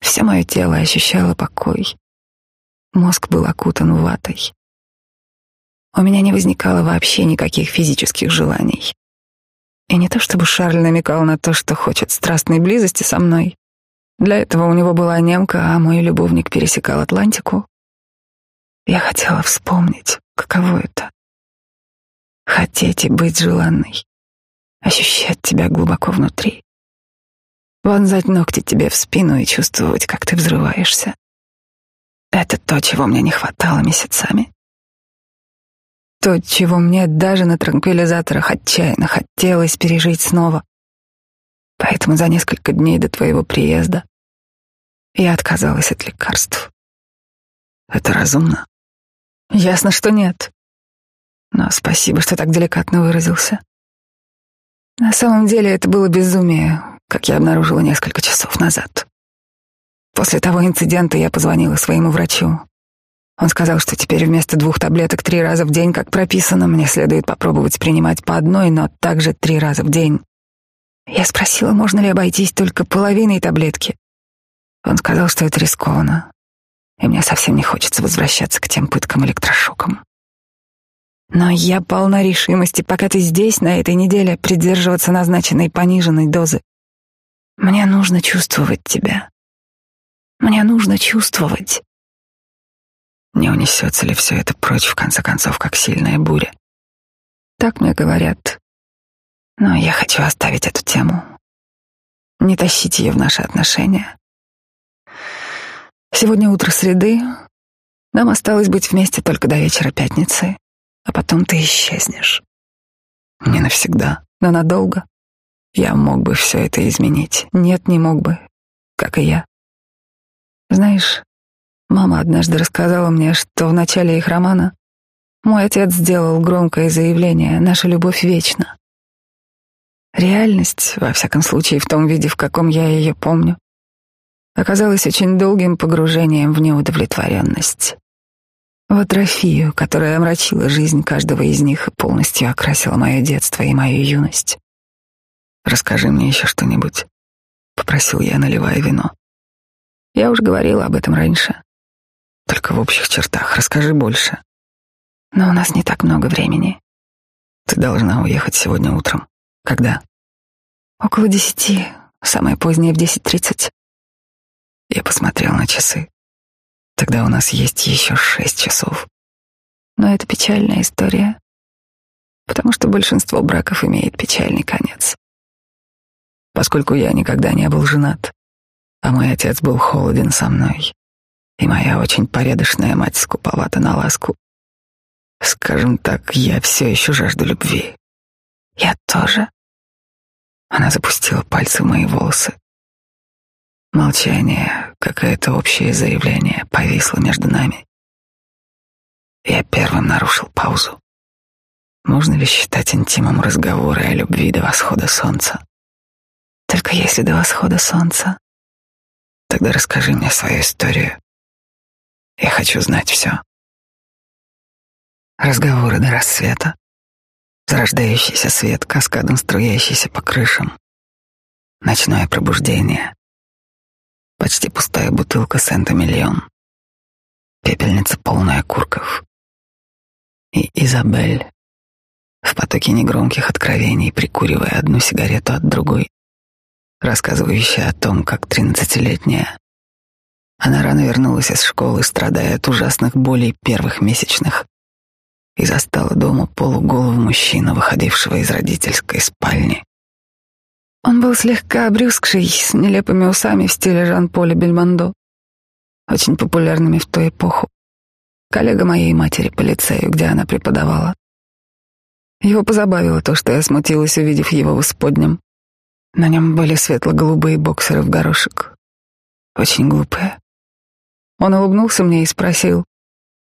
Все мое тело ощущало покой. Мозг был окутан ватой. У меня не возникало вообще никаких физических желаний. И не то чтобы Шарль намекал на то, что хочет страстной близости со мной. Для этого у него была немка, а мой любовник пересекал Атлантику. Я хотела вспомнить, каково это. Хотеть и быть желанной. Ощущать тебя глубоко внутри. Вонзать ногти тебе в спину и чувствовать, как ты взрываешься. Это то, чего мне не хватало месяцами. То, чего мне даже на транквилизаторах отчаянно хотелось пережить снова. Поэтому за несколько дней до твоего приезда я отказалась от лекарств. Это разумно? Ясно, что нет. Но спасибо, что так деликатно выразился. На самом деле это было безумие, как я обнаружила несколько часов назад. После того инцидента я позвонила своему врачу. Он сказал, что теперь вместо двух таблеток три раза в день, как прописано, мне следует попробовать принимать по одной, но также три раза в день. Я спросила, можно ли обойтись только половиной таблетки. Он сказал, что это рискованно, и мне совсем не хочется возвращаться к тем пыткам электрошоком. Но я полна решимости, пока ты здесь, на этой неделе, придерживаться назначенной пониженной дозы. Мне нужно чувствовать тебя. Мне нужно чувствовать. Не унесется ли все это прочь, в конце концов, как сильная буря? Так мне говорят. Но я хочу оставить эту тему. Не тащить ее в наши отношения. Сегодня утро среды. Нам осталось быть вместе только до вечера пятницы, а потом ты исчезнешь. Не навсегда, но надолго. Я мог бы все это изменить. Нет, не мог бы, как и я. Знаешь, Мама однажды рассказала мне, что в начале их романа мой отец сделал громкое заявление «Наша любовь вечна». Реальность, во всяком случае в том виде, в каком я ее помню, оказалось очень долгим погружением в неудовлетворенность. В атрофию, которая омрачила жизнь каждого из них и полностью окрасила мое детство и мою юность. «Расскажи мне еще что-нибудь», — попросил я, наливая вино. Я уже говорила об этом раньше. Только в общих чертах. Расскажи больше. Но у нас не так много времени. Ты должна уехать сегодня утром. Когда? Около десяти. Самое позднее в десять тридцать. Я посмотрел на часы. Тогда у нас есть еще шесть часов. Но это печальная история, потому что большинство браков имеет печальный конец. Поскольку я никогда не был женат, а мой отец был холоден со мной, и моя очень порядочная мать скуповата на ласку, скажем так, я все еще жажду любви. Я тоже. Она запустила пальцы в мои волосы. Молчание, какое-то общее заявление повисло между нами. Я первым нарушил паузу. Можно ли считать интимом разговоры о любви до восхода солнца? Только если до восхода солнца. Тогда расскажи мне свою историю. Я хочу знать все. Разговоры до рассвета. Зарождающийся свет, каскадом струящийся по крышам. Ночное пробуждение. Почти пустая бутылка Сента-Миллион. Пепельница, полная курков. И Изабель, в потоке негромких откровений, прикуривая одну сигарету от другой, рассказывающая о том, как тринадцатилетняя она рано вернулась из школы, страдая от ужасных болей первых месячных, и застала дома полуголого мужчину, выходившего из родительской спальни. Он был слегка обрюзгший, с нелепыми усами в стиле Жан-Поля Бельмондо, очень популярными в ту эпоху. Коллега моей матери по лицею, где она преподавала. Его позабавило то, что я смутилась, увидев его в исподнем. На нем были светло-голубые боксеры в горошек. Очень глупые. Он улыбнулся мне и спросил,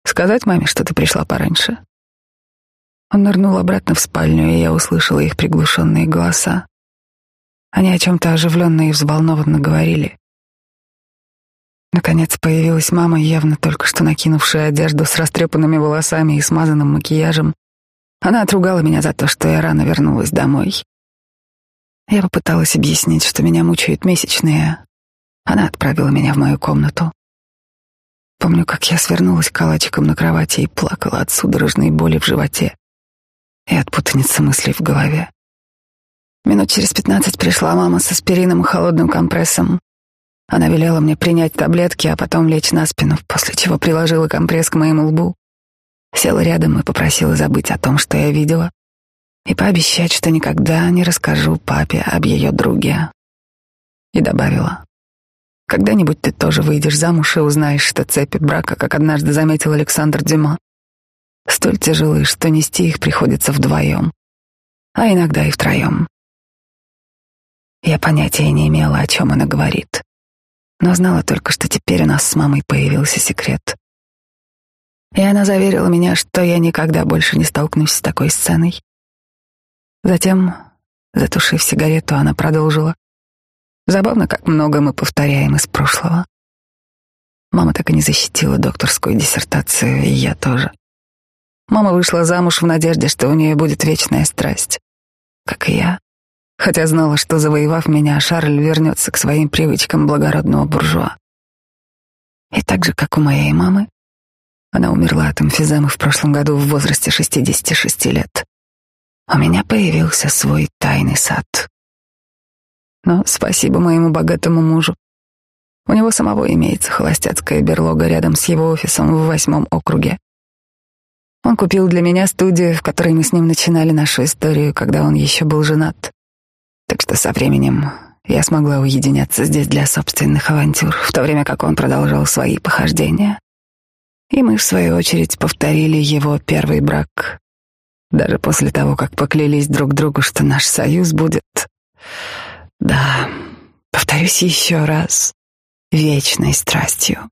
«Сказать маме, что ты пришла пораньше?» Он нырнул обратно в спальню, и я услышала их приглушенные голоса. Они о чем-то оживленно и взволнованно говорили. Наконец появилась мама, явно только что накинувшая одежду с растрепанными волосами и смазанным макияжем. Она отругала меня за то, что я рано вернулась домой. Я попыталась объяснить, что меня мучают месячные. Она отправила меня в мою комнату. Помню, как я свернулась калачиком на кровати и плакала от судорожной боли в животе и от путаницы мыслей в голове. Минут через пятнадцать пришла мама с аспирином и холодным компрессом. Она велела мне принять таблетки, а потом лечь на спину, после чего приложила компресс к моему лбу. Села рядом и попросила забыть о том, что я видела, и пообещать, что никогда не расскажу папе об ее друге. И добавила, когда-нибудь ты тоже выйдешь замуж и узнаешь, что цепи брака, как однажды заметил Александр Дюма, столь тяжелы, что нести их приходится вдвоем, а иногда и втроем. Я понятия не имела, о чем она говорит, но знала только, что теперь у нас с мамой появился секрет. И она заверила меня, что я никогда больше не столкнусь с такой сценой. Затем, затушив сигарету, она продолжила. Забавно, как много мы повторяем из прошлого. Мама так и не защитила докторскую диссертацию, и я тоже. Мама вышла замуж в надежде, что у нее будет вечная страсть, как и я хотя знала, что, завоевав меня, Шарль вернется к своим привычкам благородного буржуа. И так же, как у моей мамы, она умерла от эмфиземы в прошлом году в возрасте 66 лет. У меня появился свой тайный сад. Но спасибо моему богатому мужу. У него самого имеется холостяцкая берлога рядом с его офисом в восьмом округе. Он купил для меня студию, в которой мы с ним начинали нашу историю, когда он еще был женат. Так что со временем я смогла уединяться здесь для собственных авантюр, в то время как он продолжал свои похождения. И мы, в свою очередь, повторили его первый брак, даже после того, как поклялись друг другу, что наш союз будет... Да, повторюсь еще раз, вечной страстью.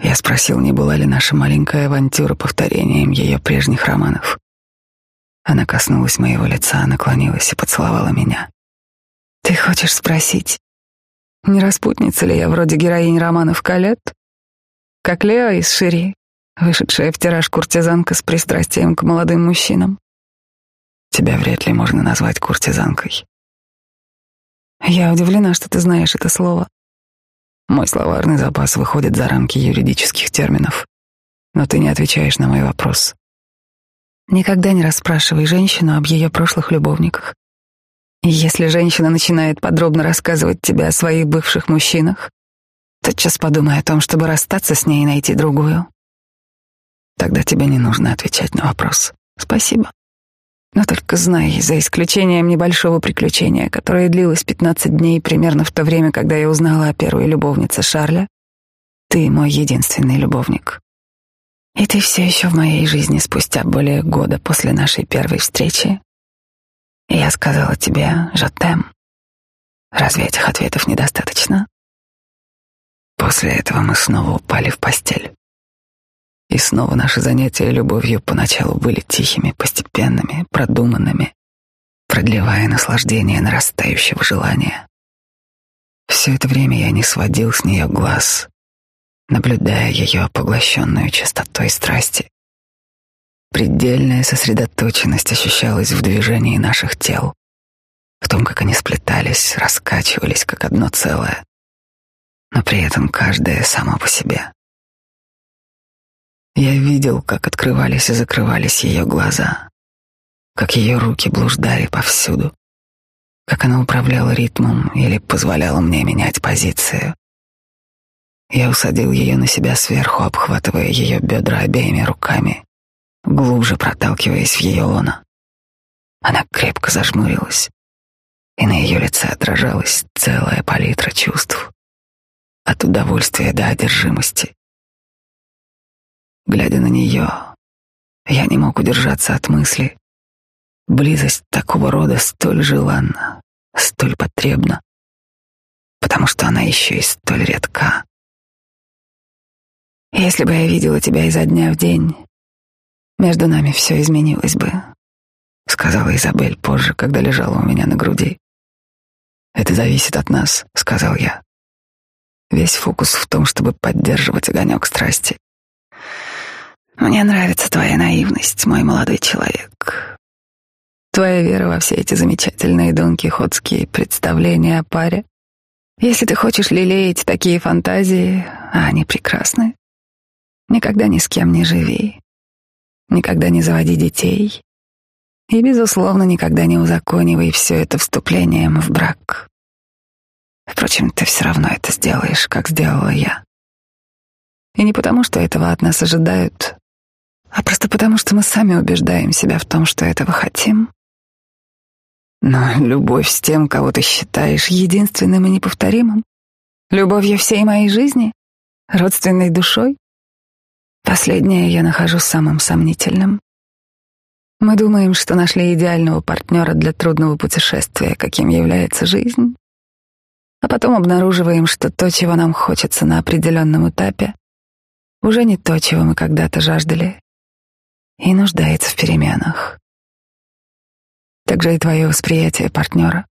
Я спросил, не была ли наша маленькая авантюра повторением ее прежних романов. Она коснулась моего лица, наклонилась и поцеловала меня. «Ты хочешь спросить, Не распутница ли я вроде героинь романов Калет? Как Лео из Шири, вышедшая в тираж куртизанка с пристрастием к молодым мужчинам. Тебя вряд ли можно назвать куртизанкой. Я удивлена, что ты знаешь это слово. Мой словарный запас выходит за рамки юридических терминов. Но ты не отвечаешь на мой вопрос. Никогда не расспрашивай женщину об ее прошлых любовниках. И если женщина начинает подробно рассказывать тебе о своих бывших мужчинах, тотчас подумай о том, чтобы расстаться с ней и найти другую. Тогда тебе не нужно отвечать на вопрос. Спасибо. Но только знай, за исключением небольшого приключения, которое длилось 15 дней примерно в то время, когда я узнала о первой любовнице Шарля, ты мой единственный любовник. И ты все еще в моей жизни спустя более года после нашей первой встречи. И я сказала тебе «Жатем». Разве этих ответов недостаточно? После этого мы снова упали в постель. И снова наши занятия любовью поначалу были тихими, постепенными, продуманными, продлевая наслаждение нарастающего желания. Все это время я не сводил с нее глаз, наблюдая ее поглощенную чистотой страсти. Предельная сосредоточенность ощущалась в движении наших тел, в том, как они сплетались, раскачивались как одно целое, но при этом каждое само по себе. Я видел, как открывались и закрывались ее глаза, как ее руки блуждали повсюду, как она управляла ритмом или позволяла мне менять позицию. Я усадил ее на себя сверху, обхватывая ее бедра обеими руками, глубже проталкиваясь в ее лоно. Она крепко зажмурилась, и на ее лице отражалась целая палитра чувств, от удовольствия до одержимости. Глядя на нее, я не мог удержаться от мысли. Близость такого рода столь желанна, столь потребна, потому что она еще и столь редка. Если бы я видела тебя изо дня в день, между нами все изменилось бы, сказала Изабель позже, когда лежала у меня на груди. Это зависит от нас, сказал я. Весь фокус в том, чтобы поддерживать огонек страсти. Мне нравится твоя наивность, мой молодой человек. Твоя вера во все эти замечательные донкихотские представления о паре. Если ты хочешь лелеять такие фантазии, а они прекрасны, Никогда ни с кем не живи. Никогда не заводи детей. И, безусловно, никогда не узаконивай все это вступлением в брак. Впрочем, ты все равно это сделаешь, как сделала я. И не потому, что этого от нас ожидают, а просто потому, что мы сами убеждаем себя в том, что этого хотим. Но любовь с тем, кого ты считаешь единственным и неповторимым, любовью всей моей жизни, родственной душой, Последнее я нахожу самым сомнительным. Мы думаем, что нашли идеального партнера для трудного путешествия, каким является жизнь, а потом обнаруживаем, что то, чего нам хочется на определенном этапе, уже не то, чего мы когда-то жаждали, и нуждается в переменах. Также и твое восприятие партнера,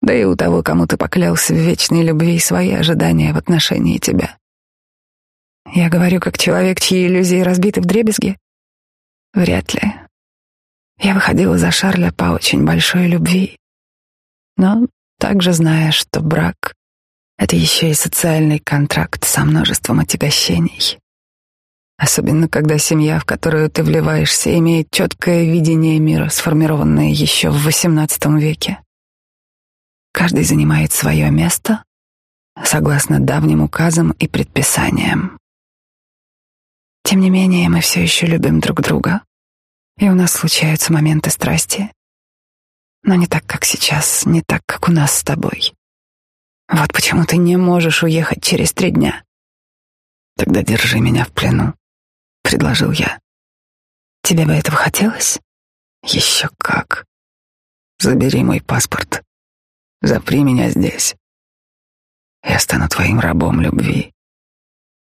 да и у того, кому ты поклялся в вечной любви, свои ожидания в отношении тебя. Я говорю как человек, чьи иллюзии разбиты в дребезги? Вряд ли. Я выходила за Шарля по очень большой любви. Но также зная, что брак — это еще и социальный контракт со множеством отягощений. Особенно когда семья, в которую ты вливаешься, имеет четкое видение мира, сформированное еще в XVIII веке. Каждый занимает свое место согласно давним указам и предписаниям. Тем не менее, мы все еще любим друг друга, и у нас случаются моменты страсти. Но не так, как сейчас, не так, как у нас с тобой. Вот почему ты не можешь уехать через три дня. Тогда держи меня в плену, предложил я. Тебе бы этого хотелось? Еще как. Забери мой паспорт. Запри меня здесь. Я стану твоим рабом любви.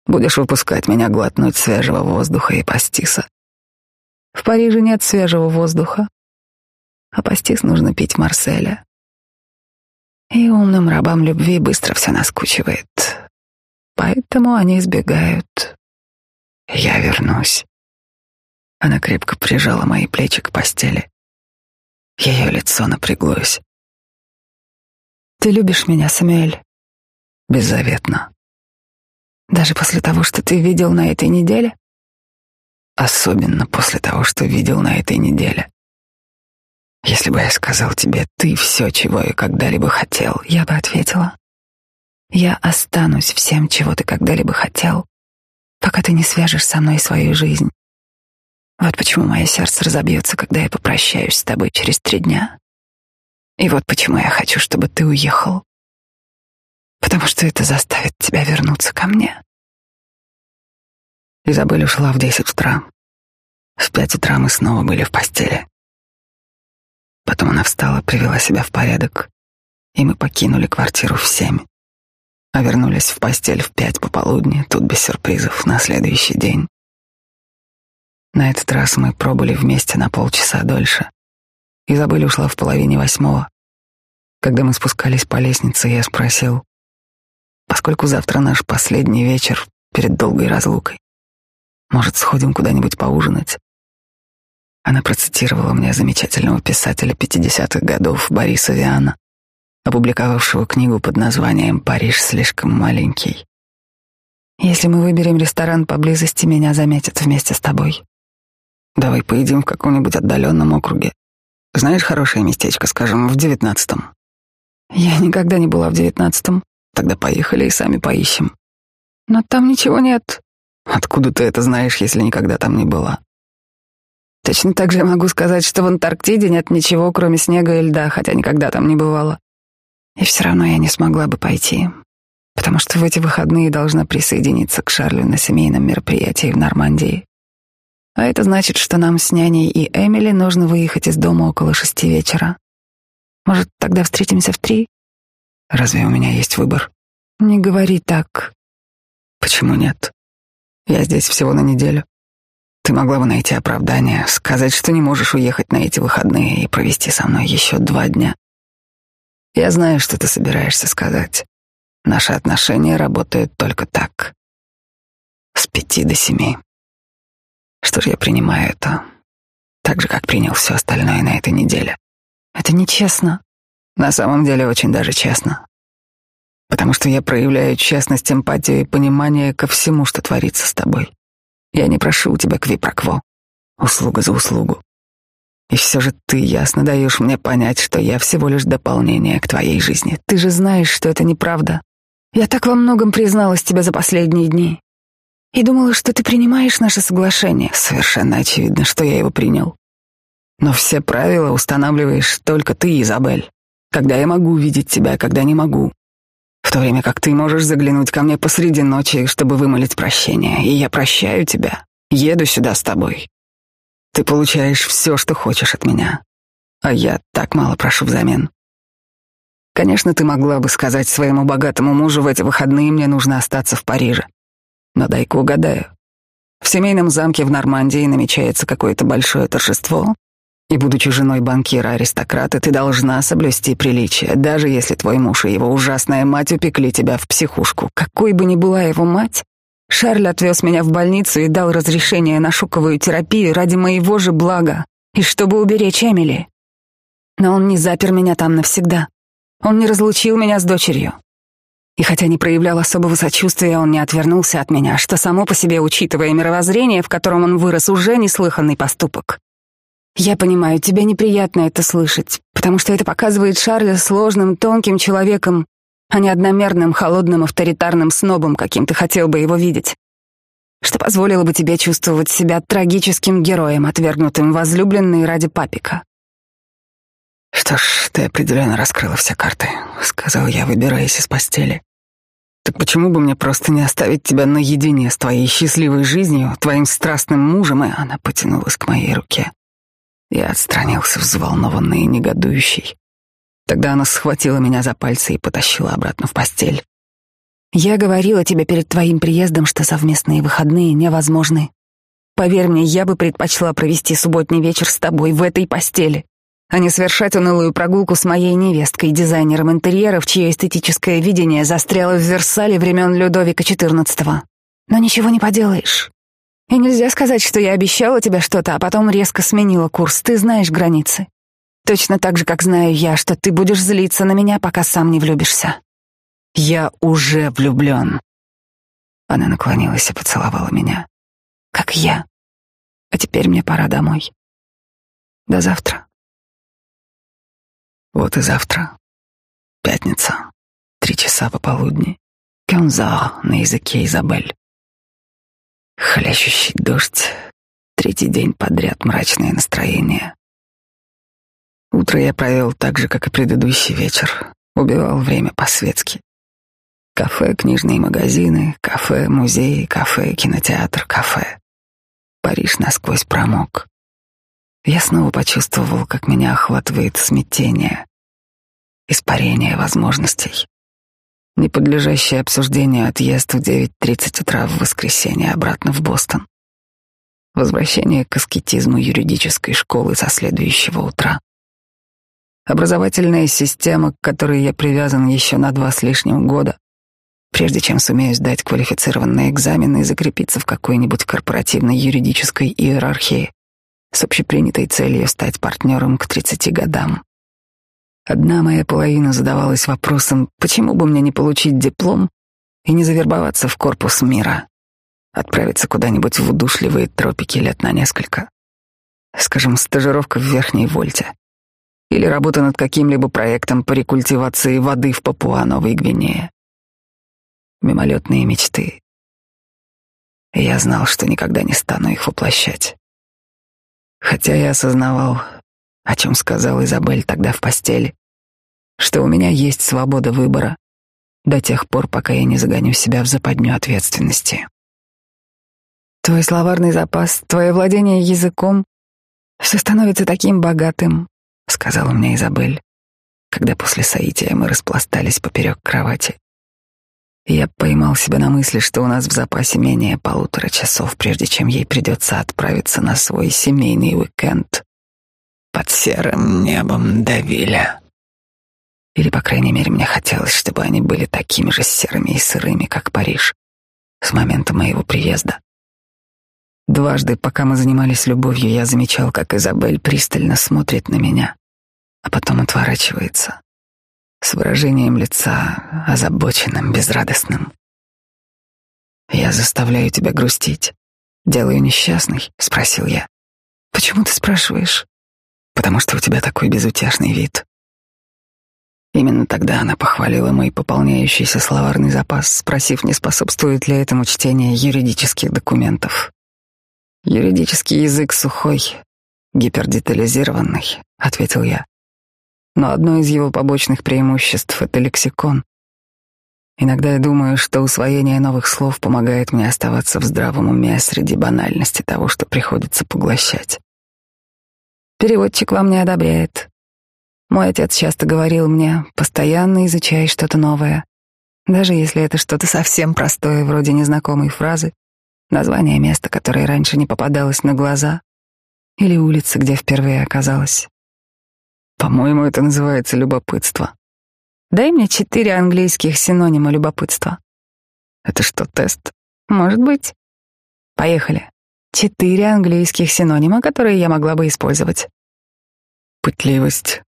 Будешь выпускать меня глотнуть свежего воздуха и пастиса. В Париже нет свежего воздуха, а пастис нужно пить Марселя. И умным рабам любви быстро все наскучивает. Поэтому они избегают. Я вернусь. Она крепко прижала мои плечи к постели. Ее лицо напряглось. Ты любишь меня, Самуэль? Беззаветно. Даже после того, что ты видел на этой неделе? Особенно после того, что видел на этой неделе. Если бы я сказал тебе «ты все, чего я когда-либо хотел», я бы ответила «я останусь всем, чего ты когда-либо хотел, пока ты не свяжешь со мной свою жизнь». Вот почему мое сердце разобьется, когда я попрощаюсь с тобой через три дня. И вот почему я хочу, чтобы ты уехал. Потому что это заставит тебя вернуться ко мне. Изабель ушла в десять утра. В пять утра мы снова были в постели. Потом она встала, привела себя в порядок, и мы покинули квартиру в семь, а вернулись в постель в пять пополудни, тут без сюрпризов, на следующий день. На этот раз мы пробыли вместе на полчаса дольше. Изабель ушла в половине восьмого. Когда мы спускались по лестнице, я спросил, поскольку завтра наш последний вечер перед долгой разлукой, может, сходим куда-нибудь поужинать? Она процитировала мне замечательного писателя 50-х годов Бориса Виана, опубликовавшего книгу под названием «Париж слишком маленький». «Если мы выберем ресторан поблизости, меня заметят вместе с тобой». «Давай поедим в каком-нибудь отдаленном округе. Знаешь хорошее местечко, скажем, в девятнадцатом?» «Я никогда не была в девятнадцатом». «Тогда поехали и сами поищем». «Но там ничего нет». «Откуда ты это знаешь, если никогда там не была?» Точно так же я могу сказать, что в Антарктиде нет ничего, кроме снега и льда, хотя никогда там не бывало. И все равно я не смогла бы пойти, потому что в эти выходные должна присоединиться к Шарлю на семейном мероприятии в Нормандии. А это значит, что нам с няней и Эмили нужно выехать из дома около шести вечера. Может, тогда встретимся в три? Разве у меня есть выбор? Не говори так. Почему нет? Я здесь всего на неделю. Ты могла бы найти оправдание, сказать, что не можешь уехать на эти выходные и провести со мной еще два дня. Я знаю, что ты собираешься сказать. Наши отношения работают только так. С пяти до семи. Что ж, я принимаю это. Так же, как принял все остальное на этой неделе. Это нечестно. На самом деле очень даже честно. Потому что я проявляю честность, эмпатию и понимание ко всему, что творится с тобой. Я не прошу у тебя квипрокво, услуга за услугу. И все же ты ясно даешь мне понять, что я всего лишь дополнение к твоей жизни. Ты же знаешь, что это неправда. Я так во многом призналась тебе за последние дни. И думала, что ты принимаешь наше соглашение. Совершенно очевидно, что я его принял. Но все правила устанавливаешь только ты, Изабель. Когда я могу видеть тебя, когда не могу в то время как ты можешь заглянуть ко мне посреди ночи, чтобы вымолить прощение, и я прощаю тебя, еду сюда с тобой. Ты получаешь все, что хочешь от меня, а я так мало прошу взамен. Конечно, ты могла бы сказать своему богатому мужу, в эти выходные мне нужно остаться в Париже. Но дай-ка угадаю. В семейном замке в Нормандии намечается какое-то большое торжество, и, будучи женой банкира-аристократа, ты должна соблюсти приличие, даже если твой муж и его ужасная мать упекли тебя в психушку. Какой бы ни была его мать, Шарль отвез меня в больницу и дал разрешение на шоковую терапию ради моего же блага и чтобы уберечь Эмили. Но он не запер меня там навсегда. Он не разлучил меня с дочерью. И хотя не проявлял особого сочувствия, он не отвернулся от меня, что само по себе, учитывая мировоззрение, в котором он вырос, уже неслыханный поступок. Я понимаю, тебе неприятно это слышать, потому что это показывает Шарля сложным, тонким человеком, а не одномерным, холодным, авторитарным снобом, каким ты хотел бы его видеть. Что позволило бы тебе чувствовать себя трагическим героем, отвергнутым возлюбленной ради папика. Что ж, ты определенно раскрыла все карты, сказал я, выбираясь из постели. Так почему бы мне просто не оставить тебя наедине с твоей счастливой жизнью, твоим страстным мужем, и она потянулась к моей руке. Я отстранился, взволнованный и негодующий. Тогда она схватила меня за пальцы и потащила обратно в постель. «Я говорила тебе перед твоим приездом, что совместные выходные невозможны. Поверь мне, я бы предпочла провести субботний вечер с тобой в этой постели, а не совершать унылую прогулку с моей невесткой, дизайнером интерьеров, чье эстетическое видение застряло в Версале времен Людовика XIV. Но ничего не поделаешь. И нельзя сказать, что я обещала тебе что-то, а потом резко сменила курс. Ты знаешь границы. Точно так же, как знаю я, что ты будешь злиться на меня, пока сам не влюбишься. Я уже влюблен. Она наклонилась и поцеловала меня. Как я. А теперь мне пора домой. До завтра. Вот и завтра. Пятница. Три часа пополудни. Кёнза на языке Изабель. Хлящущий дождь. Третий день подряд мрачное настроение. Утро я провел так же, как и предыдущий вечер. Убивал время по-светски. Кафе, книжные магазины, кафе, музей, кафе, кинотеатр, кафе. Париж насквозь промок. Я снова почувствовал, как меня охватывает смятение, испарение возможностей. Неподлежащее обсуждению отъезд в 9.30 утра в воскресенье обратно в Бостон. Возвращение к аскетизму юридической школы со следующего утра. Образовательная система, к которой я привязан еще на два с лишним года, прежде чем сумею сдать квалифицированные экзамены и закрепиться в какой-нибудь корпоративной юридической иерархии с общепринятой целью стать партнером к 30 годам. Одна моя половина задавалась вопросом, почему бы мне не получить диплом и не завербоваться в корпус мира, отправиться куда-нибудь в удушливые тропики лет на несколько. Скажем, стажировка в Верхней Вольте или работа над каким-либо проектом по рекультивации воды в Папуа-Новой Гвинее мимолетные мечты. Я знал, что никогда не стану их воплощать. Хотя я осознавал, о чем сказал Изабель тогда в постели, что у меня есть свобода выбора до тех пор, пока я не загоню себя в западню ответственности. Твой словарный запас, твое владение языком — все становится таким богатым, — сказала мне Изабель, когда после соития мы распластались поперек кровати. Я поймал себя на мысли, что у нас в запасе менее полутора часов, прежде чем ей придется отправиться на свой семейный уикенд под серым небом Давиля. Или, по крайней мере, мне хотелось, чтобы они были такими же серыми и сырыми, как Париж, с момента моего приезда. Дважды, пока мы занимались любовью, я замечал, как Изабель пристально смотрит на меня, а потом отворачивается с выражением лица озабоченным, безрадостным. «Я заставляю тебя грустить, делаю несчастный?» — спросил я. «Почему ты спрашиваешь?» «Потому что у тебя такой безутешный вид». Именно тогда она похвалила мой пополняющийся словарный запас, спросив, не способствует ли этому чтение юридических документов. «Юридический язык сухой, гипердетализированный», — ответил я но одно из его побочных преимуществ — это лексикон. Иногда я думаю, что усвоение новых слов помогает мне оставаться в здравом уме среди банальности того, что приходится поглощать. Переводчик вам не одобряет. Мой отец часто говорил мне, постоянно изучай что-то новое. Даже если это что-то совсем простое, вроде незнакомой фразы, название места, которое раньше не попадалось на глаза, или улицы, где впервые оказалась. По-моему, это называется любопытство. Дай мне четыре английских синонима любопытства. Это что, тест? Может быть. Поехали. Четыре английских синонима, которые я могла бы использовать. Пытливость,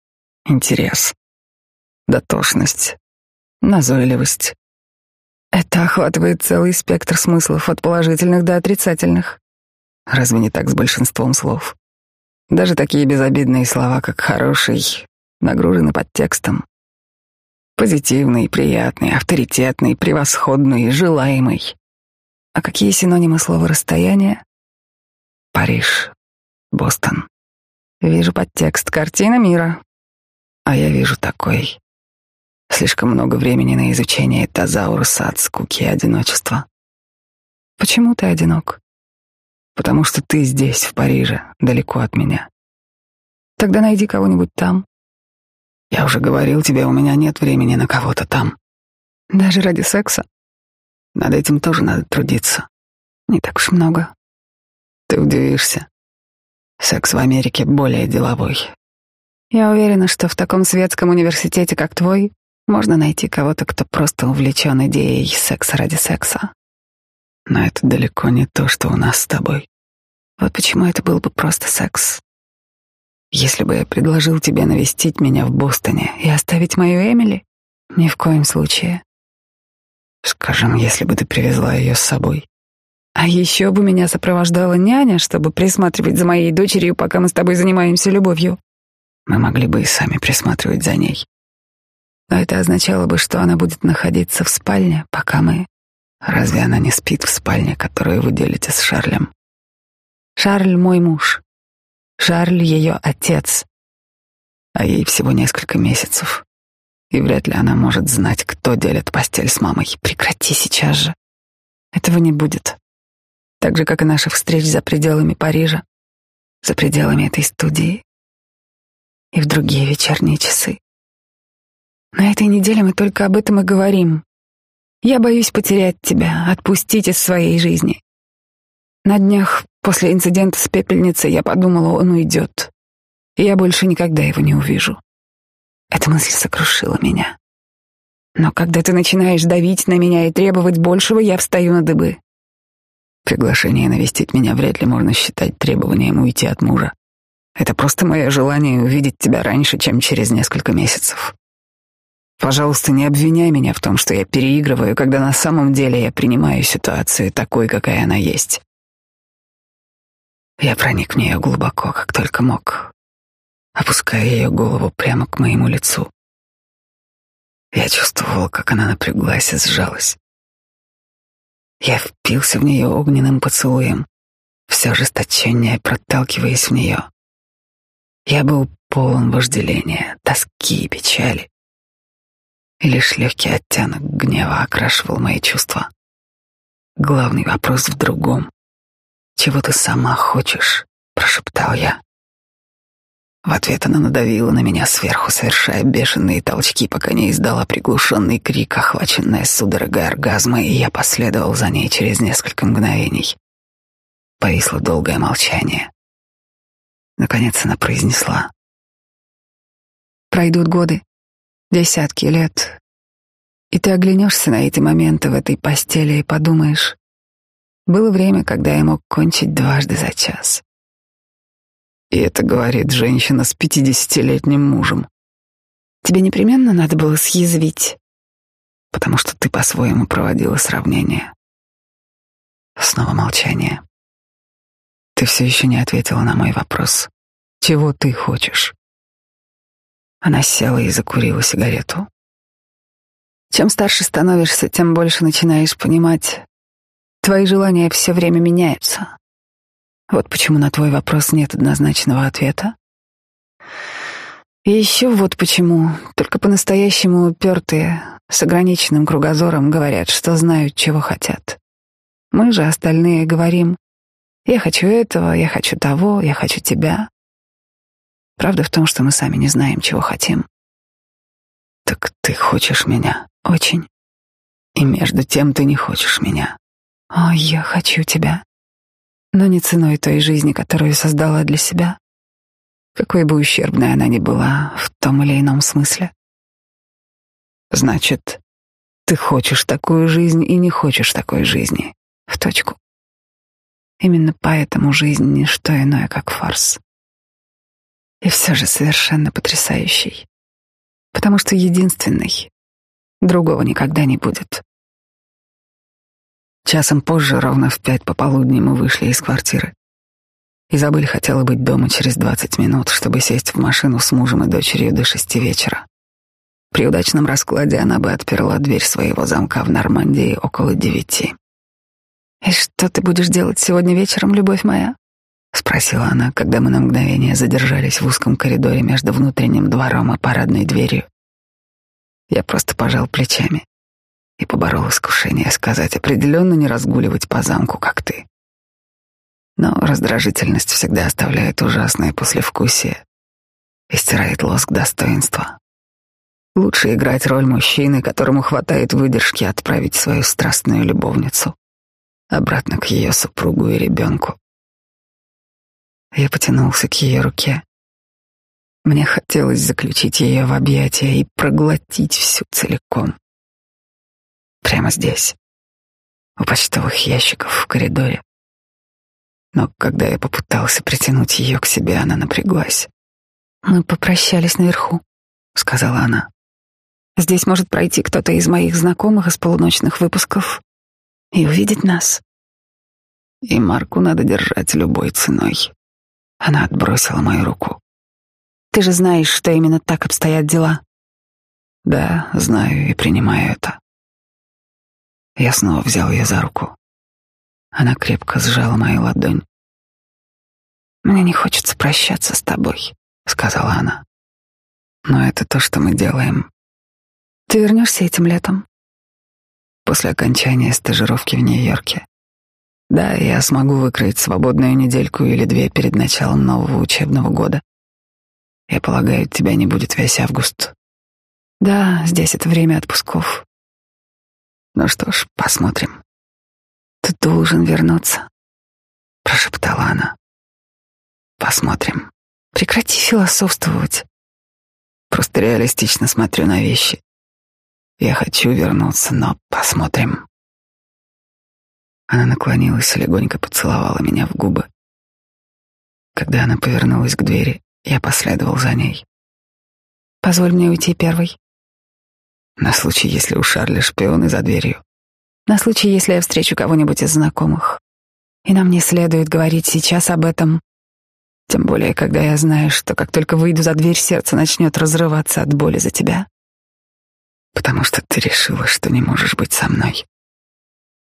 интерес, дотошность, назойливость. Это охватывает целый спектр смыслов, от положительных до отрицательных. Разве не так с большинством слов? Даже такие безобидные слова, как «хороший», нагружены подтекстом. Позитивный, приятный, авторитетный, превосходный, желаемый. А какие синонимы слова «расстояние»? Париж, Бостон. Вижу подтекст, картина мира. А я вижу такой. Слишком много времени на изучение тазауруса от скуки и одиночества. Почему ты одинок? Потому что ты здесь, в Париже, далеко от меня. Тогда найди кого-нибудь там. Я уже говорил тебе, у меня нет времени на кого-то там. Даже ради секса? Над этим тоже надо трудиться. Не так уж много. Ты удивишься. Секс в Америке более деловой. Я уверена, что в таком светском университете, как твой, можно найти кого-то, кто просто увлечен идеей секса ради секса. Но это далеко не то, что у нас с тобой. Вот почему это был бы просто секс. Если бы я предложил тебе навестить меня в Бостоне и оставить мою Эмили, ни в коем случае. Скажем, если бы ты привезла ее с собой. А еще бы меня сопровождала няня, чтобы присматривать за моей дочерью, пока мы с тобой занимаемся любовью. Мы могли бы и сами присматривать за ней. Но это означало бы, что она будет находиться в спальне, пока мы... Разве она не спит в спальне, которую вы делите с Шарлем? Шарль мой муж. Шарль ее отец. А ей всего несколько месяцев. И вряд ли она может знать, кто делит постель с мамой. Прекрати сейчас же. Этого не будет. Так же, как и наших встреч за пределами Парижа, за пределами этой студии и в другие вечерние часы. На этой неделе мы только об этом и говорим. Я боюсь потерять тебя, отпустить из своей жизни. На днях после инцидента с пепельницей я подумала, он уйдет, я больше никогда его не увижу. Эта мысль сокрушила меня. Но когда ты начинаешь давить на меня и требовать большего, я встаю на дыбы. Приглашение навестить меня вряд ли можно считать требованием уйти от мужа. Это просто мое желание увидеть тебя раньше, чем через несколько месяцев. Пожалуйста, не обвиняй меня в том, что я переигрываю, когда на самом деле я принимаю ситуацию такой, какая она есть. Я проник в нее глубоко, как только мог, опуская ее голову прямо к моему лицу. Я чувствовал, как она напряглась и сжалась. Я впился в нее огненным поцелуем, все ожесточеннее проталкиваясь в нее. Я был полон вожделения, тоски и печали и лишь легкий оттенок гнева окрашивал мои чувства. Главный вопрос в другом. «Чего ты сама хочешь?» — прошептал я. В ответ она надавила на меня сверху, совершая бешеные толчки, пока не издала приглушенный крик, охваченная судорогой оргазма, и я последовал за ней через несколько мгновений. Повисло долгое молчание. Наконец она произнесла. «Пройдут годы, Десятки лет. И ты оглянешься на эти моменты в этой постели и подумаешь, было время, когда я мог кончить дважды за час. И это говорит женщина с пятидесятилетним мужем. Тебе непременно надо было съязвить. Потому что ты по-своему проводила сравнение. Снова молчание. Ты все еще не ответила на мой вопрос. Чего ты хочешь? Она села и закурила сигарету. Чем старше становишься, тем больше начинаешь понимать, твои желания все время меняются. Вот почему на твой вопрос нет однозначного ответа. И еще вот почему только по-настоящему упертые, с ограниченным кругозором говорят, что знают, чего хотят. Мы же остальные говорим, я хочу этого, я хочу того, я хочу тебя. Правда в том, что мы сами не знаем, чего хотим. Так ты хочешь меня? Очень. И между тем ты не хочешь меня. О, я хочу тебя. Но не ценой той жизни, которую создала для себя. Какой бы ущербной она ни была в том или ином смысле. Значит, ты хочешь такую жизнь и не хочешь такой жизни. В точку. Именно поэтому жизнь — не что иное, как фарс. И все же совершенно потрясающий. Потому что единственный. Другого никогда не будет. Часом позже, ровно в пять пополудни, мы вышли из квартиры. Изабель хотела быть дома через двадцать минут, чтобы сесть в машину с мужем и дочерью до шести вечера. При удачном раскладе она бы отперла дверь своего замка в Нормандии около девяти. «И что ты будешь делать сегодня вечером, любовь моя?» — спросила она, когда мы на мгновение задержались в узком коридоре между внутренним двором и парадной дверью. Я просто пожал плечами и поборол искушение сказать определенно не разгуливать по замку, как ты. Но раздражительность всегда оставляет ужасное послевкусие и стирает лоск достоинства. Лучше играть роль мужчины, которому хватает выдержки отправить свою страстную любовницу обратно к ее супругу и ребенку. Я потянулся к ее руке. Мне хотелось заключить ее в объятия и проглотить всю целиком. Прямо здесь, у почтовых ящиков в коридоре. Но когда я попытался притянуть ее к себе, она напряглась. «Мы попрощались наверху», — сказала она. «Здесь может пройти кто-то из моих знакомых из полуночных выпусков и увидеть нас». И Марку надо держать любой ценой. Она отбросила мою руку. Ты же знаешь, что именно так обстоят дела. Да, знаю и принимаю это. Я снова взял ее за руку. Она крепко сжала мою ладонь. «Мне не хочется прощаться с тобой», — сказала она. «Но это то, что мы делаем». «Ты вернешься этим летом?» «После окончания стажировки в Нью-Йорке. Да, я смогу выкроить свободную недельку или две перед началом нового учебного года. Я полагаю, тебя не будет весь август. Да, здесь это время отпусков. Ну что ж, посмотрим. Ты должен вернуться, прошептала она. Посмотрим. Прекрати философствовать. Просто реалистично смотрю на вещи. Я хочу вернуться, но посмотрим. Она наклонилась и легонько поцеловала меня в губы. Когда она повернулась к двери, я последовал за ней. «Позволь мне уйти первой». На случай, если у Шарля шпионы за дверью. На случай, если я встречу кого-нибудь из знакомых. И нам не следует говорить сейчас об этом. Тем более, когда я знаю, что как только выйду за дверь, сердце начнет разрываться от боли за тебя. Потому что ты решила, что не можешь быть со мной.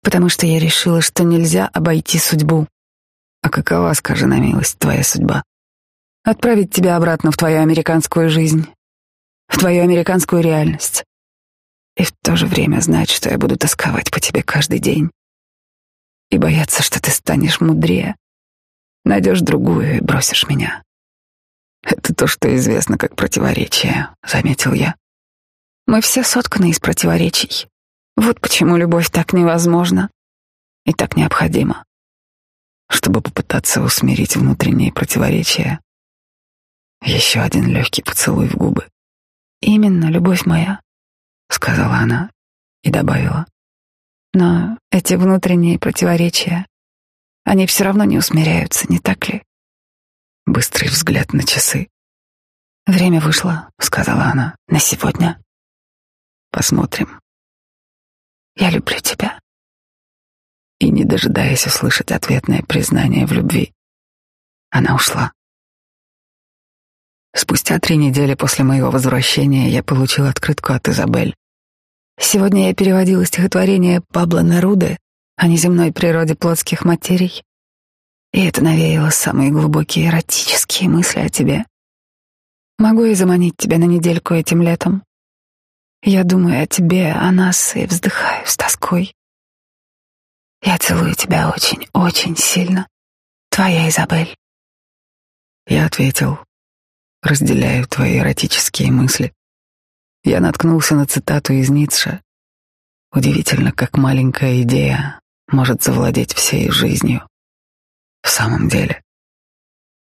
Потому что я решила, что нельзя обойти судьбу. А какова, скажи на милость, твоя судьба? Отправить тебя обратно в твою американскую жизнь, в твою американскую реальность. И в то же время знать, что я буду тосковать по тебе каждый день. И бояться, что ты станешь мудрее, найдешь другую и бросишь меня. Это то, что известно как противоречие, заметил я. Мы все сотканы из противоречий. Вот почему любовь так невозможна и так необходима. Чтобы попытаться усмирить внутренние противоречия, еще один легкий поцелуй в губы. «Именно, любовь моя», — сказала она и добавила. «Но эти внутренние противоречия, они все равно не усмиряются, не так ли?» Быстрый взгляд на часы. «Время вышло», — сказала она, — «на сегодня». «Посмотрим». «Я люблю тебя». И, не дожидаясь услышать ответное признание в любви, она ушла. Спустя три недели после моего возвращения я получил открытку от Изабель. Сегодня я переводила стихотворение Пабло Неруды о неземной природе плотских материй, и это навеяло самые глубокие эротические мысли о тебе. Могу я заманить тебя на недельку этим летом? Я думаю о тебе, о нас и вздыхаю с тоской. Я целую тебя очень, очень сильно. Твоя Изабель. Я ответил, разделяю твои эротические мысли. Я наткнулся на цитату из Ницше. Удивительно, как маленькая идея может завладеть всей жизнью. В самом деле.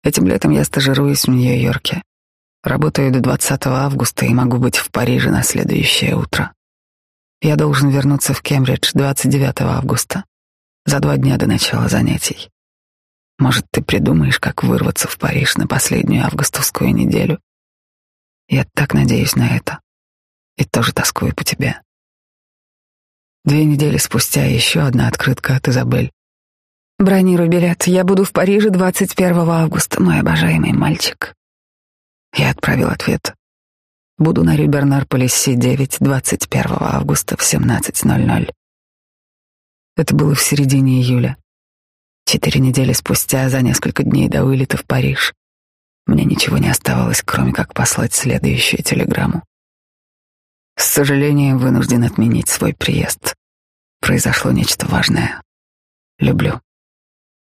Этим летом я стажируюсь в Нью-Йорке. Работаю до 20 августа и могу быть в Париже на следующее утро. Я должен вернуться в Кембридж 29 августа, за два дня до начала занятий. Может, ты придумаешь, как вырваться в Париж на последнюю августовскую неделю? Я так надеюсь на это. И тоже тоскую по тебе. Две недели спустя еще одна открытка от Изабель. Бронируй билет. Я буду в Париже 21 августа, мой обожаемый мальчик. Я отправил ответ. Буду на Рюбернар-Полиси 9 21 августа в 17.00. Это было в середине июля. Четыре недели спустя, за несколько дней до вылета в Париж, мне ничего не оставалось, кроме как послать следующую телеграмму. С сожалением вынужден отменить свой приезд. Произошло нечто важное. Люблю.